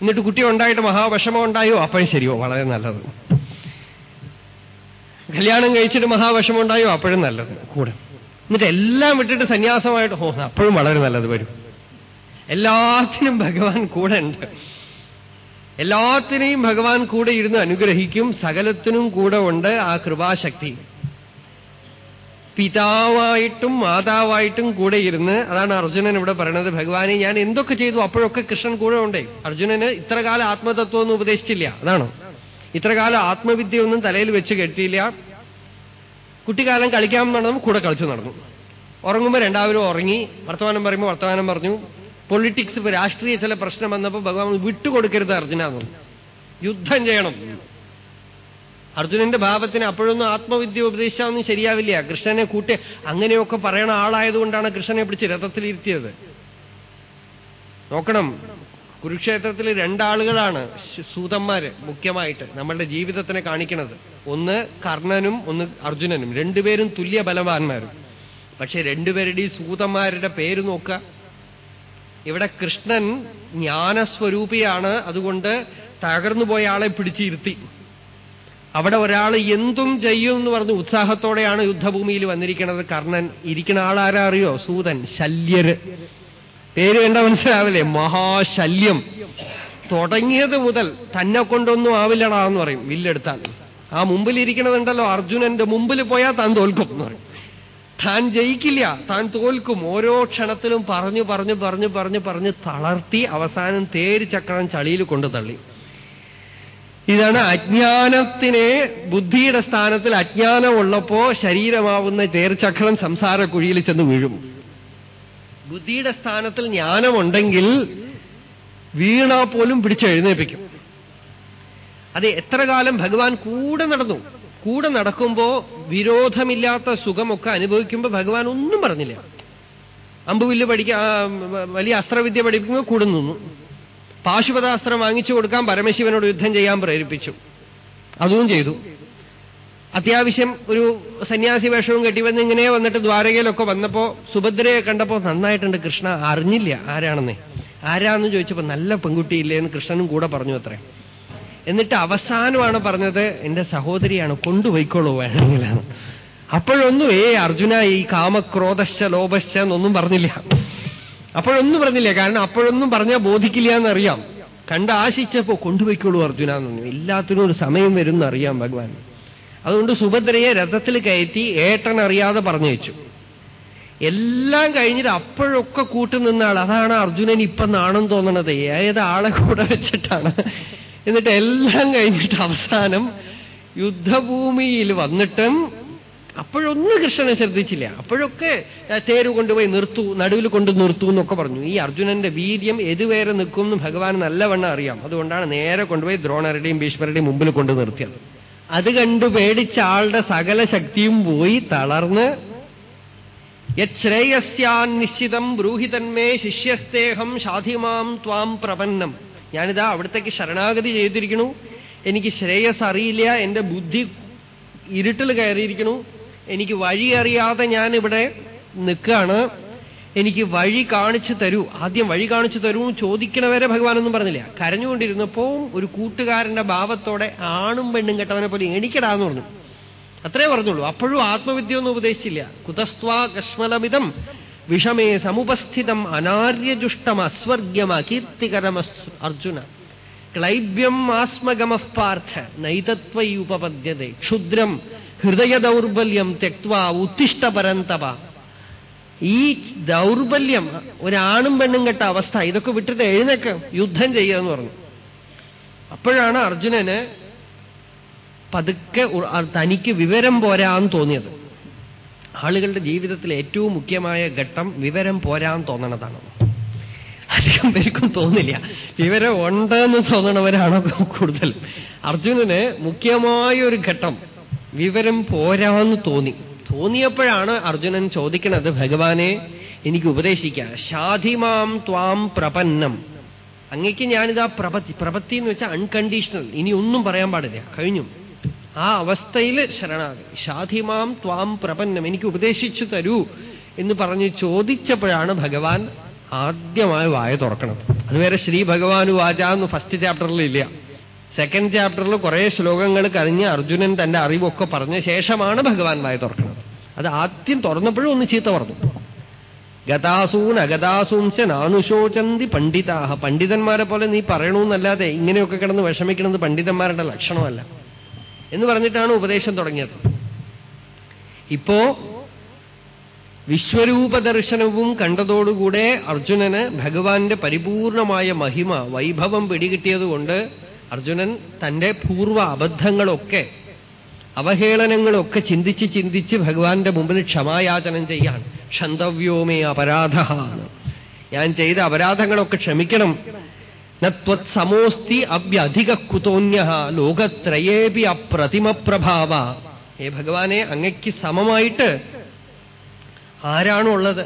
എന്നിട്ട് കുട്ടി ഉണ്ടായിട്ട് മഹാവിഷമം ഉണ്ടായോ? അപ്പോഴും ശരിയോ? വളരെ നല്ലത്. കല്യാണം കഴിച്ചിട്ട് മഹാവിഷമം ഉണ്ടായോ? അപ്പോഴും നല്ലത്. കൂടെ. എന്നിട്ട് എല്ലാം വിട്ടിട്ട് സന്യാസമായിട്ട് ഓ അപ്പോഴും വളരെ നല്ലത് വരും. എല്ലാത്തിനും ഭഗവാൻ കൂടെ ഉണ്ട്. എല്ലാത്തിനെയും ഭഗവാൻ കൂടെ ഇരുന്ന് അനുഗ്രഹിക്കും. സകലത്തിനും കൂടെ ഉണ്ട് ആ കൃപാശക്തി. പിതാവായിട്ടും മാതാവായിട്ടും കൂടെ ഇരുന്ന് അതാണ് അർജുനൻ ഇവിടെ പറയണത് ഭഗവാനെ ഞാൻ എന്തൊക്കെ ചെയ്തു? അപ്പോഴൊക്കെ കൃഷ്ണൻ കൂടെ ഉണ്ടേ. അർജുനന് ഇത്രകാലം ആത്മതത്വം ഒന്നും ഉപദേശിച്ചില്ല അതാണോ? ഇത്രകാലം ആത്മവിദ്യ ഒന്നും തലയിൽ വെച്ച് കെട്ടിയില്ല. കുട്ടിക്കാലം കളിക്കാൻ നടന്നു കൂടെ കളിച്ചു നടന്നു. ഉറങ്ങുമ്പോൾ രണ്ടാവരും ഉറങ്ങി വർത്തമാനം പറയുമ്പോൾ വർത്തമാനം പറഞ്ഞു. പൊളിറ്റിക്സ് ഇപ്പൊ രാഷ്ട്രീയ ചില പ്രശ്നം വന്നപ്പോൾ ഭഗവാൻ വിട്ടുകൊടുക്കരുത് അർജുന യുദ്ധം ചെയ്യണം. അർജുനന്റെ ഭാവത്തിന് അപ്പോഴൊന്നും ആത്മവിദ്യ ഉപദേശിച്ചാന്നും ശരിയാവില്ല. കൃഷ്ണനെ കൂട്ടി അങ്ങനെയൊക്കെ പറയണ ആളായതുകൊണ്ടാണ് കൃഷ്ണനെ പിടിച്ച് രഥത്തിലിരുത്തിയത്. നോക്കണം. കുരുക്ഷേത്രത്തിൽ രണ്ടാളുകളാണ് സൂതന്മാര് മുഖ്യമായിട്ട് നമ്മളുടെ ജീവിതത്തിനെ കാണിക്കുന്നത് ഒന്ന് കർണനും ഒന്ന് അർജുനനും. രണ്ടുപേരും തുല്യ ബലവാന്മാരും. പക്ഷെ രണ്ടുപേരുടെയും സൂതന്മാരുടെ പേര് നോക്കുക. ഇവിടെ കൃഷ്ണൻ ജ്ഞാനസ്വരൂപിയാണ്. അതുകൊണ്ട് തകർന്നുപോയ ആളെ പിടിച്ചിരുത്തി. അവിടെ ഒരാൾ എന്തും ചെയ്യും എന്ന് പറഞ്ഞ് ഉത്സാഹത്തോടെയാണ് യുദ്ധഭൂമിയിൽ വന്നിരിക്കുന്നത്. കർണൻ ഇരിക്കുന്ന ആളാരാ അറിയോ? സൂതൻ ശല്യര്. പേര് കണ്ട മനസ്സിലാവില്ലേ? മഹാശല്യം. തുടങ്ങിയത് മുതൽ തന്നെ കൊണ്ടൊന്നും ആവില്ലടാ എന്ന് പറയും വില്ലെടുത്താൽ. ആ മുമ്പിൽ ഇരിക്കണതുണ്ടല്ലോ അർജുനന്റെ മുമ്പിൽ പോയാൽ താൻ തോൽക്കും എന്ന് പറയും. താൻ ജയിക്കില്ല. താൻ തോൽക്കും. ഓരോ ക്ഷണത്തിലും പറഞ്ഞു പറഞ്ഞു പറഞ്ഞു പറഞ്ഞു പറഞ്ഞ് തളർത്തി അവസാനം തേര് ചക്രം ചളിയിൽ കൊണ്ടു തള്ളി. ഇതാണ് അജ്ഞാനത്തിനെ ബുദ്ധിയുടെ സ്ഥാനത്തിൽ അജ്ഞാനമുള്ളപ്പോ ശരീരമാവുന്ന തേർചക്രം സംസാരക്കുഴിയിൽ ചെന്ന് വീഴും. ബുദ്ധിയുടെ സ്ഥാനത്തിൽ ജ്ഞാനമുണ്ടെങ്കിൽ വീണാ പോലും പിടിച്ചെഴുന്നേപ്പിക്കും അത് എത്ര കാലം ഭഗവാൻ കൂടെ നടന്നു? കൂടെ നടക്കുമ്പോ വിരോധമില്ലാത്ത സുഖമൊക്കെ അനുഭവിക്കുമ്പോൾ ഭഗവാൻ ഒന്നും പറഞ്ഞില്ല. അമ്പുവില്ല് പഠിക്കാൻ വലിയ അസ്ത്രവിദ്യ പഠിപ്പിക്കുമ്പോൾ കൂടെ നിന്നു. പാശുപതാസ്ത്രം വാങ്ങിച്ചു കൊടുക്കാൻ പരമശിവനോട് യുദ്ധം ചെയ്യാൻ പ്രേരിപ്പിച്ചു. അതും ചെയ്തു. അത്യാവശ്യം ഒരു സന്യാസി വേഷവും കെട്ടിവന്ന് ഇങ്ങനെ വന്നിട്ട് ദ്വാരകയിലൊക്കെ വന്നപ്പോ സുഭദ്രയെ കണ്ടപ്പോ നന്നായിട്ടുണ്ട് കൃഷ്ണ. അറിഞ്ഞില്ല ആരാണെന്നേ. ആരാന്ന് ചോദിച്ചപ്പോ നല്ല പെൺകുട്ടിയില്ലേ എന്ന് കൃഷ്ണനും കൂടെ പറഞ്ഞു അത്രേ. എന്നിട്ട് അവസാനമാണ് പറഞ്ഞത് എന്റെ സഹോദരിയാണ് കൊണ്ടുപോയിക്കോളൂ വേണമെങ്കിലാണ് അപ്പോഴൊന്നും ഏ അർജുന ഈ കാമക്രോധശ്ച ലോപശ്ച എന്നൊന്നും പറഞ്ഞില്ല. അപ്പോഴൊന്നും പറഞ്ഞില്ല കാരണം അപ്പോഴൊന്നും പറഞ്ഞാൽ ബോധിക്കില്ല എന്നറിയാം. കണ്ട് ആശിച്ചപ്പോ കൊണ്ടുപോയിക്കോളൂ അർജുന എന്നൊന്നും. എല്ലാത്തിനും ഒരു സമയം വരും എന്നറിയാം ഭഗവാൻ. അതുകൊണ്ട് സുഭദ്രയെ രഥത്തിൽ കയറ്റി ഏട്ടൻ അറിയാതെ പറഞ്ഞു വെച്ചു. എല്ലാം കഴിഞ്ഞിട്ട് അപ്പോഴൊക്കെ കൂട്ടുനിന്ന ആൾ അതാണ് അർജുനൻ ഇപ്പൊ നാണം തോന്നണത്. ഏത് ആളെ കൂടെ വെച്ചിട്ടാണ്? എന്നിട്ട് എല്ലാം കഴിഞ്ഞിട്ട് അവസാനം യുദ്ധഭൂമിയിൽ വന്നിട്ടും അപ്പോഴൊന്നും കൃഷ്ണനെ ശ്രദ്ധിച്ചില്ല. അപ്പോഴൊക്കെ തേര് കൊണ്ടുപോയി നിർത്തു നടുവിൽ കൊണ്ട് നിർത്തു എന്നൊക്കെ പറഞ്ഞു. ഈ അർജുനന്റെ വീര്യം എതുവരെ നിൽക്കും എന്ന് ഭഗവാൻ നല്ലവണ്ണം അറിയാം. അതുകൊണ്ടാണ് നേരെ കൊണ്ടുപോയി ദ്രോണരുടെയും ഭീഷ്മരുടെയും മുമ്പിൽ കൊണ്ട് നിർത്തിയത്. അത് കണ്ടു പേടിച്ച ആളുടെ സകല ശക്തിയും പോയി തളർന്ന് യശ്രേയസ്യാൻ നിശ്ചിതം ബ്രൂഹിതന്മേ ശിഷ്യസ്തേഹം ഷാധിമാം ത്വാം പ്രപന്നം. ഞാനിതാ അവിടത്തേക്ക് ശരണാഗതി ചെയ്തിരിക്കണു എനിക്ക് ശ്രേയസ് അറിയില്ല എന്റെ ബുദ്ധി ഇരുട്ടിൽ കയറിയിരിക്കണു എനിക്ക് വഴി അറിയാതെ ഞാൻ ഇവിടെ നിൽക്കുകയാണ്. എനിക്ക് വഴി കാണിച്ചു തരൂ. ആദ്യം വഴി കാണിച്ചു തരൂ ചോദിക്കണവരെ ഭഗവാനൊന്നും പറഞ്ഞില്ല. കരഞ്ഞുകൊണ്ടിരുന്നപ്പോ ഒരു കൂട്ടുകാരന്റെ ഭാവത്തോടെ ആണും പെണ്ണും കെട്ടവനെ പോലെ എണിക്കടാന്ന് പറഞ്ഞു. അത്രേ പറഞ്ഞുള്ളൂ. അപ്പോഴും ആത്മവിദ്യ ഒന്നും ഉപദേശിച്ചില്ല. കുതസ്വാ കശ്മലമിതം. വിഷമേ സമുപസ്ഥിതം അനാര്യജുഷ്ടം അസ്വർഗ്യം അകീർത്തികരം അർജുന. ക്ലൈബ്യം ആസ്മഗമ പാർത്ഥ നൈതത്വൈ ഉപപദ്യതേ ക്ഷുദ്രം ഹൃദയ ദൗർബല്യം തെക്വ ഉത്തിഷ്ട പരന്തപ. ഈ ദൗർബല്യം ഒരാണും പെണ്ണും കെട്ട അവസ്ഥ ഇതൊക്കെ വിട്ടിട്ട് എഴുന്നേക്ക് യുദ്ധം ചെയ്യുക എന്ന് പറഞ്ഞു. അപ്പോഴാണ് അർജുനന് പതുക്കെ തനിക്ക് വിവരം പോരാന്ന് തോന്നിയത്. ആളുകളുടെ ജീവിതത്തിൽ ഏറ്റവും മുഖ്യമായ ഘട്ടം വിവരം പോരാൻ തോന്നണതാണ്. അധികം പേർക്കും തോന്നില്ല. വിവരം ഉണ്ട് എന്ന് തോന്നണവരാണോ കൂടുതൽ. അർജുനന് മുഖ്യമായ ഒരു ഘട്ടം വിവരം പോരാന്ന് തോന്നി. തോന്നിയപ്പോഴാണ് അർജുനൻ ചോദിക്കുന്നത് ഭഗവാനെ എനിക്ക് ഉപദേശിക്കുക ഷാധിമാം ത്വാം പ്രപന്നം. അങ്ങക്ക് ഞാനിതാ പ്രപത്തി പ്രപത്തി എന്ന് വെച്ചാൽ അൺകണ്ടീഷണൽ ഇനി ഒന്നും പറയാൻ പാടില്ല. കഴിഞ്ഞു. ആ അവസ്ഥയിൽ ശരണാഗതി. ഷാധിമാം ത്വാം പ്രപന്നം എനിക്ക് ഉപദേശിച്ചു തരൂ എന്ന് പറഞ്ഞ് ചോദിച്ചപ്പോഴാണ് ഭഗവാൻ ആദ്യമായി വായ തുറക്കണം അതുവരെ ശ്രീ ഭഗവാൻ വാച എന്ന് ഫസ്റ്റ് ചാപ്റ്ററിൽ ഇല്ല. സെക്കൻഡ് ചാപ്റ്ററിൽ കുറെ ശ്ലോകങ്ങൾ കഴിഞ്ഞ് അർജുനൻ തന്റെ അറിവൊക്കെ പറഞ്ഞ ശേഷമാണ് ഭഗവാൻ വായ തുറക്കുന്നത് അത് ആദ്യം തുറന്നപ്പോഴും ഒന്ന് ചീത്ത പറഞ്ഞു. ഗതാസൂൻ അഗതാസൂംശ നാനുശോചന്തി പണ്ഡിതാഹ. പണ്ഡിതന്മാരെ പോലെ നീ പറയണമെന്നല്ലാതെ ഇങ്ങനെയൊക്കെ കിടന്ന് വിഷമിക്കുന്നത് പണ്ഡിതന്മാരുടെ ലക്ഷണമല്ല. എന്ന് പറഞ്ഞിട്ടാണ് ഉപദേശം തുടങ്ങിയത്. ഇപ്പോ വിശ്വരൂപ ദർശനവും കണ്ടതോടുകൂടെ അർജുനന് ഭഗവാന്റെ പരിപൂർണമായ മഹിമ വൈഭവം പിടികിട്ടിയതുകൊണ്ട് അർജുനൻ തന്റെ പൂർവ അബദ്ധങ്ങളൊക്കെ അവഹേളനങ്ങളൊക്കെ ചിന്തിച്ച് ചിന്തിച്ച് ഭഗവാന്റെ മുമ്പിൽ ക്ഷമായാചനം ചെയ്യാൻ ക്ഷന്തവ്യോമേ അപരാധ. ഞാൻ ചെയ്ത അപരാധങ്ങളൊക്കെ ക്ഷമിക്കണം. നത്വത് അവ്യധിക കുതോന്യ ലോകത്രയേപി അപ്രതിമ പ്രഭാവ ഏ ഭഗവാനെ അങ്ങയ്ക്ക് സമമായിട്ട് ആരാണുള്ളത്?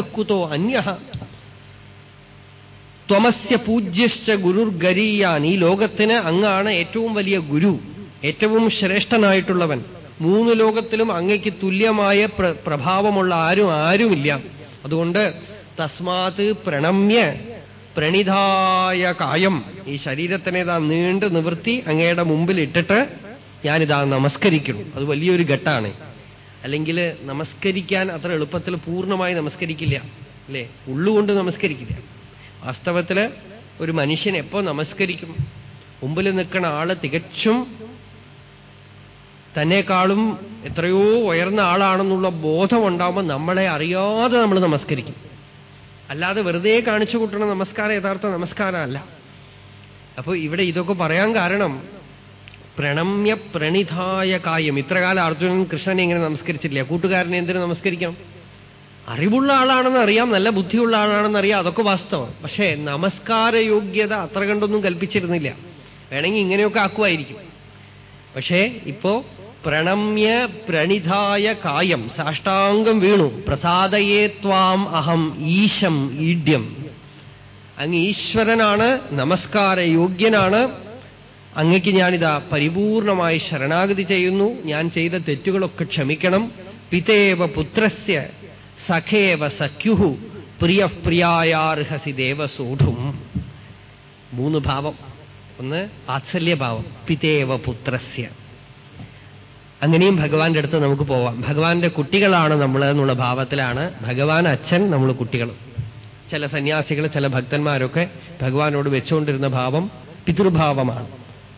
കുതോ അന്യ ത്വമസ്യ പൂജ്യശ്ച ഗുരുർഗരീയാൻ. ഈ ലോകത്തിന് അങ്ങാണ് ഏറ്റവും വലിയ ഗുരു ഏറ്റവും ശ്രേഷ്ഠനായിട്ടുള്ളവൻ. മൂന്ന് ലോകത്തിലും അങ്ങയ്ക്ക് തുല്യമായ പ്രഭാവമുള്ള ആരും ആരുമില്ല. അതുകൊണ്ട് തസ്മാത് പ്രണമ്യ പ്രണിതായ കായം. ഈ ശരീരത്തിനെ ഇതാ നീണ്ട് നിവൃത്തി അങ്ങയുടെ മുമ്പിൽ ഇട്ടിട്ട് ഞാനിതാ നമസ്കരിക്കുന്നു. അത് വലിയൊരു ഘട്ടാണ്. അല്ലെങ്കിൽ നമസ്കരിക്കാൻ അത്ര എളുപ്പത്തിൽ പൂർണമായി നമസ്കരിക്കില്ല. അല്ലേ? ഉള്ളുകൊണ്ട് നമസ്കരിക്കില്ല. വാസ്തവത്തിൽ ഒരു മനുഷ്യൻ എപ്പോ നമസ്കരിക്കും? മുമ്പിൽ നിൽക്കുന്ന ആൾ തികച്ചും തന്നെക്കാളും എത്രയോ ഉയർന്ന ആളാണെന്നുള്ള ബോധം ഉണ്ടാവുമ്പോൾ നമ്മളെ അറിയാതെ നമ്മൾ നമസ്കരിക്കും. അല്ലാതെ വെറുതെ കാണിച്ചു കൂട്ടണ നമസ്കാരം യഥാർത്ഥ നമസ്കാരമല്ല അപ്പോൾ ഇവിടെ ഇതൊക്കെ പറയാൻ കാരണം പ്രണമ്യ പ്രണിതായ കായം. ഇത്രകാലം അർജുനൻ കൃഷ്ണനെ ഇങ്ങനെ നമസ്കരിച്ചിട്ടില്ല? കൂട്ടുകാരനെ എന്തിനു നമസ്കരിക്കാം? അറിവുള്ള ആളാണെന്ന് അറിയാം നല്ല ബുദ്ധിയുള്ള ആളാണെന്ന് അറിയാം അതൊക്കെ വാസ്തവം. പക്ഷേ നമസ്കാര യോഗ്യത അത്ര കണ്ടൊന്നും കൽപ്പിച്ചിരുന്നില്ല. വേണമെങ്കിൽ ഇങ്ങനെയൊക്കെ ആക്കുമായിരിക്കും. പക്ഷേ ഇപ്പോ പ്രണമ്യ പ്രണിധായ കായം. സാഷ്ടാംഗം വീണു. പ്രസാദയേ ത്വാം അഹം ഈശം ഈഡ്യം. അങ്ങ് ഈശ്വരനാണ് നമസ്കാര യോഗ്യനാണ് അങ്ങക്ക് ഞാനിതാ പരിപൂർണമായി ശരണാഗതി ചെയ്യുന്നു. ഞാൻ ചെയ്ത തെറ്റുകളൊക്കെ ക്ഷമിക്കണം. പിതേവ പുത്രസ്യ സഖേവ സഖ്യുഹു പ്രിയ പ്രിയായാർഹസി ദേവസൂഢും. മൂന്ന് ഭാവം. ഒന്ന് വാത്സല്യഭാവം പിതേവ പുത്രസ്യ. അങ്ങനെയും ഭഗവാന്റെ അടുത്ത് നമുക്ക് പോവാം. ഭഗവാന്റെ കുട്ടികളാണ് നമ്മൾ എന്നുള്ള ഭാവത്തിലാണ് ഭഗവാൻ അച്ഛൻ നമ്മൾ കുട്ടികൾ. ചില സന്യാസികൾ ചില ഭക്തന്മാരൊക്കെ ഭഗവാനോട് വെച്ചുകൊണ്ടിരുന്ന ഭാവം പിതൃഭാവമാണ്.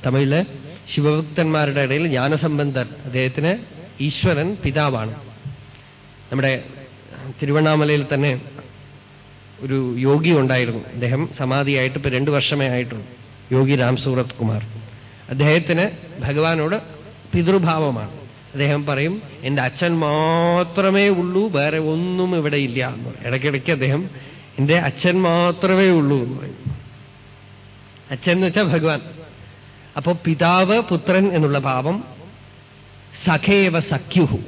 തമിഴിൽ ശിവഭക്തന്മാരുടെ ഇടയിൽ ജ്ഞാനസംബന്ധർ അദ്ദേഹത്തിന് ഈശ്വരൻ പിതാവാണ്. നമ്മുടെ തിരുവണ്ണാമലയിൽ തന്നെ ഒരു യോഗി ഉണ്ടായിരുന്നു. അദ്ദേഹം സമാധിയായിട്ട് ഇപ്പൊ രണ്ടു വർഷമേ ആയിട്ടുള്ളൂ. യോഗി രാം സൂറത് കുമാർ അദ്ദേഹത്തിന് ഭഗവാനോട് പിതൃഭാവമാണ്. അദ്ദേഹം പറയും എന്റെ അച്ഛൻ മാത്രമേ ഉള്ളൂ വേറെ ഒന്നും ഇവിടെ ഇല്ല എന്ന് പറയും. ഇടയ്ക്കിടയ്ക്ക് അദ്ദേഹം എന്റെ അച്ഛൻ മാത്രമേ ഉള്ളൂ എന്ന് പറയും. അച്ഛൻ എന്ന് വെച്ചാൽ ഭഗവാൻ. അപ്പോ പിതാവ് പുത്രൻ എന്നുള്ള ഭാവം സഖേവ സഖ്യുഹു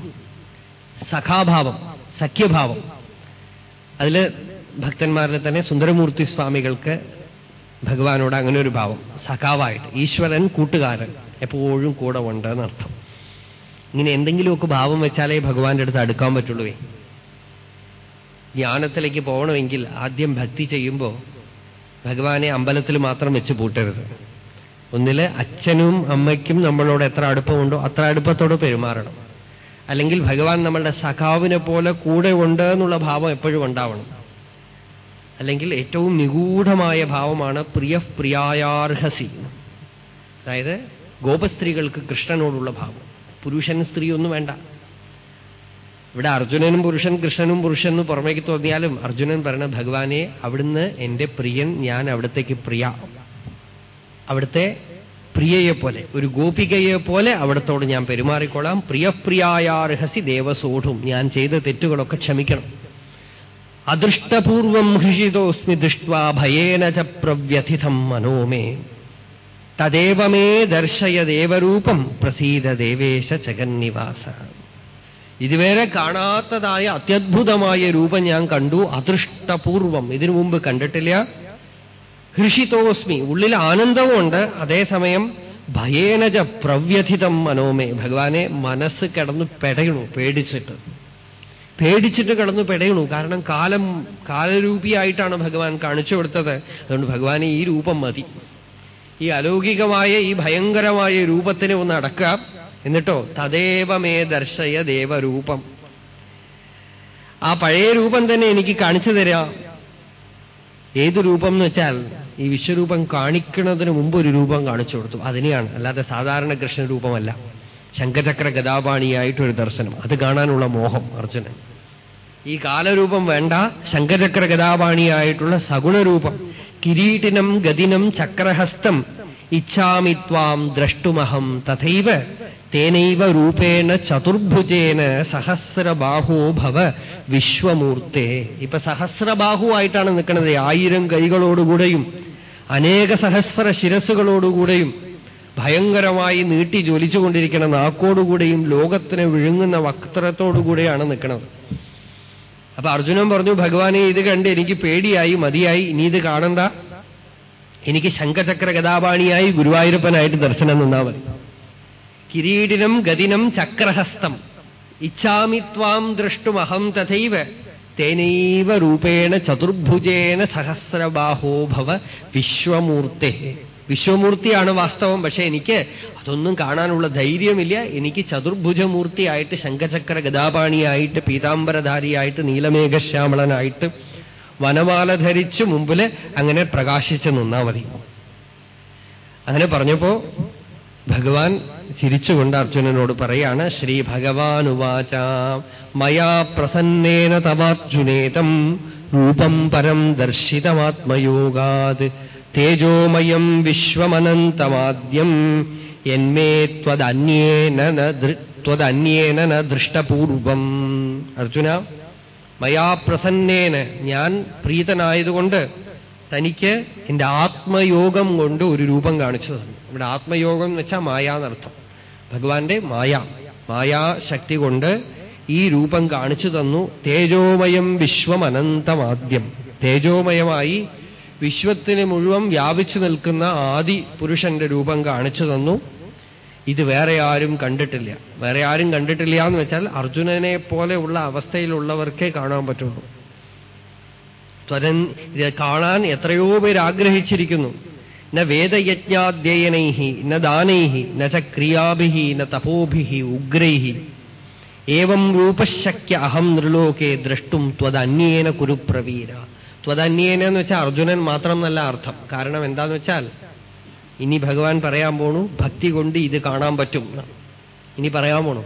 സഖാഭാവം സഖ്യഭാവം. അതിൽ ഭക്തന്മാരിൽ തന്നെ സുന്ദരമൂർത്തി സ്വാമികൾക്ക് ഭഗവാനോട് അങ്ങനെ ഒരു ഭാവം സഖാവായിട്ട്. ഈശ്വരൻ കൂട്ടുകാരൻ. എപ്പോഴും കൂടെ ഉണ്ട് എന്നർത്ഥം ഇങ്ങനെ എന്തെങ്കിലുമൊക്കെ ഭാവം വെച്ചാലേ ഭഗവാന്റെ അടുത്ത് അടുക്കാൻ പറ്റുള്ളൂ. ധ്യാനത്തിലേക്ക് പോകണമെങ്കിൽ ആദ്യം ഭക്തി ചെയ്യുമ്പോൾ ഭഗവാനെ അമ്പലത്തിൽ മാത്രം വെച്ച് പൂട്ടരുത്. ഒന്നിൽ അച്ഛനും അമ്മയ്ക്കും നമ്മളോട് എത്ര അടുപ്പമുണ്ടോ അത്ര അടുപ്പത്തോട് പെരുമാറണം. അല്ലെങ്കിൽ ഭഗവാൻ നമ്മളുടെ സഖാവിനെ പോലെ കൂടെ ഉണ്ട് എന്നുള്ള ഭാവം എപ്പോഴും ഉണ്ടാവണം. അല്ലെങ്കിൽ ഏറ്റവും നിഗൂഢമായ ഭാവമാണ് പ്രിയ പ്രിയായാർഹസി. അതായത് ഗോപസ്ത്രീകൾക്ക് കൃഷ്ണനോടുള്ള ഭാവം. പുരുഷൻ സ്ത്രീ ഒന്നും വേണ്ട. ഇവിടെ അർജുനനും പുരുഷൻ കൃഷ്ണനും പുരുഷൻ എന്ന് പുറമേക്ക് തോന്നിയാലും അർജുനൻ പറഞ്ഞ ഭഗവാനെ അവിടുന്ന് എന്റെ പ്രിയൻ ഞാൻ അവിടത്തേക്ക് പ്രിയ. അവിടുത്തെ പ്രിയയെ പോലെ ഒരു ഗോപികയെ പോലെ അവിടത്തോട് ഞാൻ പെരുമാറിക്കൊള്ളാം പ്രിയപ്രിയായാർഹസി ദേവസോഠും ഞാൻ ചെയ്ത തെറ്റുകളൊക്കെ ക്ഷമിക്കണം. അദൃഷ്ടപൂർവം ഹൃഷിതോസ്മി ദൃഷ്ട്വാ ഭയേന ച പ്രവ്യഥിതം മനോമേ തദേവമേ ദർശയ ദേവരൂപം പ്രസീത ദേവേശ ജഗന്നിവാസ. ഇതുവരെ കാണാത്തതായ അത്യത്ഭുതമായ രൂപം ഞാൻ കണ്ടു. അദൃഷ്ടപൂർവം. ഇതിനു മുമ്പ് കണ്ടിട്ടില്ല. ഹൃഷിതോസ്മി. ഉള്ളിൽ ആനന്ദവുമുണ്ട്. അതേസമയം ഭയേനജ പ്രവ്യഥിതം മനോമേ. ഭഗവാനെ മനസ്സ് കിടന്നു പെടയണു പേടിച്ചിട്ട്. പേടിച്ചിട്ട് കിടന്നു പെടയണു. കാരണം കാലം കാലരൂപിയായിട്ടാണ് ഭഗവാൻ കാണിച്ചു കൊടുത്തത്. അതുകൊണ്ട് ഭഗവാനെ ഈ രൂപം മതി. ഈ അലൗകികമായ ഈ ഭയങ്കരമായ രൂപത്തിനെ ഒന്ന് അടക്കാം എന്നിട്ടോ തദേവമേ ദർശയ ദേവരൂപം. ആ പഴയ രൂപം തന്നെ എനിക്ക് കാണിച്ചു തരാം. ഏത് രൂപം എന്ന് വെച്ചാൽ ഈ വിശ്വരൂപം കാണിക്കുന്നതിന് മുമ്പ് ഒരു രൂപം കാണിച്ചു കൊടുത്തു. അതിനെയാണ്. അല്ലാതെ സാധാരണ കൃഷ്ണരൂപമല്ല ശങ്കചക്ര ഗതാപാണിയായിട്ടൊരു ദർശനം. അത് കാണാനുള്ള മോഹം അർജുനൻ. ഈ കാലരൂപം വേണ്ട. ശങ്കചക്ര ഗതാപാണിയായിട്ടുള്ള സഗുണരൂപം. കിരീടിനം ഗതിനം ചക്രഹസ്തം ഇച്ഛാമി ത്വാം ദ്രഷ്ടുമഹം തഥൈവ. തേനൈവ രൂപേണ ചതുർഭുജേന സഹസ്രബാഹോ ഭവ വിശ്വമൂർത്തേ. ഇപ്പൊ സഹസ്രബാഹുവായിട്ടാണ് നിൽക്കുന്നത് ആയിരം കൈകളോടുകൂടെയും അനേക സഹസ്ര ശിരസുകളോടുകൂടെയും ഭയങ്കരമായി നീട്ടി ജ്വലിച്ചുകൊണ്ടിരിക്കുന്ന നാക്കോടുകൂടെയും ലോകത്തിന് വിഴുങ്ങുന്ന വക്രത്തോടുകൂടെയാണ് നിൽക്കുന്നത് അപ്പൊ അർജുനൻ പറഞ്ഞു ഭഗവാനെ ഇത് കണ്ട് എനിക്ക് പേടിയായി മതിയായി. ഇനി ഇത് കാണണ്ട. എനിക്ക് ശങ്കചക്ര ഗതാപാണിയായി ഗുരുവായൂരപ്പനായിട്ട് ദർശനം നിന്നാ മതി. കിരീടിനം ഗതിനം ചക്രഹസ്തം. ഇച്ഛാമി ദൃഷ്ടുമഹം തഥൈവ. തേനൈവ രൂപേണ ചതുർഭുജേന സഹസ്രബാഹോ ഭവ വിശ്വമൂർത്തെ. വിശ്വമൂർത്തിയാണ് വാസ്തവം. പക്ഷെ എനിക്ക് അതൊന്നും കാണാനുള്ള ധൈര്യമില്ല. എനിക്ക് ചതുർഭുജമൂർത്തിയായിട്ട് ശംഖചക്ര ഗതാപാണിയായിട്ട് പീതാംബരധാരിയായിട്ട് നീലമേഘശ്യാമളനായിട്ട് വനമാല ധരിച്ച് മുമ്പിൽ അങ്ങനെ പ്രകാശിച്ചു നിന്നാ മതി. അങ്ങനെ പറഞ്ഞപ്പോ ഭഗവാൻ ചിരിച്ചുകൊണ്ട് അർജുനനോട് പറയാണ് ശ്രീ ഭഗവാൻ ഉവാച മയാ പ്രസന്നേന തവാർജുനേതം രൂപം പരം ദർശിതമാത്മയോഗാത് തേജോമയം വിശ്വമനന്തമാദ്യം എന്മേ ത്വദന്യേന ന ദൃ- ത്വദന്യേന ന ദൃഷ്ടപൂർവം. അർജുന മയാ പ്രസന്നേന ഞാൻ പ്രീതനായതുകൊണ്ട് തനിക്ക് എന്റെ ആത്മയോഗം കൊണ്ട് ഒരു രൂപം കാണിച്ചു തന്നു ഇവിടെ ആത്മയോഗം എന്ന് വെച്ചാൽ മായ എന്നർത്ഥം. ഭഗവാന്റെ മായ മായാശക്തി കൊണ്ട് ഈ രൂപം കാണിച്ചു തന്നു തേജോമയം വിശ്വമനന്തമാദ്യം. തേജോമയമായി വിശ്വത്തിന് മുഴുവൻ വ്യാപിച്ചു നിൽക്കുന്ന ആദി പുരുഷന്റെ രൂപം കാണിച്ചു തന്നു. ഇത് വേറെ ആരും കണ്ടിട്ടില്ല. വേറെ ആരും കണ്ടിട്ടില്ല എന്ന് വെച്ചാൽ അർജുനനെ പോലെയുള്ള അവസ്ഥയിലുള്ളവർക്കേ കാണാൻ പറ്റുള്ളൂ. ത്വരൻ ഇത് കാണാൻ എത്രയോ പേർ ആഗ്രഹിച്ചിരിക്കുന്നു. ന വേദയജ്ഞാധ്യയനൈഹി ന ദാനൈഹി ന ച ന തപോഭിഹി ഉഗ്രൈഹി. ഏവം രൂപശക്യ അഹം നൃലോകെ ദ്രഷ്ടും ത്വതന്യേന കുരുപ്രവീര. ത്വതന്യേന എന്ന് വെച്ചാൽ അർജുനൻ മാത്രം നല്ല അർത്ഥം. കാരണം എന്താന്ന് വെച്ചാൽ ഇനി ഭഗവാൻ പറയാൻ പോണു ഭക്തി കൊണ്ട് ഇത് കാണാൻ പറ്റും. ഇനി പറയാൻ പോണു.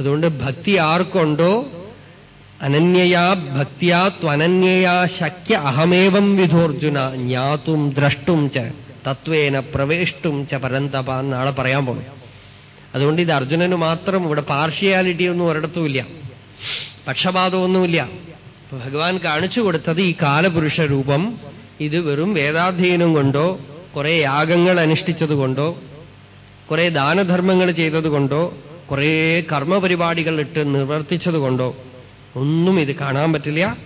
അതുകൊണ്ട് ഭക്തി ആർക്കുണ്ടോ? അനന്യയാ ഭക്തിയാ ത്വനന്യയാ ശക്യ അഹമേവം വിധോർജുന ജ്ഞാതും ദ്രഷ്ടും ച തത്വേന പ്രവേഷ്ടും ച പരന്തപ എന്നാളെ നാളെ പറയാൻ പോണു. അതുകൊണ്ട് ഇത് അർജുനന് മാത്രം ഇവിടെ പാർഷ്യാലിറ്റി ഒന്നും ഒരിടത്തുമില്ല പക്ഷപാതമൊന്നുമില്ല. ഭഗവാൻ കാണിച്ചു കൊടുത്തത് ഈ കാലപുരുഷ രൂപം. ഇത് വെറും വേദാധ്യയനം കൊണ്ടോ കുറെ യാഗങ്ങൾ അനുഷ്ഠിച്ചതുകൊണ്ടോ കുറെ ദാനധർമ്മങ്ങൾ ചെയ്തതുകൊണ്ടോ കുറെ കർമ്മപരിപാടികൾ ഇട്ട് നിവർത്തിച്ചതുകൊണ്ടോ ഒന്നും ഇത് കാണാൻ പറ്റില്ല.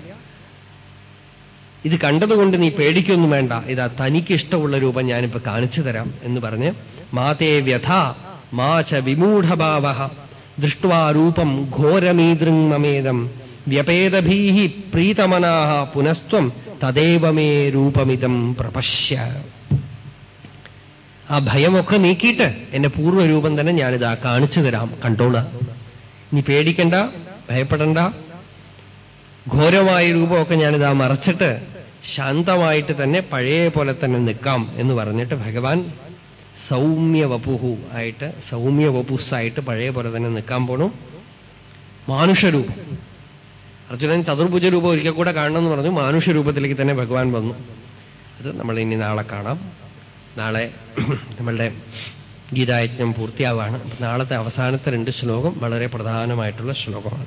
ഇത് കണ്ടതുകൊണ്ട് നീ പേടിക്കൊന്നും വേണ്ട. ഇതാ തനിക്കിഷ്ടമുള്ള രൂപം ഞാനിപ്പോ കാണിച്ചു തരാം എന്ന് പറഞ്ഞ് മാതേ വ്യഥ മാച വിമൂഢഭാവ ദൃഷ്ട്വാ രൂപം ഘോരമീദൃങ്മമേദം വ്യപേദഭീ പ്രീതമനാഹ പുനസ്ത്വം തദേവമേ രൂപമിതം പ്രപശ്യ. ആ ഭയമൊക്കെ നീക്കിയിട്ട് എന്റെ പൂർവരൂപം തന്നെ ഞാനിതാ കാണിച്ചു തരാം. കണ്ടോണ നീ പേടിക്കണ്ട ഭയപ്പെടണ്ട. ഘോരമായ രൂപമൊക്കെ ഞാനിതാ മറച്ചിട്ട് ശാന്തമായിട്ട് തന്നെ പഴയ പോലെ തന്നെ നിൽക്കാം എന്ന് പറഞ്ഞിട്ട് ഭഗവാൻ സൗമ്യ വപുഹു ആയിട്ട് സൗമ്യ വപുസ്സായിട്ട് പഴയ പോലെ തന്നെ നിൽക്കാൻ പോണു. മാനുഷരൂപം. അർജുനൻ ചതുർഭുജ രൂപം ഒരിക്കൽ കൂടെ കാണണം എന്ന് പറഞ്ഞു. മാനുഷ്യ രൂപത്തിലേക്ക് തന്നെ ഭഗവാൻ വന്നു. അത് നമ്മൾ ഇനി നാളെ കാണാം. നാളെ നമ്മളുടെ ഗീതായജ്ഞം പൂർത്തിയാവാണ്. നാളത്തെ അവസാനത്തെ രണ്ട് ശ്ലോകം വളരെ പ്രധാനമായിട്ടുള്ള ശ്ലോകമാണ്.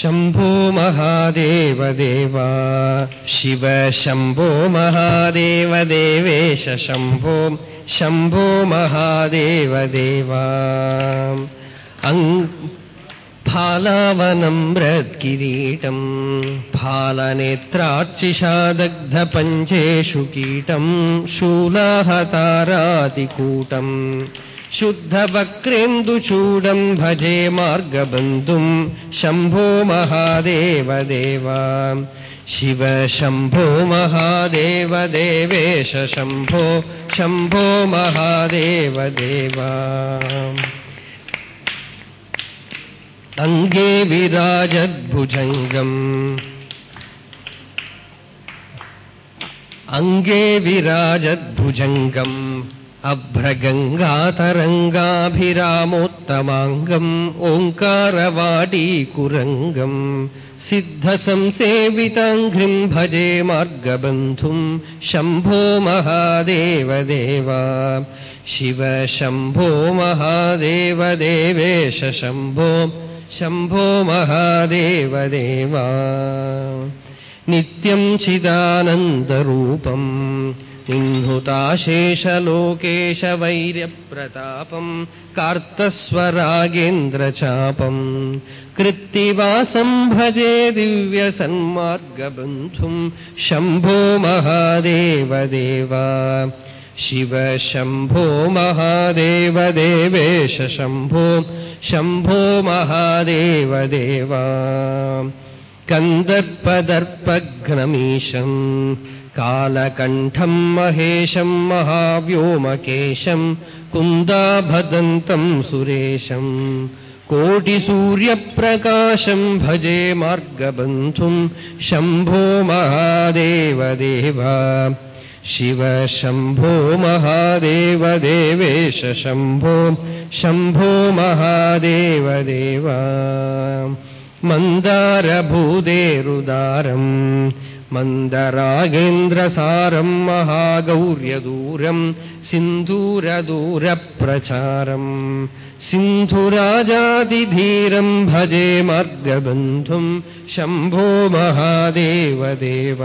ശംഭോ മഹാദേവദേവ ശിവ ശംഭോ മഹാദേവദേവേശ ശംഭോ ശംഭോ മഹാദേവ ദേവ. फालावनम्रत्किरीटम् फालनेत्रार्चिषादग्धपञ्चेषु कीटम् शूलाहतारातिकूटम् शुद्धवक्रेन्दुचूडम् भजे मार्गबन्धुम् शम्भो महादेवदेव शिव शम्भो महादेव देवेश शम्भो शम्भो महादेवदेव अङ्गे विराजद्भुजङ्गम्। अङ्गे विराजद्भुजङ्गम् अभ्रगङ्गातरङ्गाभिरामोत्तमाङ्गम् ओङ्कारवाडीकुरङ्गम् सिद्धसंसेविताङ्घ्रिम् भजे मार्गबन्धुम् शम्भो महादेवदेव। शिव शम्भो महादेवदेवेश शम्भो शम्भो महादेवदेव। नित्यम् चिदानन्दरूपम् निह्नुताशेषलोकेशवैर्यप्रतापम् कार्तस्वरागेन्द्रचापम् कृत्तिवासम् भजे दिव्यसन्मार्गबन्धुम् शम्भो महादेवदेव शिव शम्भो महादेवदेवेश शम्भो शम्भो महादेवदेव कन्दर्पदर्पघ्नमीशम् कालकण्ठम् महेशम् महाव्योमकेशम् कुन्दाभदन्तम् सुरेशम् कोटिसूर्यप्रकाशम् भजे मार्गबन्धुम् शम्भो महादेवदेव शिव शम्भो महादेवदेवेश शम्भो शम्भो महादेवदेव मन्दारभूदेरुदारम् मन्दरागेन्द्रसारम् महागौर्यदूरम् सिन्धूरदूरप्रचारम् सिन्धुराजादिधीरम् भजे मार्गबन्धुम् शम्भो महादेवदेव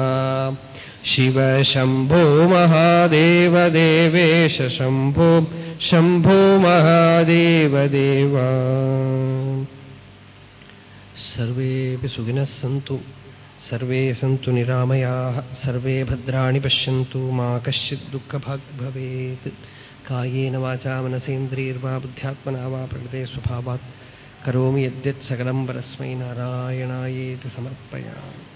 शिव शम्भो महादेवदेवेश शम्भो शम्भो महादेवदेव। सर्वेऽपि सुखिनः सन्तु, सर्वे सन्तु निरामयाः, सर्वे भद्राणि पश्यन्तु, मा कश्चित् दुःखभाग् भवेत्। कायेन वाचा मनसेन्द्रियर्वा बुद्ध्यात्मना वा प्रकृते स्वभावात्। करोमि यद्यत् सकलं परस्मै नारायणायेति समर्पयामि।